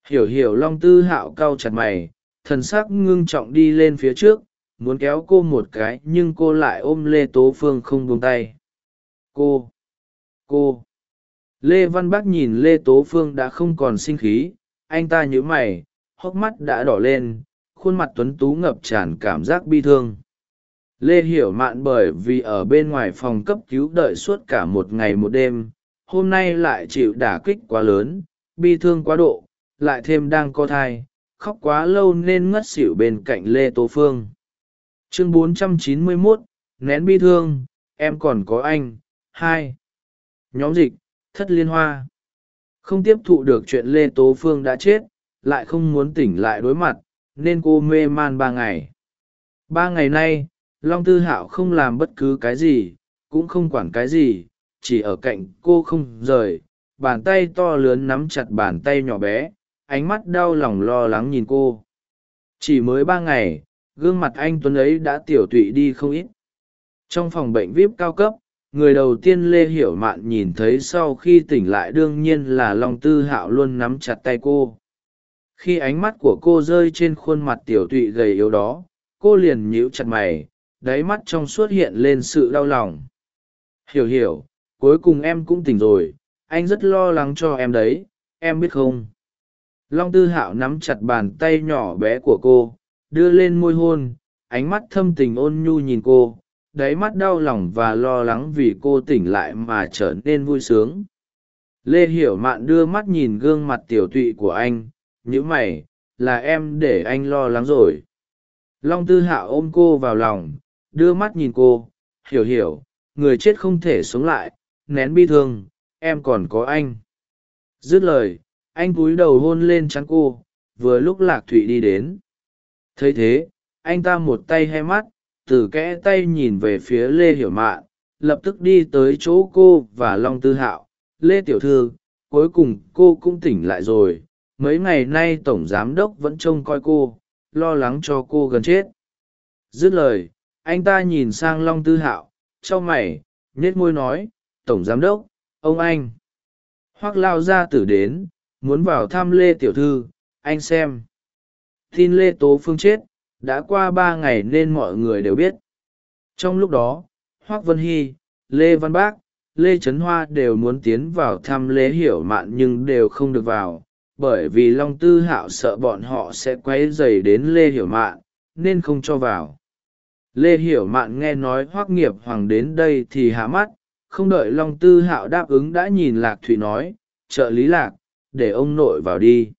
Hiểu hiểu long tư hạo cau chặt mày, thần sắc ngưng trọng đi lên phía trước, muốn kéo cô một cái nhưng cô lại ôm lê tố phương không buông tay cô. Cô. Lê văn bác nhìn lê tố phương đã không còn sinh khí. Anh ta nhớ mày hốc mắt đã đỏ lên khuôn mặt tuấn tú ngập tràn cảm giác bi thương. Lê hiểu mạn bởi vì ở bên ngoài phòng cấp cứu đợi suốt cả một ngày một đêm hôm nay lại chịu đả kích quá lớn bi thương quá độ lại thêm đang co thai khóc quá lâu nên ngất xỉu bên cạnh lê tố phương. Chương 491, nén bi thương em còn có anh hai. Nhóm dịch, thất liên hoa. Không tiếp thụ được chuyện lê tố phương đã chết, lại không muốn tỉnh lại đối mặt, nên cô mê man ba ngày. Ba ngày nay, long tư hạo không làm bất cứ cái gì, cũng không quản cái gì, chỉ ở cạnh cô không rời, bàn tay to lớn nắm chặt bàn tay nhỏ bé, ánh mắt đau lòng lo lắng nhìn cô. Chỉ mới ba ngày, gương mặt anh tuấn ấy đã tiểu tụy đi không ít. Trong phòng bệnh vip cao cấp người đầu tiên lê hiểu mạn nhìn thấy sau khi tỉnh lại đương nhiên là long tư hạo luôn nắm chặt tay cô. Khi ánh mắt của cô rơi trên khuôn mặt tiểu tụy gầy yếu đó, cô liền nhíu chặt mày, đáy mắt trong suốt hiện lên sự đau lòng. Hiểu hiểu, cuối cùng em cũng tỉnh rồi, anh rất lo lắng cho em đấy, em biết không? Long tư hạo nắm chặt bàn tay nhỏ bé của cô, đưa lên môi hôn, ánh mắt thâm tình ôn nhu nhìn cô đáy mắt đau lòng và lo lắng vì cô tỉnh lại mà trở nên vui sướng. Lê hiểu mạn đưa mắt nhìn gương mặt tiểu tụy của anh nhữ mày, là em để anh lo lắng rồi. Long tư Hạ ôm cô vào lòng, đưa mắt nhìn cô, hiểu hiểu, người chết không thể sống lại, nén bi thương, em còn có anh. Dứt lời, anh cúi đầu hôn lên trán cô, vừa lúc lạc thụy đi đến. Thấy thế, anh ta một tay hay mắt từ kẽ tay nhìn về phía lê hiểu mạn lập tức đi tới chỗ cô và long tư hạo. Lê tiểu thư, cuối cùng cô cũng tỉnh lại rồi. Mấy ngày nay tổng giám đốc vẫn trông coi cô, lo lắng cho cô gần chết. Dứt lời, anh ta nhìn sang long tư hạo c h o mày nhết môi nói, tổng giám đốc, ông anh. Hoác lao gia tử đến, muốn vào thăm lê tiểu thư, anh xem. Tin lê tố phương chết đã qua ba ngày nên mọi người đều biết. Trong lúc đó, hoác vân hy, lê văn bác, lê trấn hoa đều muốn tiến vào thăm lê hiểu mạn nhưng đều không được vào, bởi vì long tư hạo sợ bọn họ sẽ q u y dày đến lê hiểu mạn, nên không cho vào. Lê hiểu mạn nghe nói hoác nghiệp hoàng đến đây thì hạ mắt, không đợi long tư hạo đáp ứng đã nhìn lạc thụy nói, trợ lý lạc, để ông nội vào đi.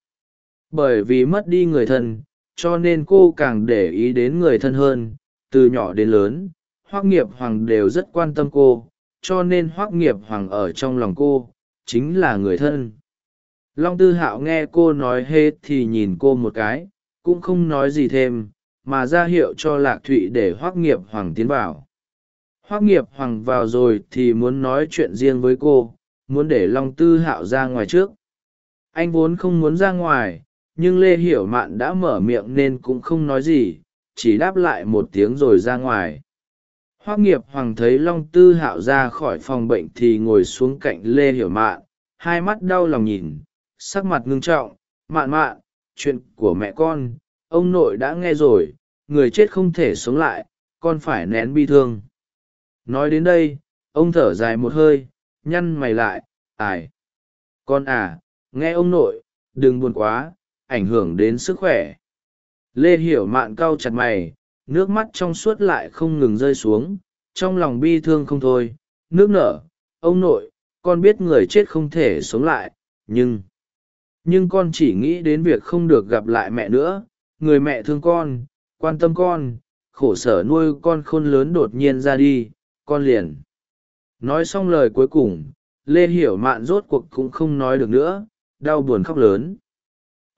Bởi vì mất đi người thân cho nên cô càng để ý đến người thân hơn, từ nhỏ đến lớn hoác nghiệp hoàng đều rất quan tâm cô, cho nên hoác nghiệp hoàng ở trong lòng cô chính là người thân. Long tư hạo nghe cô nói hết thì nhìn cô một cái, cũng không nói gì thêm, mà ra hiệu cho lạc thụy để hoác nghiệp hoàng tiến vào. Hoác nghiệp hoàng vào rồi thì muốn nói chuyện riêng với cô, muốn để long tư hạo ra ngoài trước. Anh vốn không muốn ra ngoài nhưng lê hiểu mạn đã mở miệng nên cũng không nói gì, chỉ đáp lại một tiếng rồi ra ngoài. Hoác nghiệp hoàng thấy long tư hạo ra khỏi phòng bệnh thì ngồi xuống cạnh lê hiểu mạn, hai mắt đau lòng nhìn, sắc mặt ngưng trọng, mạn mạn, chuyện của mẹ con, ông nội đã nghe rồi, người chết không thể sống lại, con phải nén bi thương. Nói đến đây, ông thở dài một hơi, nhăn mày lại ải con à nghe ông nội, đừng buồn quá ảnh hưởng đến sức khỏe. Lê hiểu mạn cau chặt mày, nước mắt trong suốt lại không ngừng rơi xuống, trong lòng bi thương không thôi. Nước nở, ông nội, con biết người chết không thể sống lại, nhưng nhưng con chỉ nghĩ đến việc không được gặp lại mẹ nữa. Người mẹ thương con, quan tâm con, khổ sở nuôi con khôn lớn đột nhiên ra đi, con liền. Nói xong lời cuối cùng, lê hiểu mạn rốt cuộc cũng không nói được nữa, đau buồn khóc lớn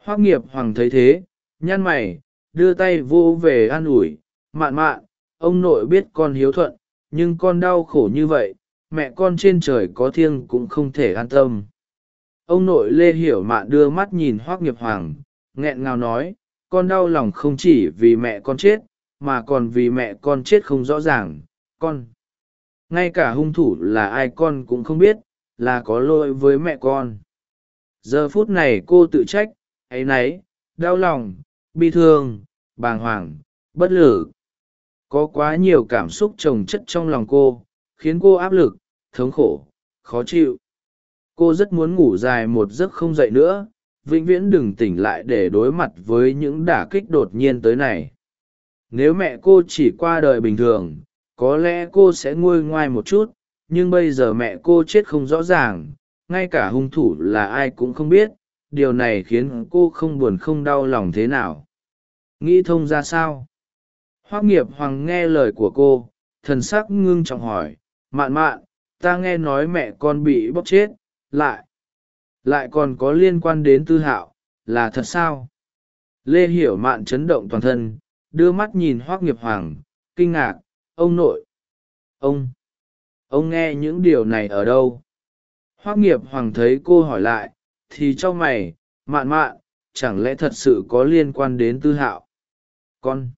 hoác nghiệp hoàng thấy thế, nhăn mày, đưa tay vô về an ủi, mạn mạn, ông nội biết con hiếu thuận, nhưng con đau khổ như vậy, mẹ con trên trời có thiêng cũng không thể an tâm. Ông nội lê hiểu mạn đưa mắt nhìn hoác nghiệp hoàng, nghẹn ngào nói, con đau lòng không chỉ vì mẹ con chết, mà còn vì mẹ con chết không rõ ràng, con. Ngay cả hung thủ là ai con cũng không biết, là có lỗi với mẹ con. Giờ phút này cô tự trách áy náy, đau lòng, bi thương, bàng hoàng, bất lử có quá nhiều cảm xúc trồng chất trong lòng cô, khiến cô áp lực, thống khổ, khó chịu. Cô rất muốn ngủ dài một giấc không dậy nữa, vĩnh viễn đừng tỉnh lại để đối mặt với những đả kích đột nhiên tới này. Nếu mẹ cô chỉ qua đời bình thường, có lẽ cô sẽ nguôi ngoai một chút, nhưng bây giờ mẹ cô chết không rõ ràng, ngay cả hung thủ là ai cũng không biết điều này khiến cô không buồn không đau lòng thế nào. Nghĩ thông ra sao? Hoác nghiệp hoàng nghe lời của cô, thần sắc ngưng trọng hỏi, mạn mạn, ta nghe nói mẹ con bị bóc chết, lại lại còn có liên quan đến tư hạo, là thật sao? Lê hiểu mạn chấn động toàn thân, đưa mắt nhìn hoác nghiệp hoàng, kinh ngạc, ông nội, ông ông nghe những điều này ở đâu? Hoác nghiệp hoàng thấy cô hỏi lại thì cho mày mạn mạn chẳng lẽ thật sự có liên quan đến tư hạo? Con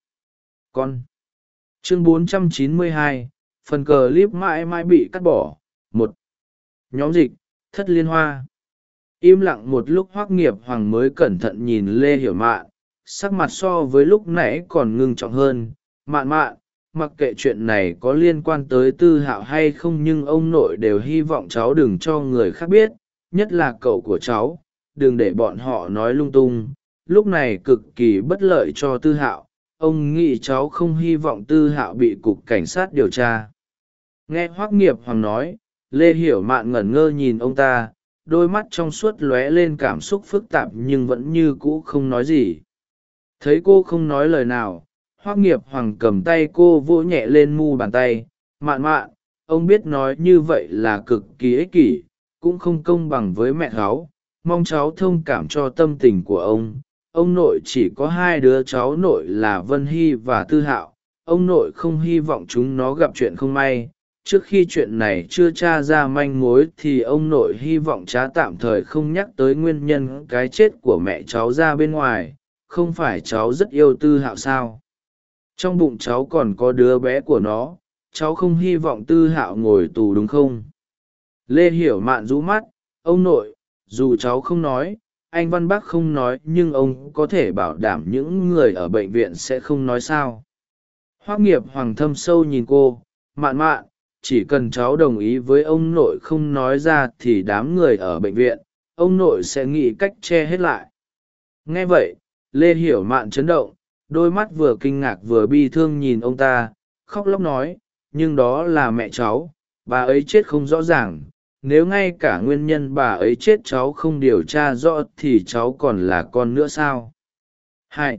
con. Chương 492, phần cờ clip mãi mãi bị cắt bỏ. Một. Nhóm dịch thất liên hoa. Im lặng một lúc hoác nghiệp hoàng mới cẩn thận nhìn lê hiểu mạn. Sắc mặt so với lúc nãy còn ngưng trọng hơn. Mạn mạn mặc kệ chuyện này có liên quan tới tư hạo hay không nhưng ông nội đều hy vọng cháu đừng cho người khác biết nhất là cậu của cháu, đừng để bọn họ nói lung tung. Lúc này cực kỳ bất lợi cho tư hạo, ông nghĩ cháu không hy vọng tư hạo bị cục cảnh sát điều tra. Nghe hoác nghiệp hoàng nói, lê hiểu mạn ngẩn ngơ nhìn ông ta, đôi mắt trong suốt lóe lên cảm xúc phức tạp nhưng vẫn như cũ không nói gì. Thấy cô không nói lời nào hoác nghiệp hoàng cầm tay cô vỗ nhẹ lên mu bàn tay. Mạn mạn, ông biết nói như vậy là cực kỳ ích kỷ cũng không công bằng với mẹ cháu. Mong cháu thông cảm cho tâm tình của ông. Ông nội chỉ có hai đứa cháu nội là vân hy và tư hạo. Ông nội không hy vọng chúng nó gặp chuyện không may. Trước khi chuyện này chưa t r a ra manh mối thì ông nội hy vọng cha tạm thời không nhắc tới nguyên nhân cái chết của mẹ cháu ra bên ngoài. Không phải cháu rất yêu tư hạo sao? Trong bụng cháu còn có đứa bé của nó. Cháu không hy vọng tư hạo ngồi tù đúng không? Lê hiểu mạn rũ mắt, ông nội, dù cháu không nói, anh văn bác không nói, nhưng ông có thể bảo đảm những người ở bệnh viện sẽ không nói sao. Hoác nghiệp hoàng thâm sâu nhìn cô, mạn mạn, chỉ cần cháu đồng ý với ông nội không nói ra thì đám người ở bệnh viện, ông nội sẽ nghĩ cách che hết lại. Nghe vậy, lê hiểu mạn chấn động, đôi mắt vừa kinh ngạc vừa bi thương nhìn ông ta, khóc lóc nói, nhưng đó là mẹ cháu, bà ấy chết không rõ ràng nếu ngay cả nguyên nhân bà ấy chết cháu không điều tra rõ thì cháu còn là con nữa sao? Hai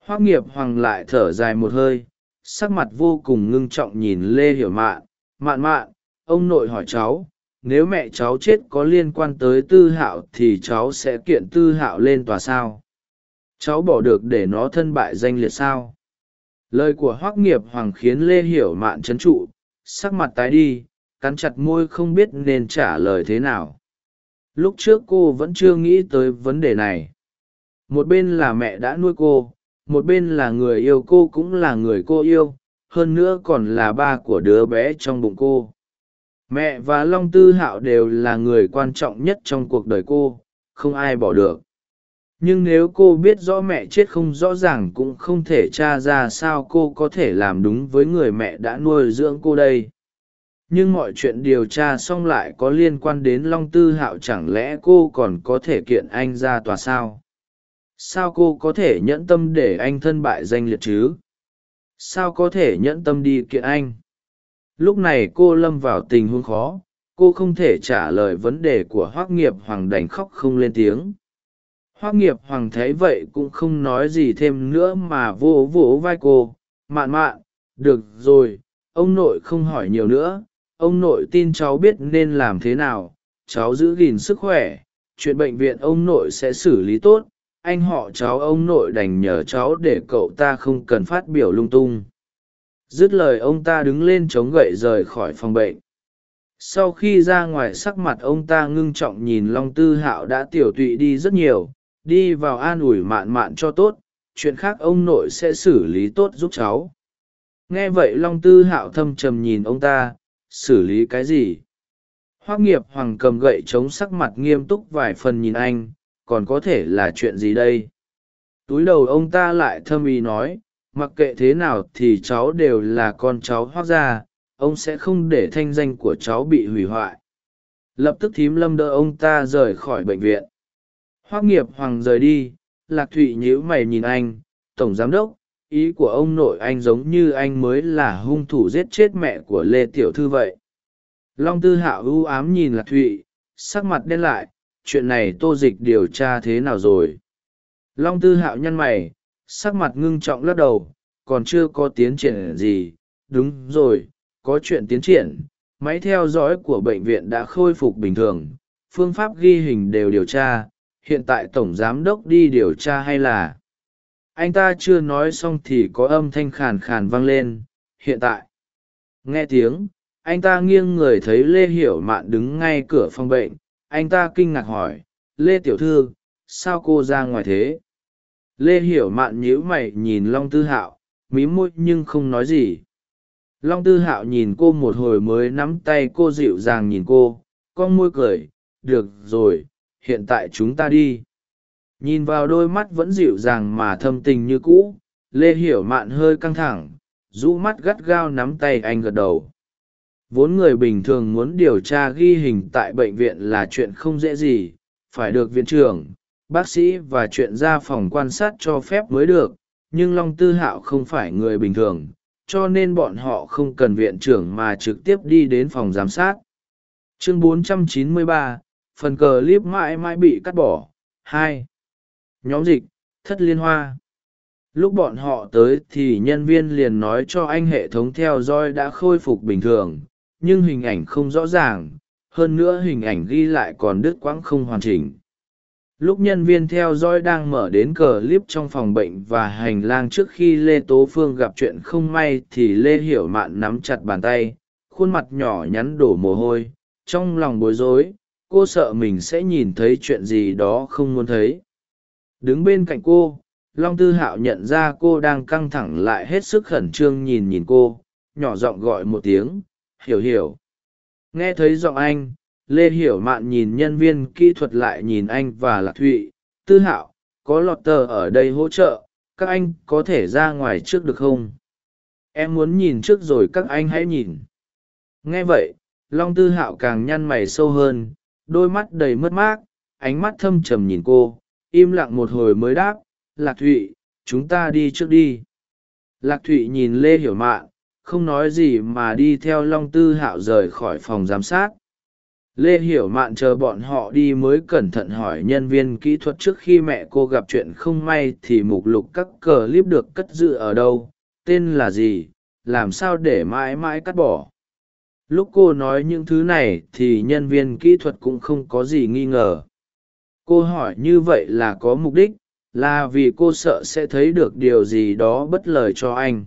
hoác nghiệp hoàng lại thở dài một hơi, sắc mặt vô cùng ngưng trọng nhìn lê hiểu mạn. Mạn mạn, ông nội hỏi cháu, nếu mẹ cháu chết có liên quan tới tư hạo thì cháu sẽ kiện tư hạo lên tòa sao? Cháu bỏ được để nó thân bại danh liệt sao? Lời của hoác nghiệp hoàng khiến lê hiểu mạn c h ấ n trụ, sắc mặt tái đi cắn chặt môi không biết nên trả lời thế nào. Lúc trước cô vẫn chưa nghĩ tới vấn đề này. Một bên là mẹ đã nuôi cô, một bên là người yêu cô cũng là người cô yêu, hơn nữa còn là ba của đứa bé trong bụng cô. Mẹ và long tư hạo đều là người quan trọng nhất trong cuộc đời cô, không ai bỏ được. Nhưng nếu cô biết rõ mẹ chết không rõ ràng cũng không thể t r a ra sao cô có thể làm đúng với người mẹ đã nuôi dưỡng cô đây nhưng mọi chuyện điều tra xong lại có liên quan đến long tư hạo chẳng lẽ cô còn có thể kiện anh ra tòa sao? Sao cô có thể nhẫn tâm để anh thân bại danh liệt chứ? Sao có thể nhẫn tâm đi kiện anh? Lúc này cô lâm vào tình huống khó, cô không thể trả lời vấn đề của hoác nghiệp hoàng đành khóc không lên tiếng. Hoác nghiệp hoàng thấy vậy cũng không nói gì thêm nữa mà vô vỗ vai cô. Mạn mạn, được rồi, ông nội không hỏi nhiều nữa ông nội tin cháu biết nên làm thế nào, cháu giữ gìn sức khỏe, chuyện bệnh viện ông nội sẽ xử lý tốt, anh họ cháu ông nội đành nhờ cháu để cậu ta không cần phát biểu lung tung. Dứt lời ông ta đứng lên chống gậy rời khỏi phòng bệnh. Sau khi ra ngoài sắc mặt ông ta ngưng trọng nhìn long tư hạo đã tiểu tụy đi rất nhiều, đi vào an ủi mạn mạn cho tốt, chuyện khác ông nội sẽ xử lý tốt giúp cháu. Nghe vậy long tư hạo thâm trầm nhìn ông ta xử lý cái gì? Hoác nghiệp hoàng cầm gậy chống sắc mặt nghiêm túc vài phần nhìn anh, còn có thể là chuyện gì đây? Túi đầu ông ta lại thâm ý nói, mặc kệ thế nào thì cháu đều là con cháu hoác gia, ông sẽ không để thanh danh của cháu bị hủy hoại. Lập tức thím lâm đỡ ông ta rời khỏi bệnh viện. Hoác nghiệp hoàng rời đi, lạc thụy nhíu mày nhìn anh, tổng giám đốc ý của ông nội anh giống như anh mới là hung thủ giết chết mẹ của lê tiểu thư vậy. Long tư hạo ưu ám nhìn lạc thụy, sắc mặt đen lại, chuyện này tô dịch điều tra thế nào rồi? Long tư hạo nhăn mày, sắc mặt ngưng trọng lắc đầu, còn chưa có tiến triển gì. Đúng rồi, có chuyện tiến triển, máy theo dõi của bệnh viện đã khôi phục bình thường, phương pháp ghi hình đều điều tra, hiện tại tổng giám đốc đi điều tra hay là? Anh ta chưa nói xong thì có âm thanh khàn khàn vang lên, hiện tại. Nghe tiếng, anh ta nghiêng người thấy lê hiểu mạn đứng ngay cửa phòng bệnh. Anh ta kinh ngạc hỏi, lê tiểu thư, sao cô ra ngoài thế? Lê hiểu mạn nhíu mày nhìn long tư hạo, mí môi nhưng không nói gì. Long tư hạo nhìn cô một hồi mới nắm tay cô dịu dàng nhìn cô, con môi cười, được rồi, hiện tại chúng ta đi nhìn vào đôi mắt vẫn dịu dàng mà thâm tình như cũ lê hiểu mạn hơi căng thẳng rũ mắt gắt gao nắm tay anh gật đầu. Vốn người bình thường muốn điều tra ghi hình tại bệnh viện là chuyện không dễ gì phải được viện trưởng bác sĩ và chuyện ra phòng quan sát cho phép mới được nhưng long tư hạo không phải người bình thường cho nên bọn họ không cần viện trưởng mà trực tiếp đi đến phòng giám sát. Chương 493, phần cờ clip mãi mãi bị cắt bỏ. Hai nhóm dịch, thất liên hoa. Lúc bọn họ tới thì nhân viên liền nói cho anh hệ thống theo dõi đã khôi phục bình thường, nhưng hình ảnh không rõ ràng, hơn nữa hình ảnh ghi lại còn đứt quãng không hoàn chỉnh. Lúc nhân viên theo dõi đang mở đến cờ clip trong phòng bệnh và hành lang trước khi lê tố phương gặp chuyện không may thì lê hiểu mạn nắm chặt bàn tay, khuôn mặt nhỏ nhắn đổ mồ hôi, trong lòng bối rối, cô sợ mình sẽ nhìn thấy chuyện gì đó không muốn thấy đứng bên cạnh cô, long tư hạo nhận ra cô đang căng thẳng lại hết sức khẩn trương nhìn nhìn cô, nhỏ giọng gọi một tiếng, hiểu hiểu. Nghe thấy giọng anh, lê hiểu mạn nhìn nhân viên kỹ thuật lại nhìn anh và lạc thụy, tư hạo, có lọt tờ ở đây hỗ trợ, các anh có thể ra ngoài trước được không? Em muốn nhìn trước rồi các anh hãy nhìn. Nghe vậy, long tư hạo càng nhăn mày sâu hơn, đôi mắt đầy mất mát, ánh mắt thâm trầm nhìn cô im lặng một hồi mới đáp, lạc thụy, chúng ta đi trước đi. Lạc thụy nhìn lê hiểu mạn, không nói gì mà đi theo long tư hạo rời khỏi phòng giám sát. Lê hiểu mạn chờ bọn họ đi mới cẩn thận hỏi nhân viên kỹ thuật trước khi mẹ cô gặp chuyện không may thì mục lục các cờ clip được cất giữ ở đâu, tên là gì, làm sao để mãi mãi cắt bỏ. Lúc cô nói những thứ này thì nhân viên kỹ thuật cũng không có gì nghi ngờ cô hỏi như vậy là có mục đích, là vì cô sợ sẽ thấy được điều gì đó bất lời cho anh.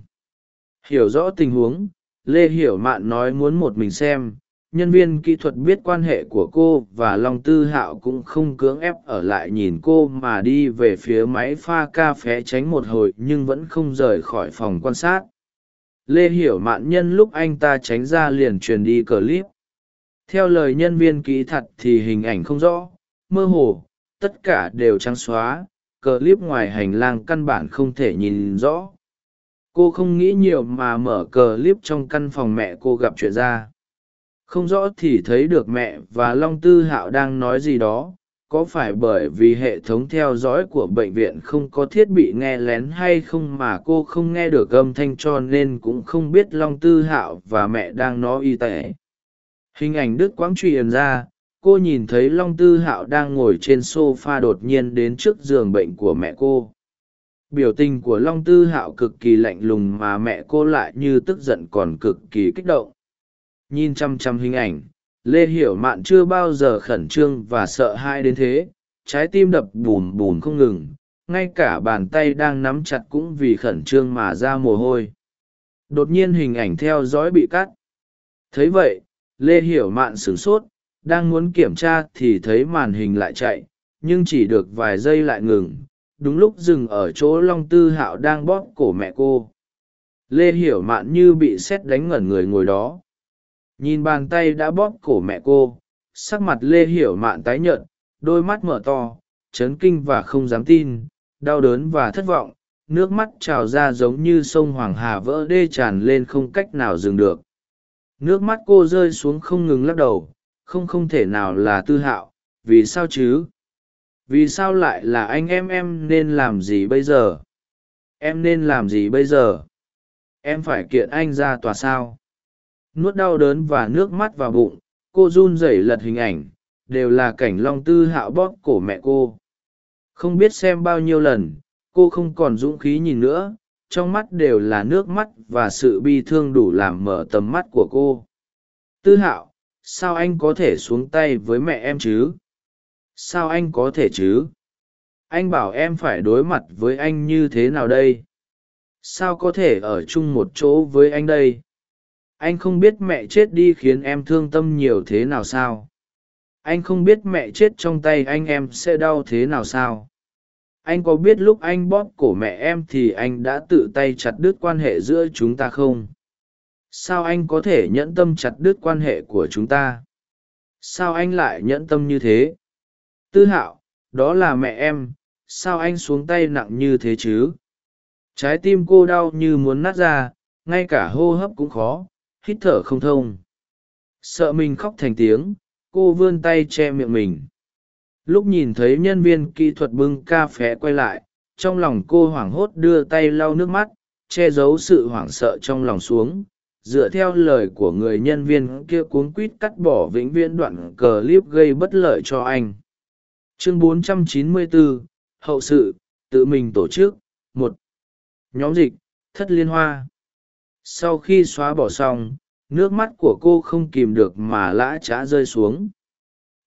Hiểu rõ tình huống, lê hiểu mạn nói muốn một mình xem, nhân viên kỹ thuật biết quan hệ của cô và long tư hạo cũng không cưỡng ép ở lại nhìn cô mà đi về phía máy pha cà phé tránh một hồi nhưng vẫn không rời khỏi phòng quan sát. Lê hiểu mạn nhân lúc anh ta tránh ra liền truyền đi clip. Theo lời nhân viên kỹ thuật thì hình ảnh không rõ, mơ hồ tất cả đều trắng xóa, clip ngoài hành lang căn bản không thể nhìn rõ. Cô không nghĩ nhiều mà mở cờ clip trong căn phòng mẹ cô gặp chuyện ra. Không rõ thì thấy được mẹ và long tư hạo đang nói gì đó, có phải bởi vì hệ thống theo dõi của bệnh viện không có thiết bị nghe lén hay không mà cô không nghe được âm thanh cho nên cũng không biết long tư hạo và mẹ đang nói y tệ. Hình ảnh đức quãng truyền ra cô nhìn thấy long tư hạo đang ngồi trên s o f a đột nhiên đến trước giường bệnh của mẹ cô. Biểu tình của long tư hạo cực kỳ lạnh lùng mà mẹ cô lại như tức giận còn cực kỳ kích động. Nhìn chăm chăm hình ảnh, lê hiểu mạn chưa bao giờ khẩn trương và sợ hãi đến thế. Trái tim đập bùn bùn không ngừng, ngay cả bàn tay đang nắm chặt cũng vì khẩn trương mà ra mồ hôi. Đột nhiên hình ảnh theo dõi bị cắt. Thấy vậy, lê hiểu mạn sửng sốt đang muốn kiểm tra thì thấy màn hình lại chạy, nhưng chỉ được vài giây lại ngừng. Đúng lúc dừng ở chỗ long tư hạo đang bóp cổ mẹ cô. Lê hiểu mạn như bị sét đánh ngẩn người ngồi đó. Nhìn bàn tay đã bóp cổ mẹ cô, sắc mặt lê hiểu mạn tái nhợt, đôi mắt mở to, chấn kinh và không dám tin, đau đớn và thất vọng, nước mắt trào ra giống như sông hoàng hà vỡ đê tràn lên không cách nào dừng được. Nước mắt cô rơi xuống không ngừng lắc đầu không không thể nào là tư hạo, vì sao chứ? Vì sao lại là anh em em nên làm gì bây giờ? Em nên làm gì bây giờ? Em phải kiện anh ra tòa sao? Nuốt đau đớn và nước mắt vào bụng, cô run rẩy lật hình ảnh, đều là cảnh long tư hạo bóp cổ mẹ cô. Không biết xem bao nhiêu lần, cô không còn dũng khí nhìn nữa, trong mắt đều là nước mắt và sự bi thương đủ làm mở tầm mắt của cô. Tư hạo sao anh có thể xuống tay với mẹ em chứ? Sao anh có thể chứ? Anh bảo em phải đối mặt với anh như thế nào đây? Sao có thể ở chung một chỗ với anh đây? Anh không biết mẹ chết đi khiến em thương tâm nhiều thế nào sao? Anh không biết mẹ chết trong tay anh em sẽ đau thế nào sao? Anh có biết lúc anh bóp cổ mẹ em thì anh đã tự tay chặt đứt quan hệ giữa chúng ta không? Sao anh có thể nhẫn tâm chặt đứt quan hệ của chúng ta? Sao anh lại nhẫn tâm như thế? Tư hạo, đó là mẹ em, sao anh xuống tay nặng như thế chứ? Trái tim cô đau như muốn nát ra, ngay cả hô hấp cũng khó, hít thở không thông. Sợ mình khóc thành tiếng, cô vươn tay che miệng mình. Lúc nhìn thấy nhân viên kỹ thuật bưng ca phé quay lại, trong lòng cô hoảng hốt đưa tay lau nước mắt, che giấu sự hoảng sợ trong lòng xuống dựa theo lời của người nhân viên kia cuống quýt cắt bỏ vĩnh viễn đoạn clip gây bất lợi cho anh. Chương 494, hậu sự tự mình tổ chức một. Nhóm dịch thất liên hoa. Sau khi xóa bỏ xong nước mắt của cô không kìm được mà lã trá rơi xuống.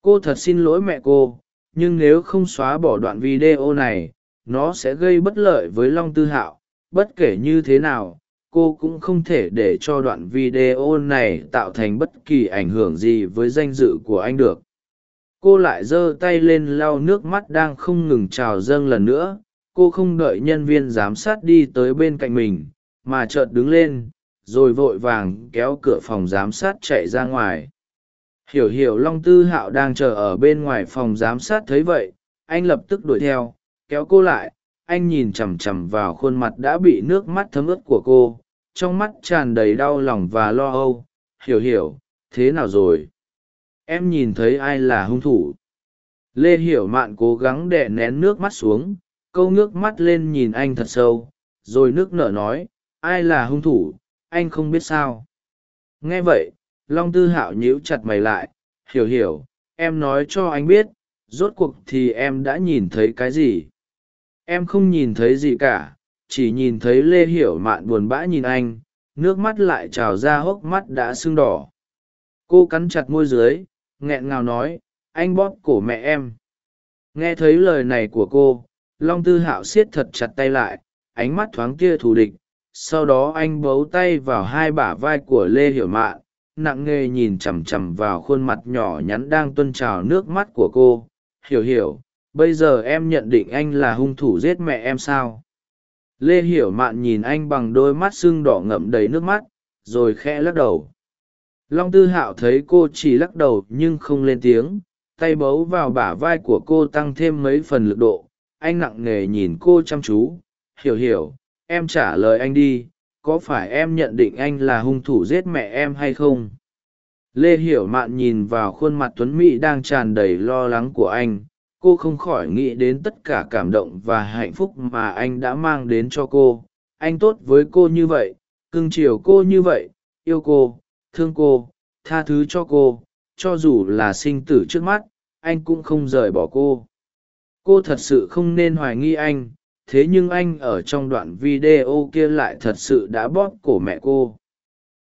Cô thật xin lỗi mẹ cô nhưng nếu không xóa bỏ đoạn video này nó sẽ gây bất lợi với long tư hạo bất kể như thế nào cô cũng không thể để cho đoạn video này tạo thành bất kỳ ảnh hưởng gì với danh dự của anh được. Cô lại giơ tay lên lau nước mắt đang không ngừng trào dâng lần nữa. Cô không đợi nhân viên giám sát đi tới bên cạnh mình, mà chợt đứng lên, rồi vội vàng kéo cửa phòng giám sát chạy ra ngoài. Hiểu hiểu long tư hạo đang chờ ở bên ngoài phòng giám sát thấy vậy, anh lập tức đuổi theo, kéo cô lại anh nhìn chằm chằm vào khuôn mặt đã bị nước mắt thấm ướt của cô, trong mắt tràn đầy đau lòng và lo âu. Hiểu hiểu, thế nào rồi? Em nhìn thấy ai là hung thủ? Lê hiểu mạn cố gắng đè nén nước mắt xuống, câu nước mắt lên nhìn anh thật sâu, rồi nước nở nói, ai là hung thủ? Anh không biết sao. Nghe vậy, long tư hạo nhíu chặt mày lại, hiểu hiểu, em nói cho anh biết, rốt cuộc thì em đã nhìn thấy cái gì? Em không nhìn thấy gì cả, chỉ nhìn thấy lê hiểu mạn buồn bã nhìn anh, nước mắt lại trào ra hốc mắt đã sưng đỏ. Cô cắn chặt môi dưới, nghẹn ngào nói, anh bóp cổ mẹ em. Nghe thấy lời này của cô, long tư hạo siết thật chặt tay lại, ánh mắt thoáng kia thù địch. Sau đó anh bấu tay vào hai bả vai của lê hiểu mạn, nặng nề nhìn chằm chằm vào khuôn mặt nhỏ nhắn đang tuân trào nước mắt của cô. Hiểu hiểu bây giờ em nhận định anh là hung thủ giết mẹ em sao? Lê hiểu mạn nhìn anh bằng đôi mắt sưng đỏ ngậm đầy nước mắt, rồi khẽ lắc đầu. Long tư hạo thấy cô chỉ lắc đầu nhưng không lên tiếng, tay bấu vào bả vai của cô tăng thêm mấy phần lực độ. Anh nặng nề nhìn cô chăm chú. Hiểu hiểu, em trả lời anh đi, có phải em nhận định anh là hung thủ giết mẹ em hay không? Lê hiểu mạn nhìn vào khuôn mặt tuấn mỹ đang tràn đầy lo lắng của anh cô không khỏi nghĩ đến tất cả cảm động và hạnh phúc mà anh đã mang đến cho cô. Anh tốt với cô như vậy, cưng chiều cô như vậy, yêu cô, thương cô, tha thứ cho cô. Cho dù là sinh tử trước mắt, anh cũng không rời bỏ cô. Cô thật sự không nên hoài nghi anh. Thế nhưng anh ở trong đoạn video kia lại thật sự đã bóp cổ mẹ cô.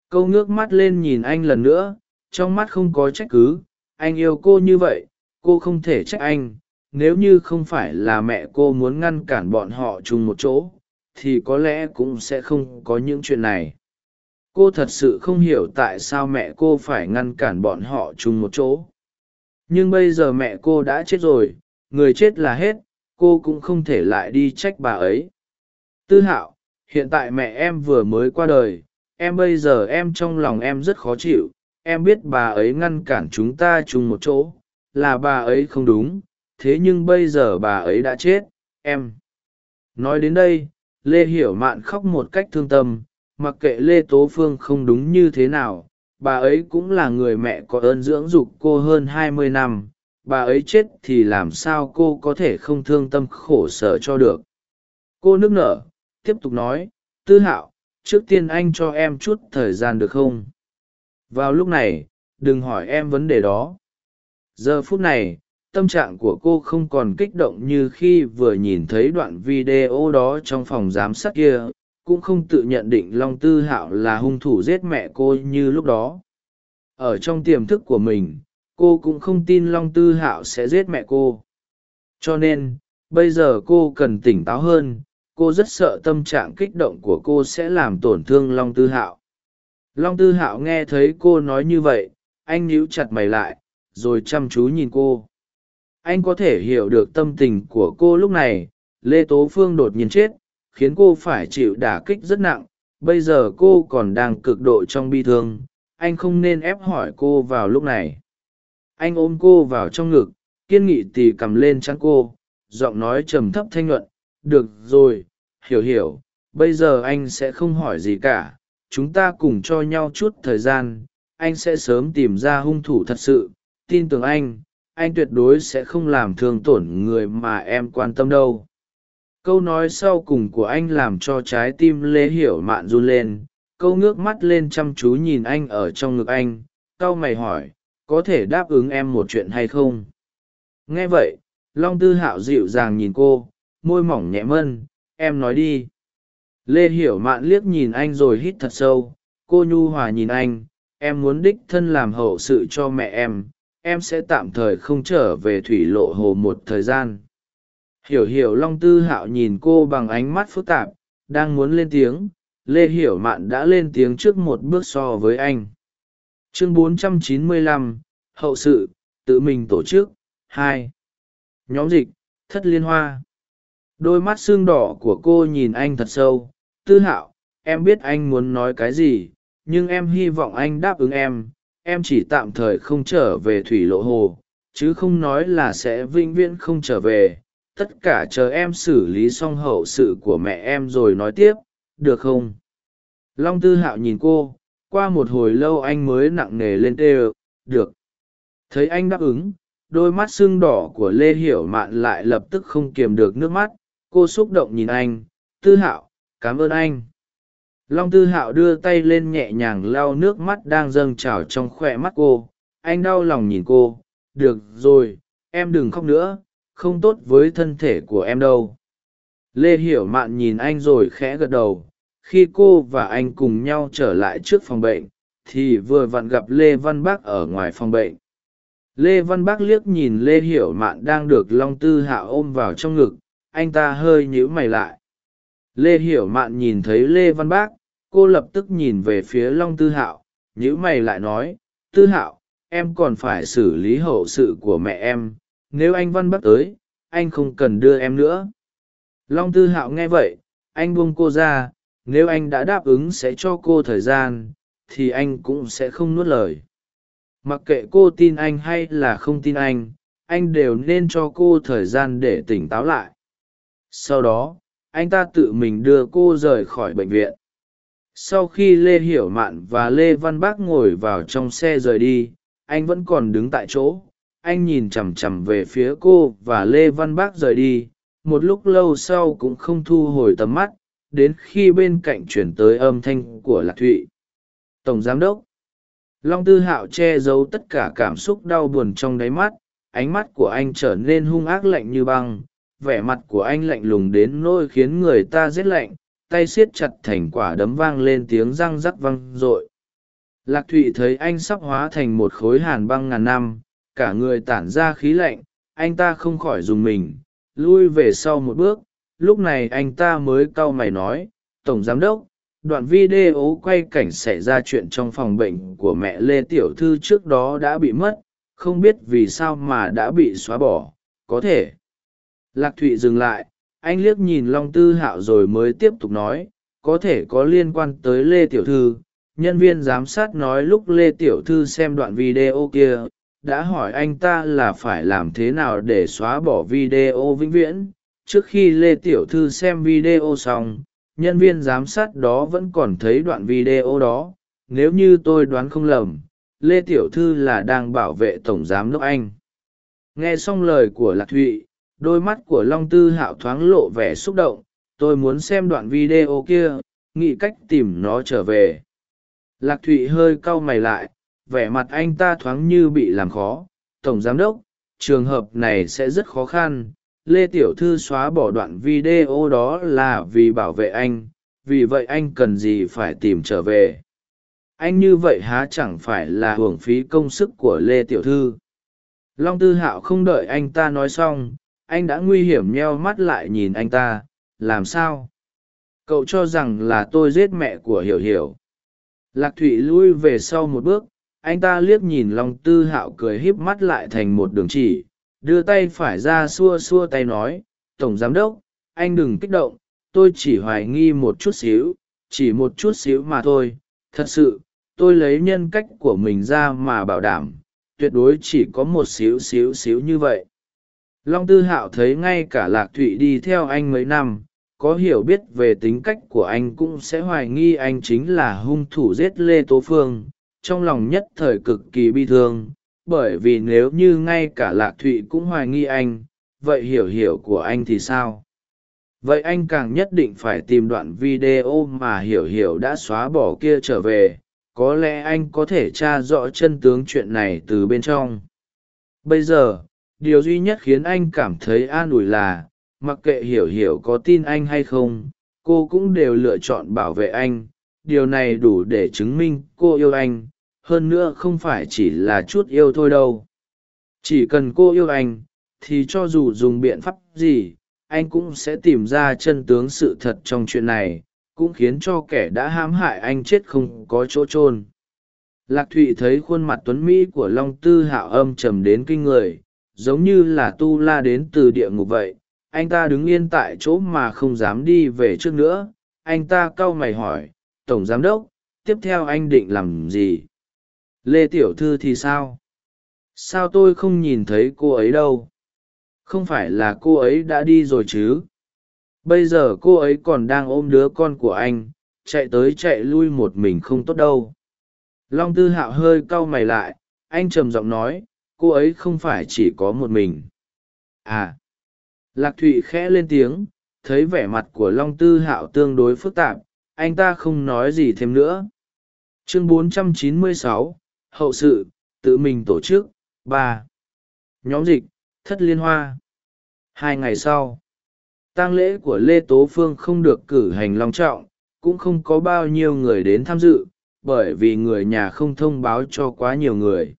Câu ngước mắt lên nhìn anh lần nữa, trong mắt không có trách cứ. Anh yêu cô như vậy, cô không thể trách anh nếu như không phải là mẹ cô muốn ngăn cản bọn họ chung một chỗ, thì có lẽ cũng sẽ không có những chuyện này. Cô thật sự không hiểu tại sao mẹ cô phải ngăn cản bọn họ chung một chỗ. Nhưng bây giờ mẹ cô đã chết rồi, người chết là hết, cô cũng không thể lại đi trách bà ấy. Tư hạo, hiện tại mẹ em vừa mới qua đời, em bây giờ em trong lòng em rất khó chịu, em biết bà ấy ngăn cản chúng ta chung một chỗ, là bà ấy không đúng thế nhưng bây giờ bà ấy đã chết, em. Nói đến đây, lê hiểu mạn khóc một cách thương tâm, mặc kệ lê tố phương không đúng như thế nào, bà ấy cũng là người mẹ có ơn dưỡng dục cô hơn hai mươi năm, bà ấy chết thì làm sao cô có thể không thương tâm khổ sở cho được. Cô nức nở, tiếp tục nói, tư hạo, trước tiên anh cho em chút thời gian được không? Vào lúc này, đừng hỏi em vấn đề đó. Giờ phút này tâm trạng của cô không còn kích động như khi vừa nhìn thấy đoạn video đó trong phòng giám sát kia, cũng không tự nhận định long tư hạo là hung thủ giết mẹ cô như lúc đó. Ở trong tiềm thức của mình, cô cũng không tin long tư hạo sẽ giết mẹ cô. Cho nên, bây giờ cô cần tỉnh táo hơn, cô rất sợ tâm trạng kích động của cô sẽ làm tổn thương long tư hạo. Long tư hạo nghe thấy cô nói như vậy, anh níu chặt mày lại, rồi chăm chú nhìn cô anh có thể hiểu được tâm tình của cô lúc này. Lê tố phương đột nhiên chết, khiến cô phải chịu đả kích rất nặng. Bây giờ cô còn đang cực độ trong bi thương. Anh không nên ép hỏi cô vào lúc này. Anh ôm cô vào trong ngực, kiên nghị tì cầm lên chắn cô, giọng nói trầm thấp thanh luận được rồi, hiểu hiểu, bây giờ anh sẽ không hỏi gì cả. Chúng ta cùng cho nhau chút thời gian, anh sẽ sớm tìm ra hung thủ thật sự. Tin tưởng anh anh tuyệt đối sẽ không làm thương tổn người mà em quan tâm đâu. Câu nói sau cùng của anh làm cho trái tim lê hiểu mạn run lên, câu ngước mắt lên chăm chú nhìn anh ở trong ngực anh c mày hỏi, có thể đáp ứng em một chuyện hay không? Nghe vậy, long tư hạo dịu dàng nhìn cô, môi mỏng nhẹ mân, em nói đi. Lê hiểu mạn liếc nhìn anh rồi hít thật sâu, cô nhu hòa nhìn anh, em muốn đích thân làm hậu sự cho mẹ em em sẽ tạm thời không trở về thủy lộ hồ một thời gian. Hiểu hiểu long tư hạo nhìn cô bằng ánh mắt phức tạp đang muốn lên tiếng lê hiểu mạn đã lên tiếng trước một bước so với anh. Chương 495, hậu sự tự mình tổ chức hai. Nhóm dịch thất liên hoa. Đôi mắt xương đỏ của cô nhìn anh thật sâu. Tư hạo em biết anh muốn nói cái gì nhưng em hy vọng anh đáp ứng em em chỉ tạm thời không trở về thủy lộ hồ, chứ không nói là sẽ vĩnh viễn không trở về. Tất cả chờ em xử lý xong hậu sự của mẹ em rồi nói tiếp, được không? Long tư hạo nhìn cô, qua một hồi lâu anh mới nặng nề lên tê, được. Thấy anh đáp ứng, đôi mắt sưng đỏ của lê hiểu mạn lại lập tức không kiềm được nước mắt. Cô xúc động nhìn anh, tư hạo, cảm ơn anh long tư hạo đưa tay lên nhẹ nhàng lau nước mắt đang dâng trào trong khoe mắt cô. Anh đau lòng nhìn cô. Được rồi, em đừng khóc nữa. Không tốt với thân thể của em đâu. Lê hiểu mạn nhìn anh rồi khẽ gật đầu. Khi cô và anh cùng nhau trở lại trước phòng bệnh, thì vừa vặn gặp lê văn bác ở ngoài phòng bệnh. Lê văn bác liếc nhìn lê hiểu mạn đang được long tư hạ ôm vào trong ngực. Anh ta hơi nhíu mày lại lê hiểu mạn nhìn thấy lê văn bác, cô lập tức nhìn về phía long tư hạo nhữ mày lại nói, tư hạo, em còn phải xử lý hậu sự của mẹ em, nếu anh văn bác tới, anh không cần đưa em nữa. Long tư hạo nghe vậy, anh buông cô ra, nếu anh đã đáp ứng sẽ cho cô thời gian, thì anh cũng sẽ không nuốt lời. Mặc kệ cô tin anh hay là không tin anh anh đều nên cho cô thời gian để tỉnh táo lại. Sau đó anh ta tự mình đưa cô rời khỏi bệnh viện. Sau khi lê hiểu mạn và lê văn bác ngồi vào trong xe rời đi, anh vẫn còn đứng tại chỗ. Anh nhìn chằm chằm về phía cô và lê văn bác rời đi. Một lúc lâu sau cũng không thu hồi tầm mắt, đến khi bên cạnh chuyển tới âm thanh của lạc thụy. Tổng giám đốc. Long tư hạo che giấu tất cả cảm xúc đau buồn trong đáy mắt. Ánh mắt của anh trở nên hung ác lạnh như băng vẻ mặt của anh lạnh lùng đến nỗi khiến người ta rét lạnh, tay siết chặt thành quả đấm vang lên tiếng răng rắc văng r ộ i lạc thụy thấy anh sắp hóa thành một khối hàn băng ngàn năm, cả người tản ra khí lạnh, anh ta không khỏi dùng mình, lui về sau một bước, lúc này anh ta mới cau mày nói, tổng giám đốc, đoạn video quay cảnh xảy ra chuyện trong phòng bệnh của mẹ lê tiểu thư trước đó đã bị mất, không biết vì sao mà đã bị xóa bỏ, có thể lạc thụy dừng lại, anh liếc nhìn long tư hạo rồi mới tiếp tục nói, có thể có liên quan tới lê tiểu thư. Nhân viên giám sát nói lúc lê tiểu thư xem đoạn video kia, đã hỏi anh ta là phải làm thế nào để xóa bỏ video vĩnh viễn. Trước khi lê tiểu thư xem video xong, nhân viên giám sát đó vẫn còn thấy đoạn video đó. Nếu như tôi đoán không lầm, lê tiểu thư là đang bảo vệ tổng giám đốc anh. Nghe xong lời của lạc thụy đôi mắt của long tư hạo thoáng lộ vẻ xúc động, tôi muốn xem đoạn video kia, nghĩ cách tìm nó trở về. Lạc thụy hơi cau mày lại, vẻ mặt anh ta thoáng như bị làm khó. Tổng giám đốc, trường hợp này sẽ rất khó khăn. Lê tiểu thư xóa bỏ đoạn video đó là vì bảo vệ anh, vì vậy anh cần gì phải tìm trở về? Anh như vậy há chẳng phải là hưởng phí công sức của lê tiểu thư. Long tư hạo không đợi anh ta nói xong anh đã nguy hiểm nheo mắt lại nhìn anh ta, làm sao? Cậu cho rằng là tôi giết mẹ của hiểu hiểu. Lạc thụy lui về sau một bước, anh ta liếc nhìn long tư hạo cười híp mắt lại thành một đường chỉ, đưa tay phải ra xua xua tay nói, tổng giám đốc, anh đừng kích động, tôi chỉ hoài nghi một chút xíu, chỉ một chút xíu mà thôi. Thật sự, tôi lấy nhân cách của mình ra mà bảo đảm, tuyệt đối chỉ có một xíu xíu xíu như vậy long tư hạo thấy ngay cả lạc thụy đi theo anh mấy năm, có hiểu biết về tính cách của anh cũng sẽ hoài nghi anh chính là hung thủ giết lê tố phương, trong lòng nhất thời cực kỳ bi thương, bởi vì nếu như ngay cả lạc thụy cũng hoài nghi anh, vậy hiểu hiểu của anh thì sao? Vậy anh càng nhất định phải tìm đoạn video mà hiểu hiểu đã xóa bỏ kia trở về, có lẽ anh có thể tra rõ chân tướng chuyện này từ bên trong. Bây giờ điều duy nhất khiến anh cảm thấy an ủi là, mặc kệ hiểu hiểu có tin anh hay không, cô cũng đều lựa chọn bảo vệ anh. Điều này đủ để chứng minh cô yêu anh, hơn nữa không phải chỉ là chút yêu thôi đâu. Chỉ cần cô yêu anh, thì cho dù dùng biện pháp gì, anh cũng sẽ tìm ra chân tướng sự thật trong chuyện này, cũng khiến cho kẻ đã hãm hại anh chết không có chỗ chôn. Lạc thụy thấy khuôn mặt tuấn mỹ của long tư hạo âm trầm đến kinh người giống như là tu la đến từ địa ngục vậy. Anh ta đứng yên tại chỗ mà không dám đi về trước nữa. Anh ta cau mày hỏi, tổng giám đốc, tiếp theo anh định làm gì? Lê tiểu thư thì sao? Sao tôi không nhìn thấy cô ấy đâu? Không phải là cô ấy đã đi rồi chứ? Bây giờ cô ấy còn đang ôm đứa con của anh, chạy tới chạy lui một mình không tốt đâu. Long tư hạo hơi cau mày lại, anh trầm giọng nói cô ấy không phải chỉ có một mình. À lạc thụy khẽ lên tiếng thấy vẻ mặt của long tư hạo tương đối phức tạp anh ta không nói gì thêm nữa. Chương 496, hậu sự tự mình tổ chức ba. Nhóm dịch thất liên hoa. Hai ngày sau tang lễ của lê tố phương không được cử hành long trọng cũng không có bao nhiêu người đến tham dự bởi vì người nhà không thông báo cho quá nhiều người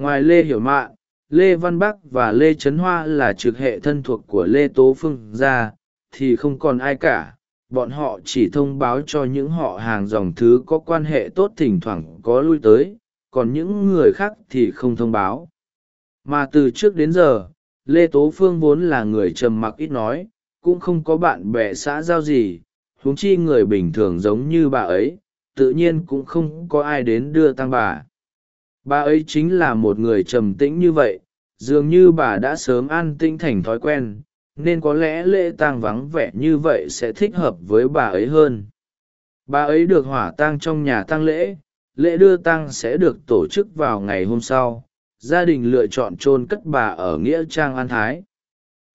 ngoài lê hiểu mạ, lê văn bắc và lê trấn hoa là trực hệ thân thuộc của lê tố phương ra thì không còn ai cả. Bọn họ chỉ thông báo cho những họ hàng dòng thứ có quan hệ tốt thỉnh thoảng có lui tới, còn những người khác thì không thông báo. Mà từ trước đến giờ, lê tố phương vốn là người trầm mặc ít nói, cũng không có bạn bè xã giao gì, huống chi người bình thường giống như bà ấy, tự nhiên cũng không có ai đến đưa tăng bà bà ấy chính là một người trầm tĩnh như vậy, dường như bà đã sớm an tinh thành thói quen, nên có lẽ lễ tang vắng vẻ như vậy sẽ thích hợp với bà ấy hơn. Bà ấy được hỏa tang trong nhà tang lễ lễ đưa tang sẽ được tổ chức vào ngày hôm sau. Gia đình lựa chọn chôn cất bà ở nghĩa trang an thái.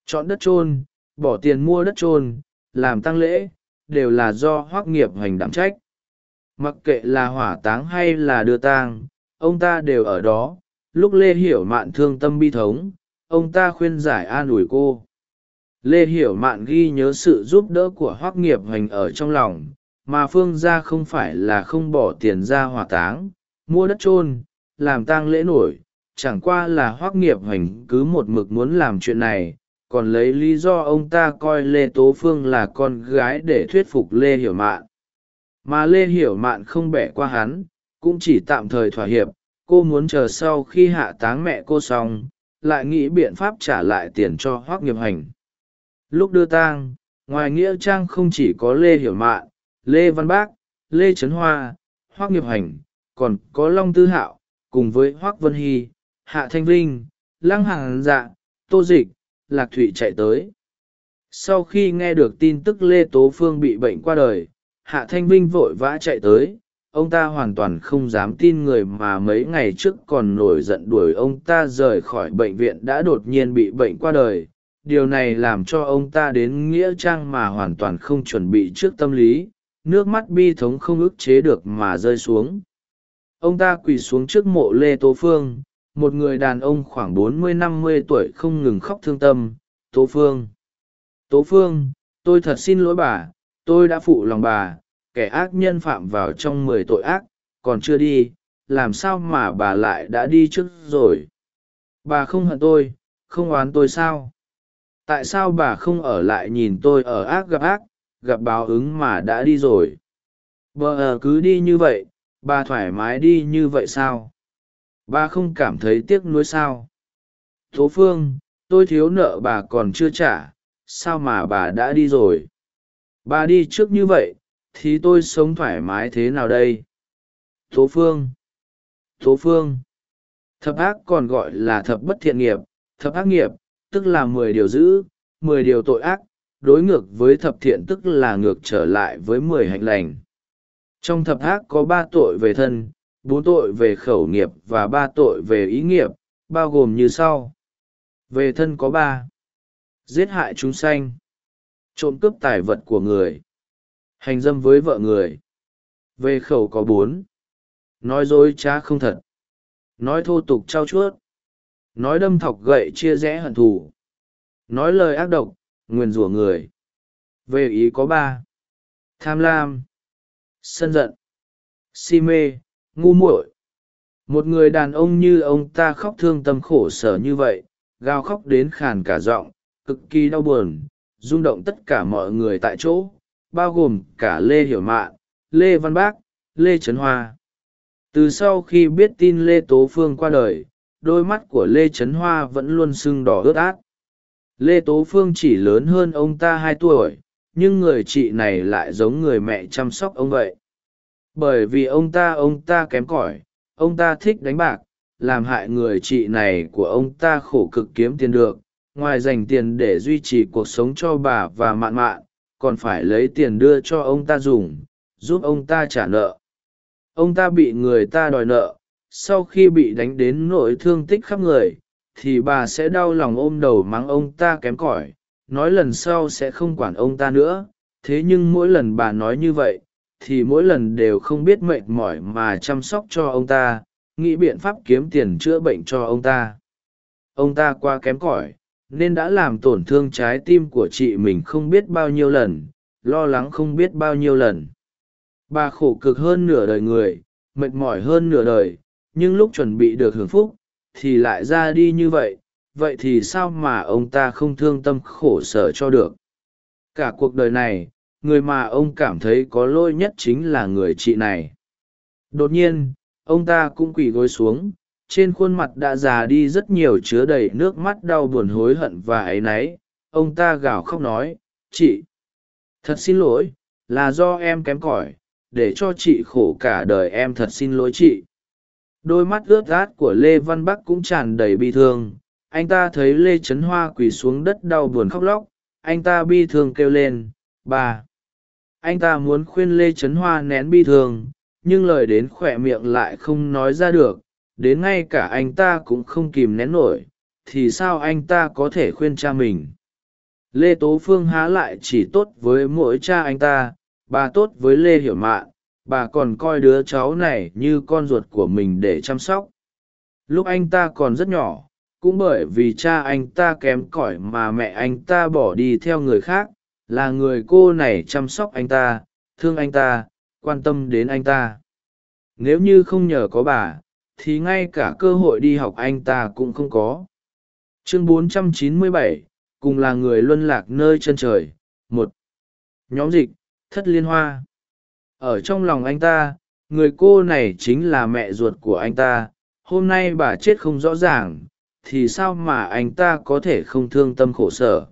Chọn đất chôn, bỏ tiền mua đất chôn, làm tang lễ, đều là do hoác nghiệp hoành đảm trách. Mặc kệ là hỏa táng hay là đưa tang ông ta đều ở đó. Lúc lê hiểu mạn thương tâm bi thống, ông ta khuyên giải an ủi cô. Lê hiểu mạn ghi nhớ sự giúp đỡ của hoác nghiệp hoành ở trong lòng, mà phương gia không phải là không bỏ tiền ra hỏa táng, mua đất chôn, làm tang lễ nổi. Chẳng qua là hoác nghiệp hoành cứ một mực muốn làm chuyện này, còn lấy lý do ông ta coi lê tố phương là con gái để thuyết phục lê hiểu mạn. Mà lê hiểu mạn không bẻ qua hắn cũng chỉ tạm thời thỏa hiệp, cô muốn chờ sau khi hạ táng mẹ cô xong, lại nghĩ biện pháp trả lại tiền cho hoác nghiệp hành. Lúc đưa tang, ngoài nghĩa trang không chỉ có lê hiểu mạn, lê văn bác, lê trấn hoa hoác nghiệp hành, còn có long tư hạo, cùng với hoác vân hy, hạ thanh vinh, lăng hàng dạ tô dịch, lạc thụy chạy tới. Sau khi nghe được tin tức lê tố phương bị bệnh qua đời, hạ thanh vinh vội vã chạy tới ông ta hoàn toàn không dám tin người mà mấy ngày trước còn nổi giận đuổi ông ta rời khỏi bệnh viện đã đột nhiên bị bệnh qua đời. Điều này làm cho ông ta đến nghĩa trang mà hoàn toàn không chuẩn bị trước tâm lý, nước mắt bi thống không ức chế được mà rơi xuống. Ông ta quỳ xuống trước mộ lê tố phương, một người đàn ông khoảng bốn mươi năm mươi tuổi không ngừng khóc thương tâm. Tố phương tố phương, tôi thật xin lỗi bà, tôi đã phụ lòng bà kẻ ác nhân phạm vào trong mười tội ác, còn chưa đi, làm sao mà bà lại đã đi trước rồi? Bà không hận tôi, không oán tôi sao? Tại sao bà không ở lại nhìn tôi ở ác gặp ác, gặp báo ứng mà đã đi rồi? Bờ ờ cứ đi như vậy, bà thoải mái đi như vậy sao? Bà không cảm thấy tiếc nuối sao? Tố phương, tôi thiếu nợ bà còn chưa trả, sao mà bà đã đi rồi? Bà đi trước như vậy thì tôi sống thoải mái thế nào đây? Tố phương. Tố phương. Thập ác còn gọi là thập bất thiện nghiệp. Thập ác nghiệp, tức là mười điều dữ, mười điều tội ác, đối ngược với thập thiện tức là ngược trở lại với mười hạnh lành. Trong thập ác có ba tội về thân, bốn tội về khẩu nghiệp và ba tội về ý nghiệp, bao gồm như sau. Về thân có ba. Giết hại chúng sanh. Trộm cướp tài vật của người hành dâm với vợ người. Về khẩu có bốn. Nói dối trá không thật. Nói thô tục trao chuốt. Nói đâm thọc gậy chia rẽ hận thù. Nói lời ác độc, nguyền rủa người. Về ý có ba. Tham lam. Sân giận. Si mê. Ngu muội. Một người đàn ông như ông ta khóc thương tâm khổ sở như vậy, gào khóc đến khàn cả giọng, cực kỳ đau buồn, rung động tất cả mọi người tại chỗ bao gồm cả lê hiểu mạn, lê văn bác, lê trấn hoa. Từ sau khi biết tin lê tố phương qua đời, đôi mắt của lê trấn hoa vẫn luôn sưng đỏ ướt át. Lê tố phương chỉ lớn hơn ông ta hai tuổi, nhưng người chị này lại giống người mẹ chăm sóc ông vậy. Bởi vì ông ta ông ta kém cỏi, ông ta thích đánh bạc, làm hại người chị này của ông ta khổ cực kiếm tiền được, ngoài dành tiền để duy trì cuộc sống cho bà và mạn mạn còn phải lấy tiền đưa cho ông ta dùng, giúp ông ta trả nợ. Ông ta bị người ta đòi nợ, sau khi bị đánh đến nỗi thương tích khắp người, thì bà sẽ đau lòng ôm đầu mắng ông ta kém cỏi, nói lần sau sẽ không quản ông ta nữa. Thế nhưng mỗi lần bà nói như vậy, thì mỗi lần đều không biết mệt mỏi mà chăm sóc cho ông ta, nghĩ biện pháp kiếm tiền chữa bệnh cho ông ta. Ông ta quá kém cỏi nên đã làm tổn thương trái tim của chị mình không biết bao nhiêu lần, lo lắng không biết bao nhiêu lần. Bà khổ cực hơn nửa đời người, mệt mỏi hơn nửa đời, nhưng lúc chuẩn bị được hưởng phúc, thì lại ra đi như vậy vậy thì sao mà ông ta không thương tâm khổ sở cho được? Cả cuộc đời này, người mà ông cảm thấy có lỗi nhất chính là người chị này. Đột nhiên, ông ta cũng quỳ gối xuống trên khuôn mặt đã già đi rất nhiều chứa đầy nước mắt đau buồn hối hận và áy náy. Ông ta gào khóc nói, chị, thật xin lỗi, là do em kém cỏi, để cho chị khổ cả đời em thật xin lỗi chị. Đôi mắt ướt át của lê văn bắc cũng tràn đầy bi thương. Anh ta thấy lê trấn hoa quỳ xuống đất đau buồn khóc lóc. Anh ta bi thương kêu lên, ba, anh ta muốn khuyên lê trấn hoa nén bi thương, nhưng lời đến khỏe miệng lại không nói ra được đến ngay cả anh ta cũng không kìm nén nổi, thì sao anh ta có thể khuyên cha mình? Lê tố phương há lại chỉ tốt với mỗi cha anh ta, bà tốt với lê hiểu mạn, bà còn coi đứa cháu này như con ruột của mình để chăm sóc. Lúc anh ta còn rất nhỏ, cũng bởi vì cha anh ta kém cỏi mà mẹ anh ta bỏ đi theo người khác, là người cô này chăm sóc anh ta, thương anh ta, quan tâm đến anh ta. Nếu như không nhờ có bà thì ngay cả cơ hội đi học anh ta cũng không có. Chương 497, cùng là người luân lạc nơi chân trời một. Nhóm dịch thất liên hoa. Ở trong lòng anh ta người cô này chính là mẹ ruột của anh ta. Hôm nay bà chết không rõ ràng thì sao mà anh ta có thể không thương tâm khổ sở?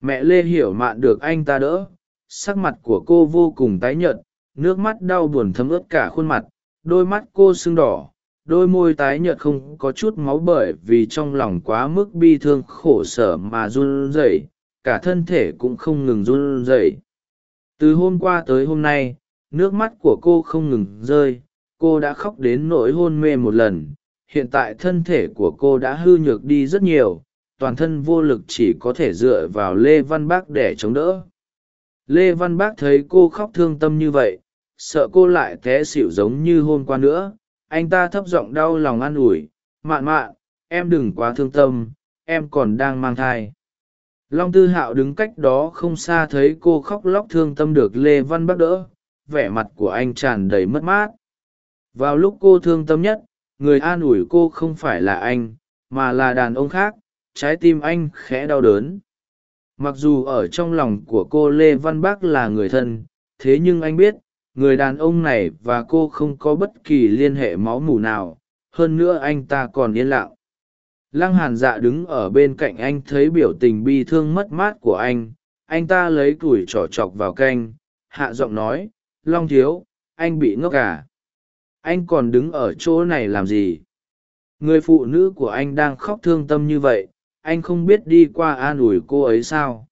Mẹ lê hiểu mạn được anh ta đỡ sắc mặt của cô vô cùng tái nhợt nước mắt đau buồn thấm ướt cả khuôn mặt đôi mắt cô sưng đỏ đôi môi tái nhợt không có chút máu bởi vì trong lòng quá mức bi thương khổ sở mà run rẩy, cả thân thể cũng không ngừng run rẩy. Từ hôm qua tới hôm nay, nước mắt của cô không ngừng rơi, cô đã khóc đến nỗi hôn mê một lần. Hiện tại thân thể của cô đã hư nhược đi rất nhiều, toàn thân vô lực chỉ có thể dựa vào lê văn bác để chống đỡ. Lê văn bác thấy cô khóc thương tâm như vậy, sợ cô lại té xỉu giống như hôm qua nữa anh ta thấp giọng đau lòng an ủi, mạn mạn, em đừng quá thương tâm, em còn đang mang thai. Long tư hạo đứng cách đó không xa thấy cô khóc lóc thương tâm được lê văn bắt đỡ, vẻ mặt của anh tràn đầy mất mát. Vào lúc cô thương tâm nhất, người an ủi cô không phải là anh, mà là đàn ông khác, trái tim anh khẽ đau đớn. Mặc dù ở trong lòng của cô lê văn bác là người thân, thế nhưng anh biết người đàn ông này và cô không có bất kỳ liên hệ máu mủ nào, hơn nữa anh ta còn yên lặng. Lăng hàn dạ đứng ở bên cạnh anh thấy biểu tình bi thương mất mát của anh anh ta lấy củi trỏ chọc vào canh, hạ giọng nói, long thiếu, anh bị ngốc à? Anh còn đứng ở chỗ này làm gì? Người phụ nữ của anh đang khóc thương tâm như vậy, anh không biết đi qua an ủi cô ấy sao?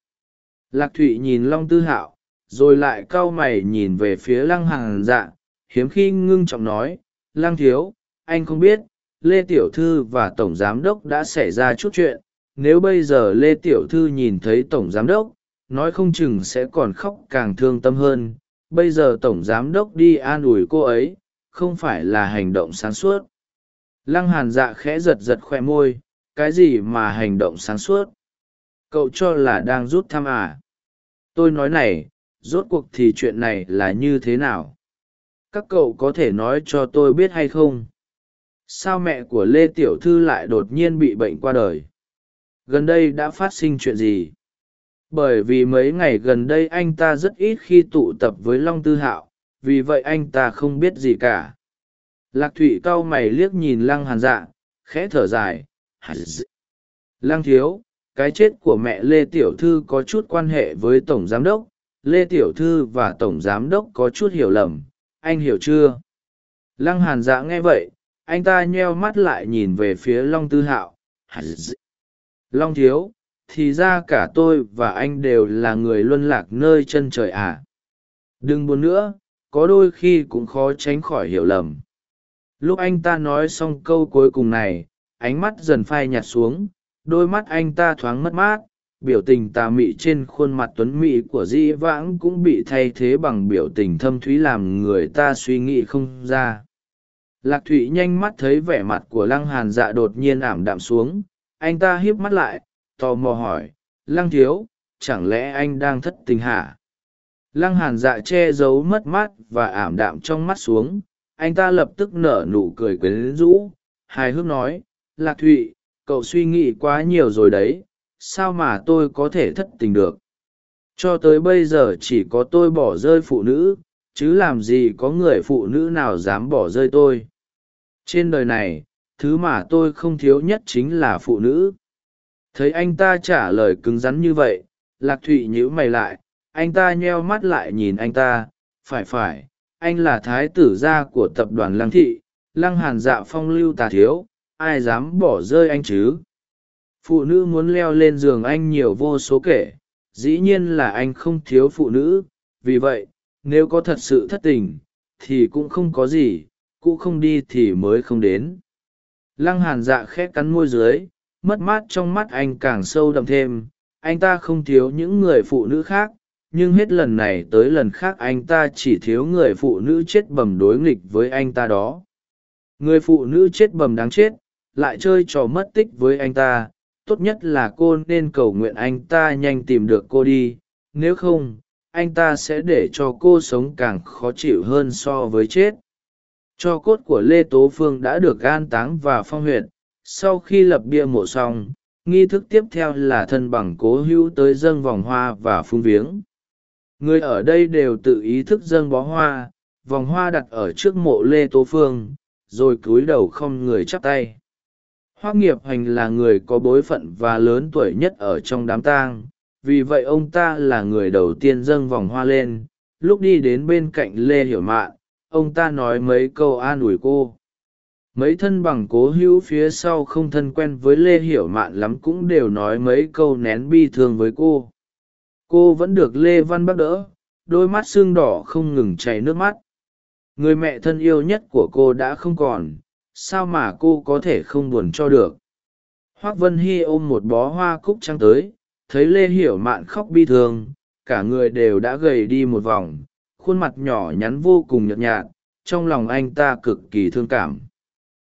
Lạc thụy nhìn long tư hạo rồi lại cau mày nhìn về phía lăng hàng dạ hiếm khi ngưng trọng nói, lăng thiếu, anh không biết, lê tiểu thư và tổng giám đốc đã xảy ra chút chuyện. Nếu bây giờ lê tiểu thư nhìn thấy tổng giám đốc, nói không chừng sẽ còn khóc càng thương tâm hơn. Bây giờ tổng giám đốc đi an ủi cô ấy, không phải là hành động sáng suốt. Lăng hàn dạ khẽ giật giật khoe môi, cái gì mà hành động sáng suốt? Cậu cho là đang rút thăm à? Tôi nói này rốt cuộc thì chuyện này là như thế nào? Các cậu có thể nói cho tôi biết hay không? Sao mẹ của lê tiểu thư lại đột nhiên bị bệnh qua đời? Gần đây đã phát sinh chuyện gì? Bởi vì mấy ngày gần đây anh ta rất ít khi tụ tập với long tư hạo, vì vậy anh ta không biết gì cả. Lạc thụy cau mày liếc nhìn lăng hàn dạ khẽ thở dài. Dạ. Lăng thiếu, cái chết của mẹ lê tiểu thư có chút quan hệ với tổng giám đốc lê tiểu thư và tổng giám đốc có chút hiểu lầm. Anh hiểu chưa? Lăng hàn dạ nghe vậy, anh ta nheo mắt lại nhìn về phía long tư hạo. Dạ. Long thiếu, thì ra cả tôi và anh đều là người luân lạc nơi chân trời à. đừng buồn nữa, có đôi khi cũng khó tránh khỏi hiểu lầm. Lúc anh ta nói xong câu cuối cùng này, ánh mắt dần phai nhạt xuống, đôi mắt anh ta thoáng mất mát biểu tình tà mị trên khuôn mặt tuấn mỹ của dĩ vãng cũng bị thay thế bằng biểu tình thâm thúy làm người ta suy nghĩ không ra. Lạc thụy nhanh mắt thấy vẻ mặt của lăng hàn dạ đột nhiên ảm đạm xuống. Anh ta hiếp mắt lại, tò mò hỏi, lăng thiếu, chẳng lẽ anh đang thất tình hả? Lăng hàn dạ che giấu mất mát và ảm đạm trong mắt xuống. Anh ta lập tức nở nụ cười quyến rũ, hài hước nói, lạc thụy, cậu suy nghĩ quá nhiều rồi đấy sao mà tôi có thể thất tình được? Cho tới bây giờ chỉ có tôi bỏ rơi phụ nữ, chứ làm gì có người phụ nữ nào dám bỏ rơi tôi. Trên đời này, thứ mà tôi không thiếu nhất chính là phụ nữ. Thấy anh ta trả lời cứng rắn như vậy, lạc thụy nhíu mày lại, anh ta nheo mắt lại nhìn anh ta, phải phải, anh là thái tử gia của tập đoàn lăng thị, lăng hàn dạ phong lưu tà thiếu, ai dám bỏ rơi anh chứ? Phụ nữ muốn leo lên giường anh nhiều vô số kể, dĩ nhiên là anh không thiếu phụ nữ. Vì vậy, nếu có thật sự thất tình, thì cũng không có gì, cũ không đi thì mới không đến. Lăng hàn dạ khẽ cắn môi dưới, mất mát trong mắt anh càng sâu đậm thêm. Anh ta không thiếu những người phụ nữ khác, nhưng hết lần này tới lần khác anh ta chỉ thiếu người phụ nữ chết bầm đối nghịch với anh ta đó. Người phụ nữ chết bầm đáng chết, lại chơi trò mất tích với anh ta tốt nhất là cô nên cầu nguyện anh ta nhanh tìm được cô đi, nếu không, anh ta sẽ để cho cô sống càng khó chịu hơn so với chết. Cho cốt của lê tố phương đã được gan táng và phong huyện sau khi lập bia mộ xong, nghi thức tiếp theo là thân bằng cố hữu tới dâng vòng hoa và phung viếng. Người ở đây đều tự ý thức dâng bó hoa, vòng hoa đặt ở trước mộ lê tố phương, rồi cúi đầu không người chắp tay hoác nghiệp hành là người có bối phận và lớn tuổi nhất ở trong đám tang. Vì vậy ông ta là người đầu tiên dâng vòng hoa lên. Lúc đi đến bên cạnh lê hiểu mạn, ông ta nói mấy câu an ủi cô. Mấy thân bằng cố hữu phía sau không thân quen với lê hiểu mạn lắm cũng đều nói mấy câu nén bi thương với cô. Cô vẫn được lê văn bắt đỡ, đôi mắt xương đỏ không ngừng chảy nước mắt. Người mẹ thân yêu nhất của cô đã không còn sao mà cô có thể không buồn cho được? Hoác vân hy ôm một bó hoa cúc trắng tới, thấy lê hiểu mạn khóc bi thương, cả người đều đã gầy đi một vòng, khuôn mặt nhỏ nhắn vô cùng nhợt nhạt, trong lòng anh ta cực kỳ thương cảm.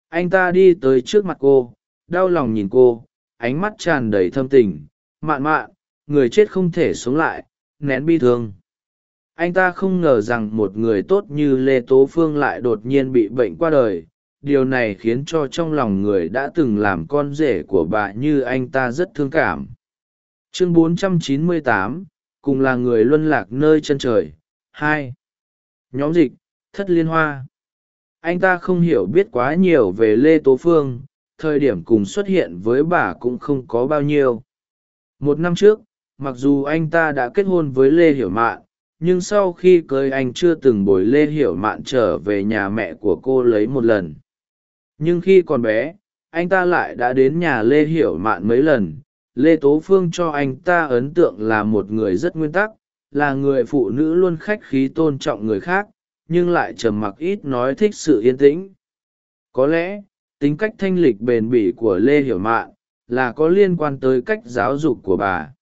Anh ta đi tới trước mặt cô, đau lòng nhìn cô, ánh mắt tràn đầy thâm tình, mạn mạn, người chết không thể sống lại, nén bi thương. Anh ta không ngờ rằng một người tốt như lê tố phương lại đột nhiên bị bệnh qua đời điều này khiến cho trong lòng người đã từng làm con rể của bà như anh ta rất thương cảm. Chương 498, cùng là người luân lạc nơi chân trời. Hai. Nhóm dịch thất liên hoa. Anh ta không hiểu biết quá nhiều về lê tố phương thời điểm cùng xuất hiện với bà cũng không có bao nhiêu. Một năm trước mặc dù anh ta đã kết hôn với lê hiểu mạn nhưng sau khi cưới anh chưa từng bồi lê hiểu mạn trở về nhà mẹ của cô lấy một lần nhưng khi còn bé, anh ta lại đã đến nhà lê hiểu mạn mấy lần. Lê tố phương cho anh ta ấn tượng là một người rất nguyên tắc, là người phụ nữ luôn khách khí tôn trọng người khác, nhưng lại trầm mặc ít nói thích sự yên tĩnh. Có lẽ, tính cách thanh lịch bền bỉ của lê hiểu mạn là có liên quan tới cách giáo dục của bà.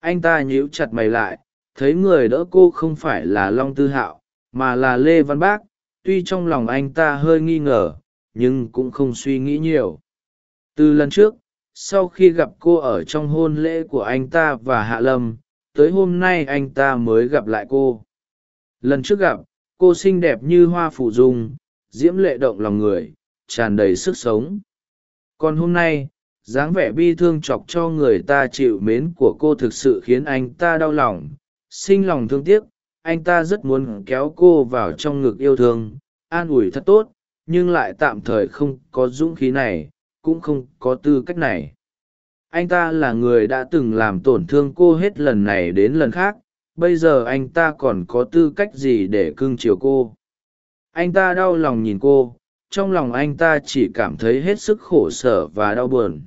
Anh ta nhíu chặt mày lại, thấy người đỡ cô không phải là long tư hạo, mà là lê văn bác. Tuy trong lòng anh ta hơi nghi ngờ nhưng cũng không suy nghĩ nhiều. Từ lần trước, sau khi gặp cô ở trong hôn lễ của anh ta và hạ lâm, tới hôm nay anh ta mới gặp lại cô. Lần trước gặp, cô xinh đẹp như hoa phủ dung, diễm lệ động lòng người, tràn đầy sức sống. Còn hôm nay, dáng vẻ bi thương chọc cho người ta chịu mến của cô thực sự khiến anh ta đau lòng, sinh lòng thương tiếc. Anh ta rất muốn kéo cô vào trong ngực yêu thương, an ủi thật tốt nhưng lại tạm thời không có dũng khí này, cũng không có tư cách này. Anh ta là người đã từng làm tổn thương cô hết lần này đến lần khác, bây giờ anh ta còn có tư cách gì để cưng chiều cô? Anh ta đau lòng nhìn cô, trong lòng anh ta chỉ cảm thấy hết sức khổ sở và đau buồn.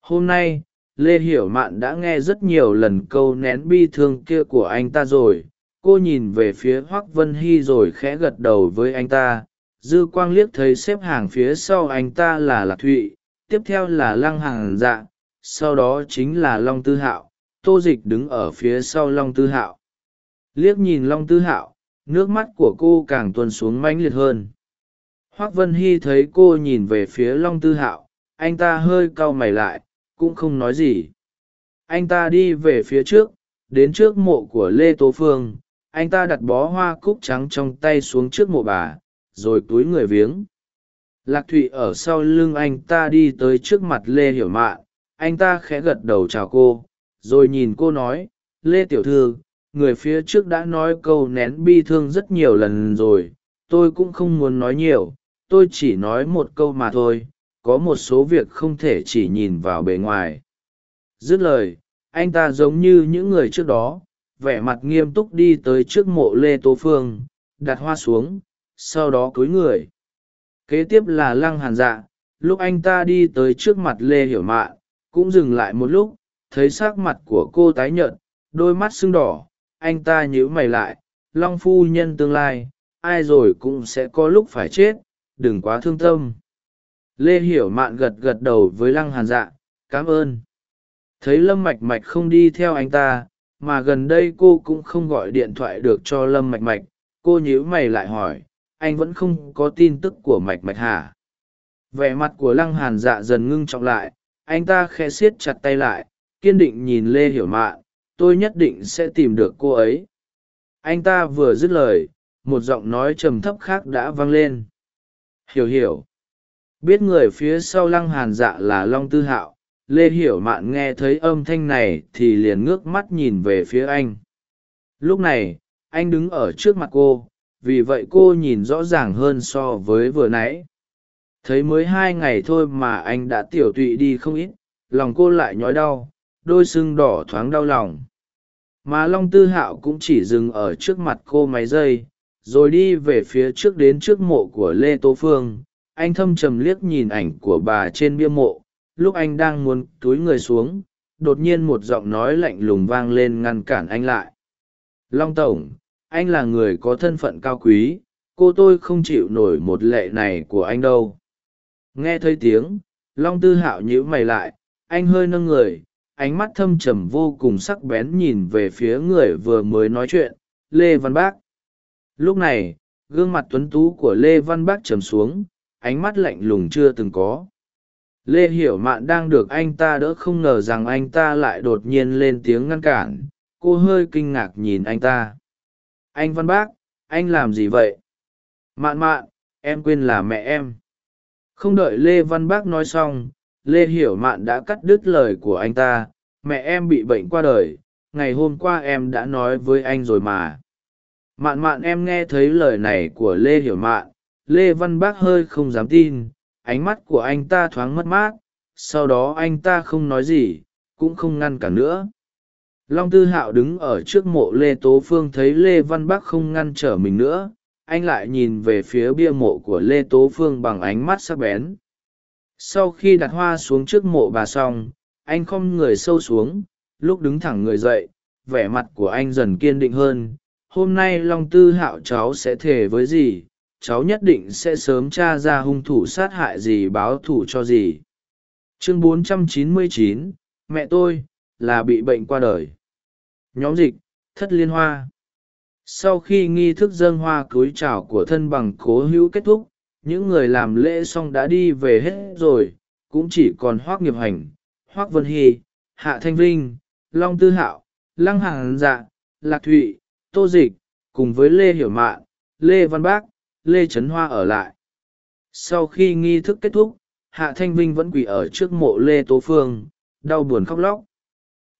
Hôm nay, lê hiểu mạn đã nghe rất nhiều lần câu nén bi thương kia của anh ta rồi. Cô nhìn về phía hoác vân hy rồi khẽ gật đầu với anh ta dư quang liếc thấy xếp hàng phía sau anh ta là lạc thụy, tiếp theo là lăng hàng dạ sau đó chính là long tư hạo, tô dịch đứng ở phía sau long tư hạo. Liếc nhìn long tư hạo, nước mắt của cô càng tuôn xuống mãnh liệt hơn. Hoác vân hy thấy cô nhìn về phía long tư hạo, anh ta hơi cau mày lại, cũng không nói gì. Anh ta đi về phía trước, đến trước mộ của lê tố phương, anh ta đặt bó hoa cúc trắng trong tay xuống trước mộ bà rồi túi người viếng. Lạc thụy ở sau lưng anh ta đi tới trước mặt lê hiểu mạn. Anh ta khẽ gật đầu chào cô, rồi nhìn cô nói, lê tiểu thư, người phía trước đã nói câu nén bi thương rất nhiều lần rồi, tôi cũng không muốn nói nhiều, tôi chỉ nói một câu mà thôi, có một số việc không thể chỉ nhìn vào bề ngoài. Dứt lời, anh ta giống như những người trước đó, vẻ mặt nghiêm túc đi tới trước mộ lê tố phương, đặt hoa xuống sau đó cúi người. Kế tiếp là lăng hàn dạ lúc anh ta đi tới trước mặt lê hiểu mạn cũng dừng lại một lúc, thấy s ắ c mặt của cô tái nhợt, đôi mắt sưng đỏ, anh ta nhíu mày lại, long phu nhân tương lai, ai rồi cũng sẽ có lúc phải chết, đừng quá thương tâm. Lê hiểu mạn gật gật đầu với lăng hàn dạ cảm ơn. Thấy lâm mạch mạch không đi theo anh ta, mà gần đây cô cũng không gọi điện thoại được cho lâm mạch mạch, cô nhíu mày lại hỏi anh vẫn không có tin tức của mạch mạch hả? Vẻ mặt của lăng hàn dạ dần ngưng trọng lại, anh ta khẽ siết chặt tay lại, kiên định nhìn lê hiểu mạn, tôi nhất định sẽ tìm được cô ấy. Anh ta vừa dứt lời, một giọng nói trầm thấp khác đã vang lên. Hiểu hiểu. Biết người phía sau lăng hàn dạ là long tư hạo, lê hiểu mạn nghe thấy âm thanh này thì liền ngước mắt nhìn về phía anh. Lúc này, anh đứng ở trước mặt cô vì vậy cô nhìn rõ ràng hơn so với vừa nãy. Thấy mới hai ngày thôi mà anh đã tiểu tụy đi không ít, lòng cô lại nhói đau, đôi sưng đỏ thoáng đau lòng. Mà long tư hạo cũng chỉ dừng ở trước mặt cô mấy giây rồi đi về phía trước đến trước mộ của lê Tô phương. Anh thâm trầm liếc nhìn ảnh của bà trên bia mộ, lúc anh đang muốn túi người xuống, đột nhiên một giọng nói lạnh lùng vang lên ngăn cản anh lại. Long tổng anh là người có thân phận cao quý, cô tôi không chịu nổi một lệ này của anh đâu. Nghe thấy tiếng, long tư hạo nhíu mày lại, anh hơi nâng người, ánh mắt thâm trầm vô cùng sắc bén nhìn về phía người vừa mới nói chuyện, lê văn bác. Lúc này, gương mặt tuấn tú của lê văn bác trầm xuống, ánh mắt lạnh lùng chưa từng có. Lê hiểu mạn đang được anh ta đỡ không ngờ rằng anh ta lại đột nhiên lên tiếng ngăn cản, cô hơi kinh ngạc nhìn anh ta anh văn bác, anh làm gì vậy? Mạn mạn, em quên là mẹ em. Không đợi lê văn bác nói xong, lê hiểu mạn đã cắt đứt lời của anh ta. Mẹ em bị bệnh qua đời, ngày hôm qua em đã nói với anh rồi mà. Mạn mạn, em nghe thấy lời này của lê hiểu mạn. Lê văn bác hơi không dám tin. Ánh mắt của anh ta thoáng mất mát. Sau đó anh ta không nói gì, cũng không ngăn cản nữa long tư hạo đứng ở trước mộ lê tố phương thấy lê văn bắc không ngăn trở mình nữa anh lại nhìn về phía bia mộ của lê tố phương bằng ánh mắt sắc bén. Sau khi đặt hoa xuống trước mộ bà xong anh không người sâu xuống lúc đứng thẳng người dậy vẻ mặt của anh dần kiên định hơn. Hôm nay long tư hạo cháu sẽ thề với gì? Cháu nhất định sẽ sớm tra ra hung thủ sát hại gì báo thù cho gì? Chương 499, mẹ tôi là bị bệnh qua đời. Nhóm dịch, thất liên hoa. Sau khi nghi thức dâng hoa cúi chào của thân bằng cố hữu kết thúc, những người làm lễ xong đã đi về hết rồi, cũng chỉ còn hoác nghiệp hành, hoác vân hy, hạ thanh vinh, long tư hạo, lăng hàng dạ lạc thụy, tô dịch, cùng với lê hiểu mạn, lê văn bác, lê trấn hoa ở lại. Sau khi nghi thức kết thúc, hạ thanh vinh vẫn quỳ ở trước mộ lê tố phương, đau buồn khóc lóc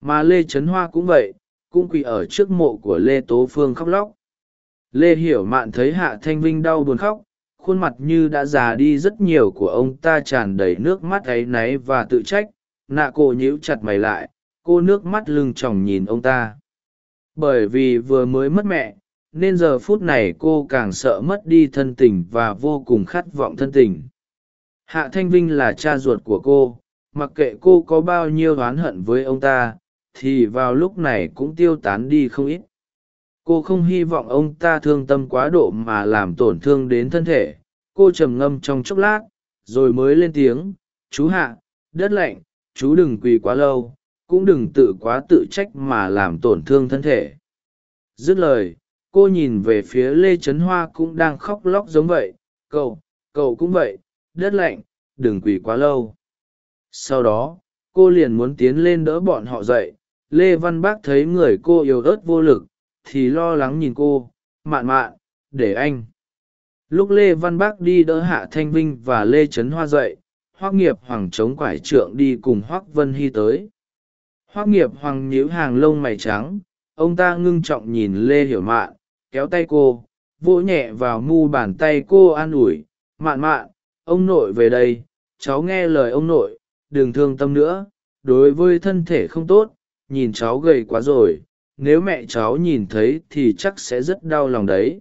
mà lê trấn hoa cũng vậy, cũng quỳ ở trước mộ của lê tố phương khóc lóc. Lê hiểu mạn thấy hạ thanh vinh đau buồn khóc, khuôn mặt như đã già đi rất nhiều của ông ta tràn đầy nước mắt áy náy và tự trách. Nạ cô nhíu chặt mày lại, cô nước mắt lưng tròng nhìn ông ta. Bởi vì vừa mới mất mẹ, nên giờ phút này cô càng sợ mất đi thân tình và vô cùng khát vọng thân tình. Hạ thanh vinh là cha ruột của cô, mặc kệ cô có bao nhiêu oán hận với ông ta thì vào lúc này cũng tiêu tán đi không ít. Cô không hy vọng ông ta thương tâm quá độ mà làm tổn thương đến thân thể. Cô trầm ngâm trong chốc lát, rồi mới lên tiếng, chú hạ, đất lạnh, chú đừng quỳ quá lâu, cũng đừng tự quá tự trách mà làm tổn thương thân thể. Dứt lời, cô nhìn về phía lê trấn hoa cũng đang khóc lóc giống vậy. Cậu cậu cũng vậy, đất lạnh, đừng quỳ quá lâu. Sau đó, cô liền muốn tiến lên đỡ bọn họ dậy lê văn bác thấy người cô yếu ớt vô lực, thì lo lắng nhìn cô, mạn mạn, để anh. Lúc lê văn bác đi đỡ hạ thanh vinh và lê trấn hoa dậy, hoác nghiệp hoàng chống quải trượng đi cùng hoác vân hy tới. Hoác nghiệp hoàng nhíu hàng lông mày trắng, ông ta ngưng trọng nhìn lê hiểu mạn, kéo tay cô, vỗ nhẹ vào mu bàn tay cô an ủi, mạn mạn, ông nội về đây, cháu nghe lời ông nội, đừng thương tâm nữa, đối với thân thể không tốt nhìn cháu gầy quá rồi, nếu mẹ cháu nhìn thấy thì chắc sẽ rất đau lòng đấy.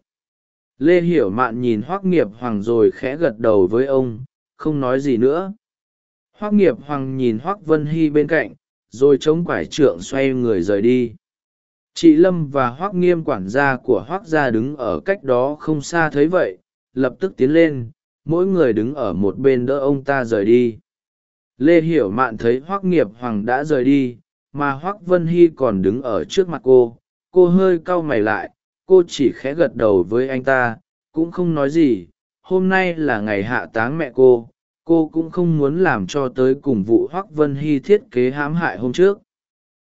Lê hiểu mạn nhìn hoác nghiệp hoàng rồi khẽ gật đầu với ông, không nói gì nữa. Hoác nghiệp hoàng nhìn hoác vân hy bên cạnh, rồi chống quải trượng xoay người rời đi. Chị lâm và hoác nghiêm quản gia của hoác gia đứng ở cách đó không xa thấy vậy, lập tức tiến lên, mỗi người đứng ở một bên đỡ ông ta rời đi. Lê hiểu mạn thấy hoác nghiệp hoàng đã rời đi mà hoác vân hy còn đứng ở trước mặt cô. Cô hơi cau mày lại, cô chỉ khẽ gật đầu với anh ta, cũng không nói gì. Hôm nay là ngày hạ táng mẹ cô cô cũng không muốn làm cho tới cùng vụ hoác vân hy thiết kế hãm hại hôm trước.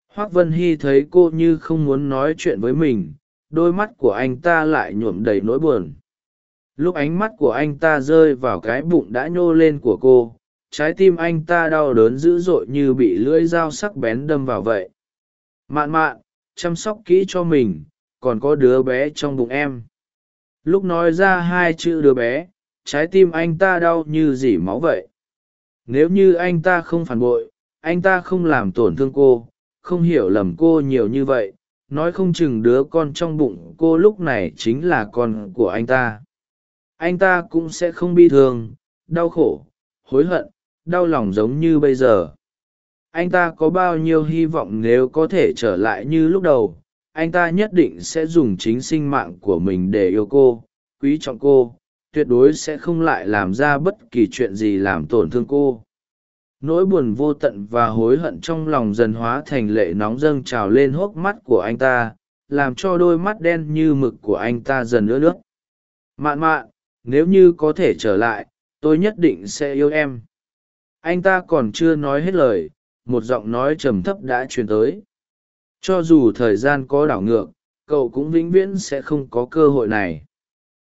Hoác vân hy thấy cô như không muốn nói chuyện với mình, đôi mắt của anh ta lại nhuộm đầy nỗi buồn. Lúc ánh mắt của anh ta rơi vào cái bụng đã nhô lên của cô trái tim anh ta đau đớn dữ dội như bị lưỡi dao sắc bén đâm vào vậy. Mạn mạn, chăm sóc kỹ cho mình, còn có đứa bé trong bụng em. Lúc nói ra hai chữ đứa bé, trái tim anh ta đau như dỉ máu vậy. Nếu như anh ta không phản bội, anh ta không làm tổn thương cô, không hiểu lầm cô nhiều như vậy, nói không chừng đứa con trong bụng cô lúc này chính là con của anh ta. Anh ta cũng sẽ không bi thương, đau khổ, hối hận đau lòng giống như bây giờ. Anh ta có bao nhiêu hy vọng nếu có thể trở lại như lúc đầu, anh ta nhất định sẽ dùng chính sinh mạng của mình để yêu cô, quý trọng cô, tuyệt đối sẽ không lại làm ra bất kỳ chuyện gì làm tổn thương cô. Nỗi buồn vô tận và hối hận trong lòng dần hóa thành lệ nóng dâng trào lên hốc mắt của anh ta, làm cho đôi mắt đen như mực của anh ta dần ướt nước. Mạn mạn, nếu như có thể trở lại, tôi nhất định sẽ yêu em anh ta còn chưa nói hết lời, một giọng nói trầm thấp đã truyền tới. Cho dù thời gian có đảo ngược, cậu cũng vĩnh viễn sẽ không có cơ hội này.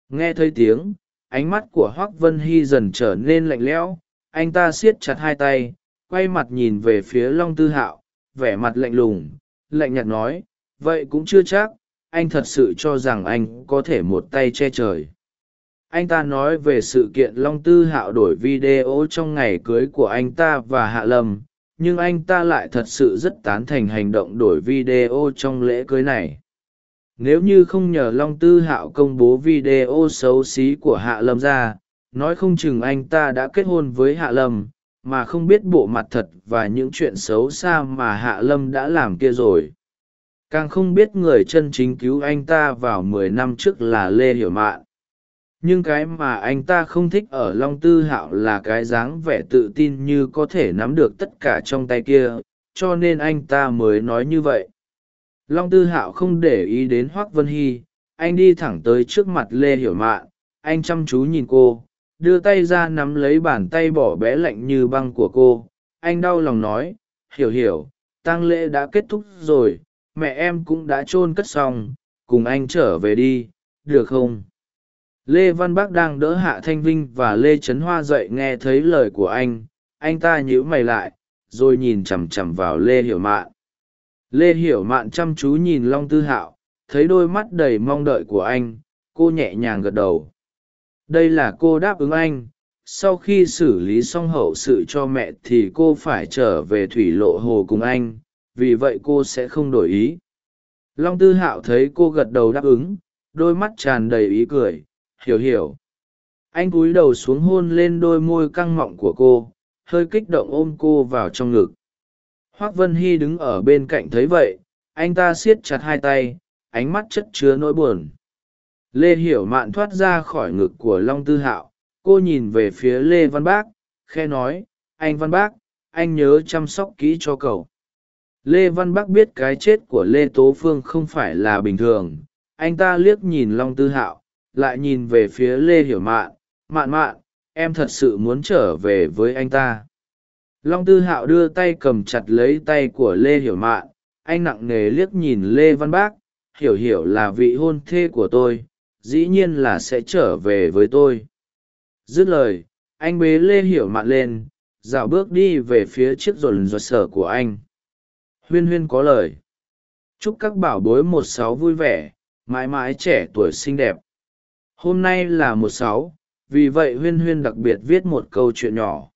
Nghe thấy tiếng, ánh mắt của hoác vân hy dần trở nên lạnh lẽo. Anh ta siết chặt hai tay, quay mặt nhìn về phía long tư hạo, vẻ mặt lạnh lùng, lạnh nhạt nói, vậy cũng chưa chắc, anh thật sự cho rằng anh có thể một tay che trời anh ta nói về sự kiện long tư hạo đổi video trong ngày cưới của anh ta và hạ lâm, nhưng anh ta lại thật sự rất tán thành hành động đổi video trong lễ cưới này. Nếu như không nhờ long tư hạo công bố video xấu xí của hạ lâm ra, nói không chừng anh ta đã kết hôn với hạ lâm, mà không biết bộ mặt thật và những chuyện xấu xa mà hạ lâm đã làm kia rồi. Càng không biết người chân chính cứu anh ta vào mười năm trước là lê hiểu mạn nhưng cái mà anh ta không thích ở long tư hạo là cái dáng vẻ tự tin như có thể nắm được tất cả trong tay kia, cho nên anh ta mới nói như vậy. Long tư hạo không để ý đến hoác vân hy, anh đi thẳng tới trước mặt lê hiểu mạn, anh chăm chú nhìn cô, đưa tay ra nắm lấy bàn tay bỏ bé lạnh như băng của cô. Anh đau lòng nói, hiểu hiểu, tang lễ đã kết thúc rồi, mẹ em cũng đã chôn cất xong, cùng anh trở về đi, được không? Lê văn Bắc đang đỡ hạ thanh vinh và lê trấn hoa dậy nghe thấy lời của anh anh ta nhíu mày lại, rồi nhìn chằm chằm vào lê hiểu mạn. Lê hiểu mạn chăm chú nhìn long tư hạo, thấy đôi mắt đầy mong đợi của anh, cô nhẹ nhàng gật đầu. Đây là cô đáp ứng anh, sau khi xử lý xong hậu sự cho mẹ thì cô phải trở về thủy lộ hồ cùng anh, vì vậy cô sẽ không đổi ý. Long tư hạo thấy cô gật đầu đáp ứng, đôi mắt tràn đầy ý cười hiểu hiểu. Anh cúi đầu xuống hôn lên đôi môi căng mọng của cô, hơi kích động ôm cô vào trong ngực. Hoác vân hy đứng ở bên cạnh thấy vậy, anh ta siết chặt hai tay, ánh mắt chất chứa nỗi buồn. Lê hiểu mạn thoát ra khỏi ngực của long tư hạo, cô nhìn về phía lê văn bác khe nói, anh văn bác, anh nhớ chăm sóc kỹ cho cậu. Lê văn bác biết cái chết của lê tố phương không phải là bình thường, anh ta liếc nhìn long tư hạo lại nhìn về phía lê hiểu mạn mạn mạn, em thật sự muốn trở về với anh ta. Long tư hạo đưa tay cầm chặt lấy tay của lê hiểu mạn, anh nặng nề liếc nhìn lê văn bác, hiểu hiểu là vị hôn thê của tôi, dĩ nhiên là sẽ trở về với tôi. Dứt lời, anh bế lê hiểu mạn lên, dạo bước đi về phía chiếc dồn rột sở của anh. Huyên huyên có lời. Chúc các bảo bối một sáu vui vẻ, mãi mãi trẻ tuổi xinh đẹp hôm nay là một sáu, vì vậy huyên huyên đặc biệt viết một câu chuyện nhỏ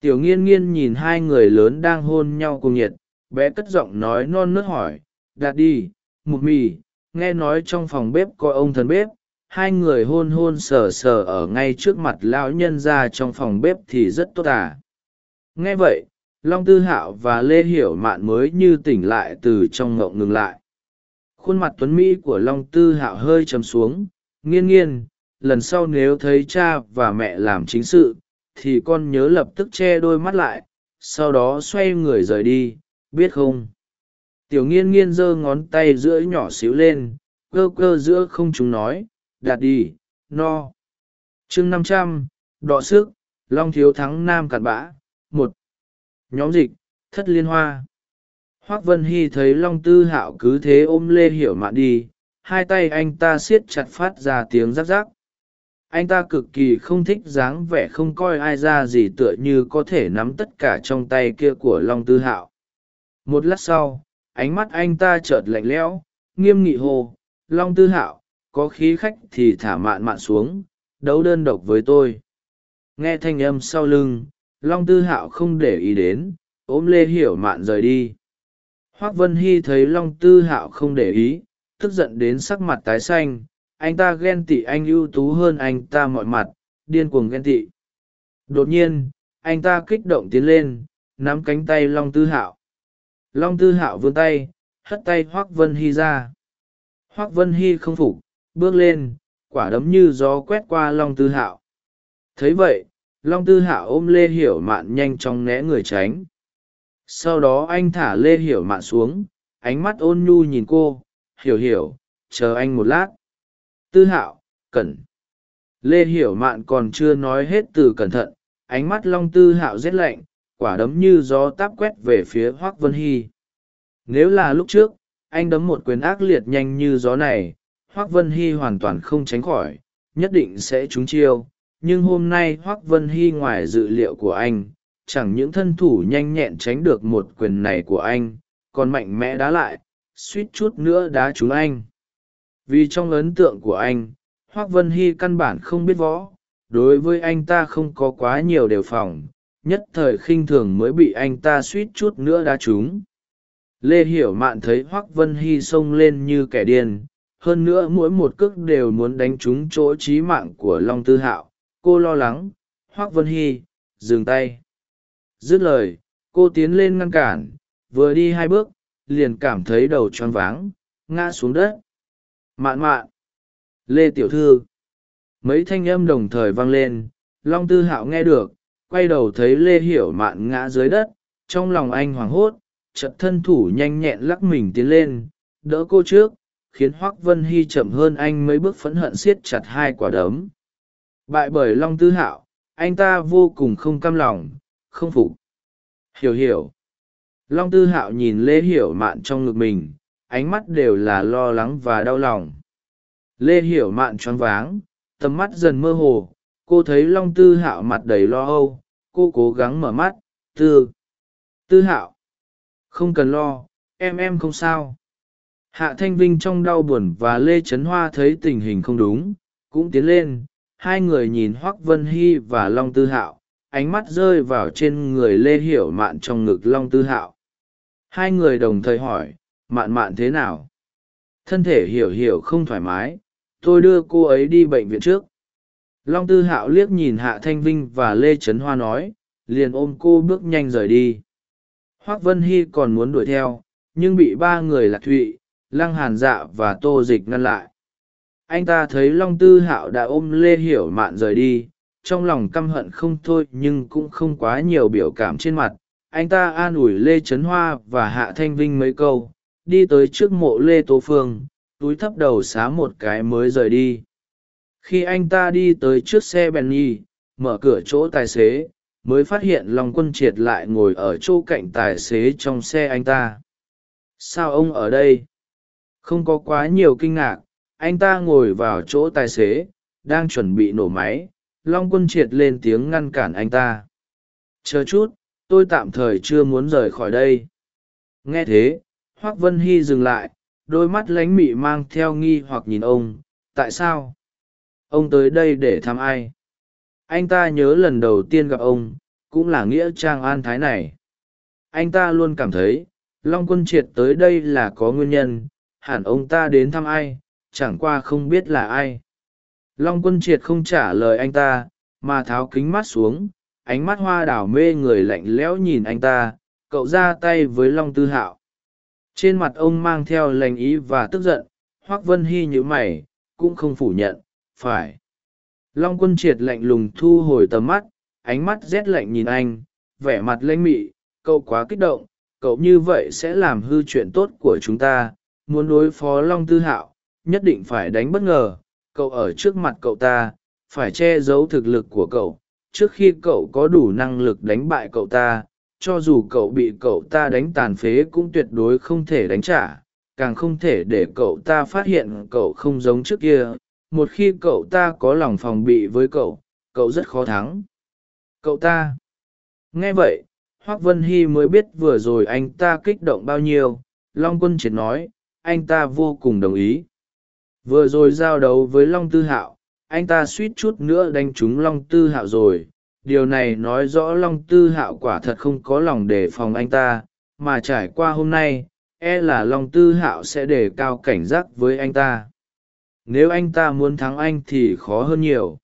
tiểu nghiên nghiên nhìn hai người lớn đang hôn nhau cùng nhiệt, bé cất giọng nói non nớt hỏi, đạt đi, mục mì, nghe nói trong phòng bếp có ông thần bếp, hai người hôn hôn sờ sờ ở ngay trước mặt lão nhân ra trong phòng bếp thì rất tốt à. nghe vậy, long tư hạo và lê hiểu mạn mới như tỉnh lại từ trong ngộng ngừng lại khuôn mặt tuấn mỹ của long tư hạo hơi chấm xuống nghiên nghiên, lần sau nếu thấy cha và mẹ làm chính sự, thì con nhớ lập tức che đôi mắt lại, sau đó xoay người rời đi, biết không? Tiểu nghiên nghiên giơ ngón tay giữa nhỏ xíu lên, cơ cơ giữa không chúng nói, đạt đi, no. Chương năm trăm, đọ sức, long thiếu thắng nam cặn bã, một. Nhóm dịch, thất liên hoa. Hoác vân hy thấy long tư hạo cứ thế ôm lê hiểu mạn đi hai tay anh ta siết chặt phát ra tiếng rắc rắc. Anh ta cực kỳ không thích dáng vẻ không coi ai ra gì tựa như có thể nắm tất cả trong tay kia của long tư hạo. Một lát sau, ánh mắt anh ta chợt lạnh lẽo, nghiêm nghị hô, long tư hạo, có khí khách thì thả mạn mạn xuống, đấu đơn độc với tôi. Nghe thanh âm sau lưng, long tư hạo không để ý đến, ôm lê hiểu mạn rời đi. Hoác vân hy thấy long tư hạo không để ý tức giận đến sắc mặt tái xanh. Anh ta ghen tị anh ưu tú hơn anh ta mọi mặt, điên cuồng ghen tị. Đột nhiên, anh ta kích động tiến lên, nắm cánh tay long tư hạo. Long tư hạo vươn tay, hất tay hoác vân hy ra. Hoác vân hy không phục, bước lên, quả đấm như gió quét qua long tư hạo. Thấy vậy, long tư hạo ôm lê hiểu mạn nhanh chóng né người tránh. Sau đó anh thả lê hiểu mạn xuống, ánh mắt ôn nhu nhìn cô hiểu hiểu, chờ anh một lát. Tư hạo, cẩn. Lê hiểu mạn còn chưa nói hết từ cẩn thận, ánh mắt long tư hạo rét lạnh, quả đấm như gió táp quét về phía hoác vân hy. Nếu là lúc trước, anh đấm một quyền ác liệt nhanh như gió này, hoác vân hy hoàn toàn không tránh khỏi, nhất định sẽ trúng chiêu. Nhưng hôm nay hoác vân hy ngoài dự liệu của anh, chẳng những thân thủ nhanh nhẹn tránh được một quyền này của anh, còn mạnh mẽ đá lại suýt chút nữa đá trúng anh. Vì trong ấn tượng của anh, hoác vân hy căn bản không biết võ. Đối với anh ta không có quá nhiều đề phòng, nhất thời khinh thường mới bị anh ta suýt chút nữa đá trúng. Lê hiểu mạn thấy hoác vân hy xông lên như kẻ điên, hơn nữa mỗi một cước đều muốn đánh trúng chỗ trí mạng của long tư hạo. Cô lo lắng, hoác vân hy, dừng tay. Dứt lời, cô tiến lên ngăn cản, vừa đi hai bước liền cảm thấy đầu choáng váng, ngã xuống đất. Mạn mạn. Lê tiểu thư. Mấy thanh âm đồng thời vang lên, long tư hạo nghe được, quay đầu thấy lê hiểu mạn ngã dưới đất, trong lòng anh hoảng hốt chật thân thủ nhanh nhẹn lắc mình tiến lên, đỡ cô trước, khiến hoác vân hy chậm hơn anh mấy bước phẫn hận siết chặt hai quả đấm. Bại bởi long tư hạo, anh ta vô cùng không cam lòng, không phục. Hiểu hiểu long tư hạo nhìn lê hiểu mạn trong ngực mình, ánh mắt đều là lo lắng và đau lòng. Lê hiểu mạn choáng váng, tầm mắt dần mơ hồ, cô thấy long tư hạo mặt đầy lo âu, cô cố gắng mở mắt, tư tư hạo, không cần lo, em em không sao. Hạ thanh vinh trong đau buồn và lê trấn hoa thấy tình hình không đúng, cũng tiến lên, hai người nhìn hoác vân hy và long tư hạo, ánh mắt rơi vào trên người lê hiểu mạn trong ngực long tư hạo hai người đồng thời hỏi, mạn mạn thế nào? Thân thể hiểu hiểu không thoải mái, tôi đưa cô ấy đi bệnh viện trước. Long tư hạo liếc nhìn hạ thanh vinh và lê trấn hoa nói, liền ôm cô bước nhanh rời đi. Hoác vân hy còn muốn đuổi theo, nhưng bị ba người lạc thụy, lăng hàn dạ và tô dịch ngăn lại. Anh ta thấy long tư hạo đã ôm lê hiểu mạn rời đi, trong lòng căm hận không thôi nhưng cũng không quá nhiều biểu cảm trên mặt anh ta an ủi lê trấn hoa và hạ thanh vinh mấy câu, đi tới trước mộ lê tô phương, túi thấp đầu xá một cái mới rời đi. Khi anh ta đi tới trước xe bèn nhi mở cửa chỗ tài xế, mới phát hiện lòng quân triệt lại ngồi ở chỗ cạnh tài xế trong xe anh ta. Sao ông ở đây? Không có quá nhiều kinh ngạc, anh ta ngồi vào chỗ tài xế, đang chuẩn bị nổ máy, long quân triệt lên tiếng ngăn cản anh ta. Chờ chút tôi tạm thời chưa muốn rời khỏi đây. Nghe thế, hoác vân hy dừng lại, đôi mắt lánh mị mang theo nghi hoặc nhìn ông, tại sao? Ông tới đây để thăm ai? Anh ta nhớ lần đầu tiên gặp ông, cũng là nghĩa trang an thái này. Anh ta luôn cảm thấy, long quân triệt tới đây là có nguyên nhân, hẳn ông ta đến thăm ai, chẳng qua không biết là ai. Long quân triệt không trả lời anh ta, mà tháo kính mắt xuống ánh mắt hoa đảo mê người lạnh lẽo nhìn anh ta, cậu ra tay với long tư hạo. Trên mặt ông mang theo lành ý và tức giận, hoác vân hy nhữ mày, cũng không phủ nhận, phải. Long quân triệt lạnh lùng thu hồi tầm mắt, ánh mắt rét lạnh nhìn anh, vẻ mặt lãnh mị, cậu quá kích động, cậu như vậy sẽ làm hư chuyện tốt của chúng ta, muốn đối phó long tư hạo, nhất định phải đánh bất ngờ, cậu ở trước mặt cậu ta, phải che giấu thực lực của cậu trước khi cậu có đủ năng lực đánh bại cậu ta, cho dù cậu bị cậu ta đánh tàn phế cũng tuyệt đối không thể đánh trả, càng không thể để cậu ta phát hiện cậu không giống trước kia. Một khi cậu ta có lòng phòng bị với cậu cậu rất khó thắng. Cậu ta. Nghe vậy, hoác vân hy mới biết vừa rồi anh ta kích động bao nhiêu. Long quân triệt nói, anh ta vô cùng đồng ý. Vừa rồi giao đấu với long tư hạo anh ta suýt chút nữa đánh trúng long tư hạo rồi. Điều này nói rõ long tư hạo quả thật không có lòng đề phòng anh ta, mà trải qua hôm nay e là long tư hạo sẽ đề cao cảnh giác với anh ta. Nếu anh ta muốn thắng anh thì khó hơn nhiều.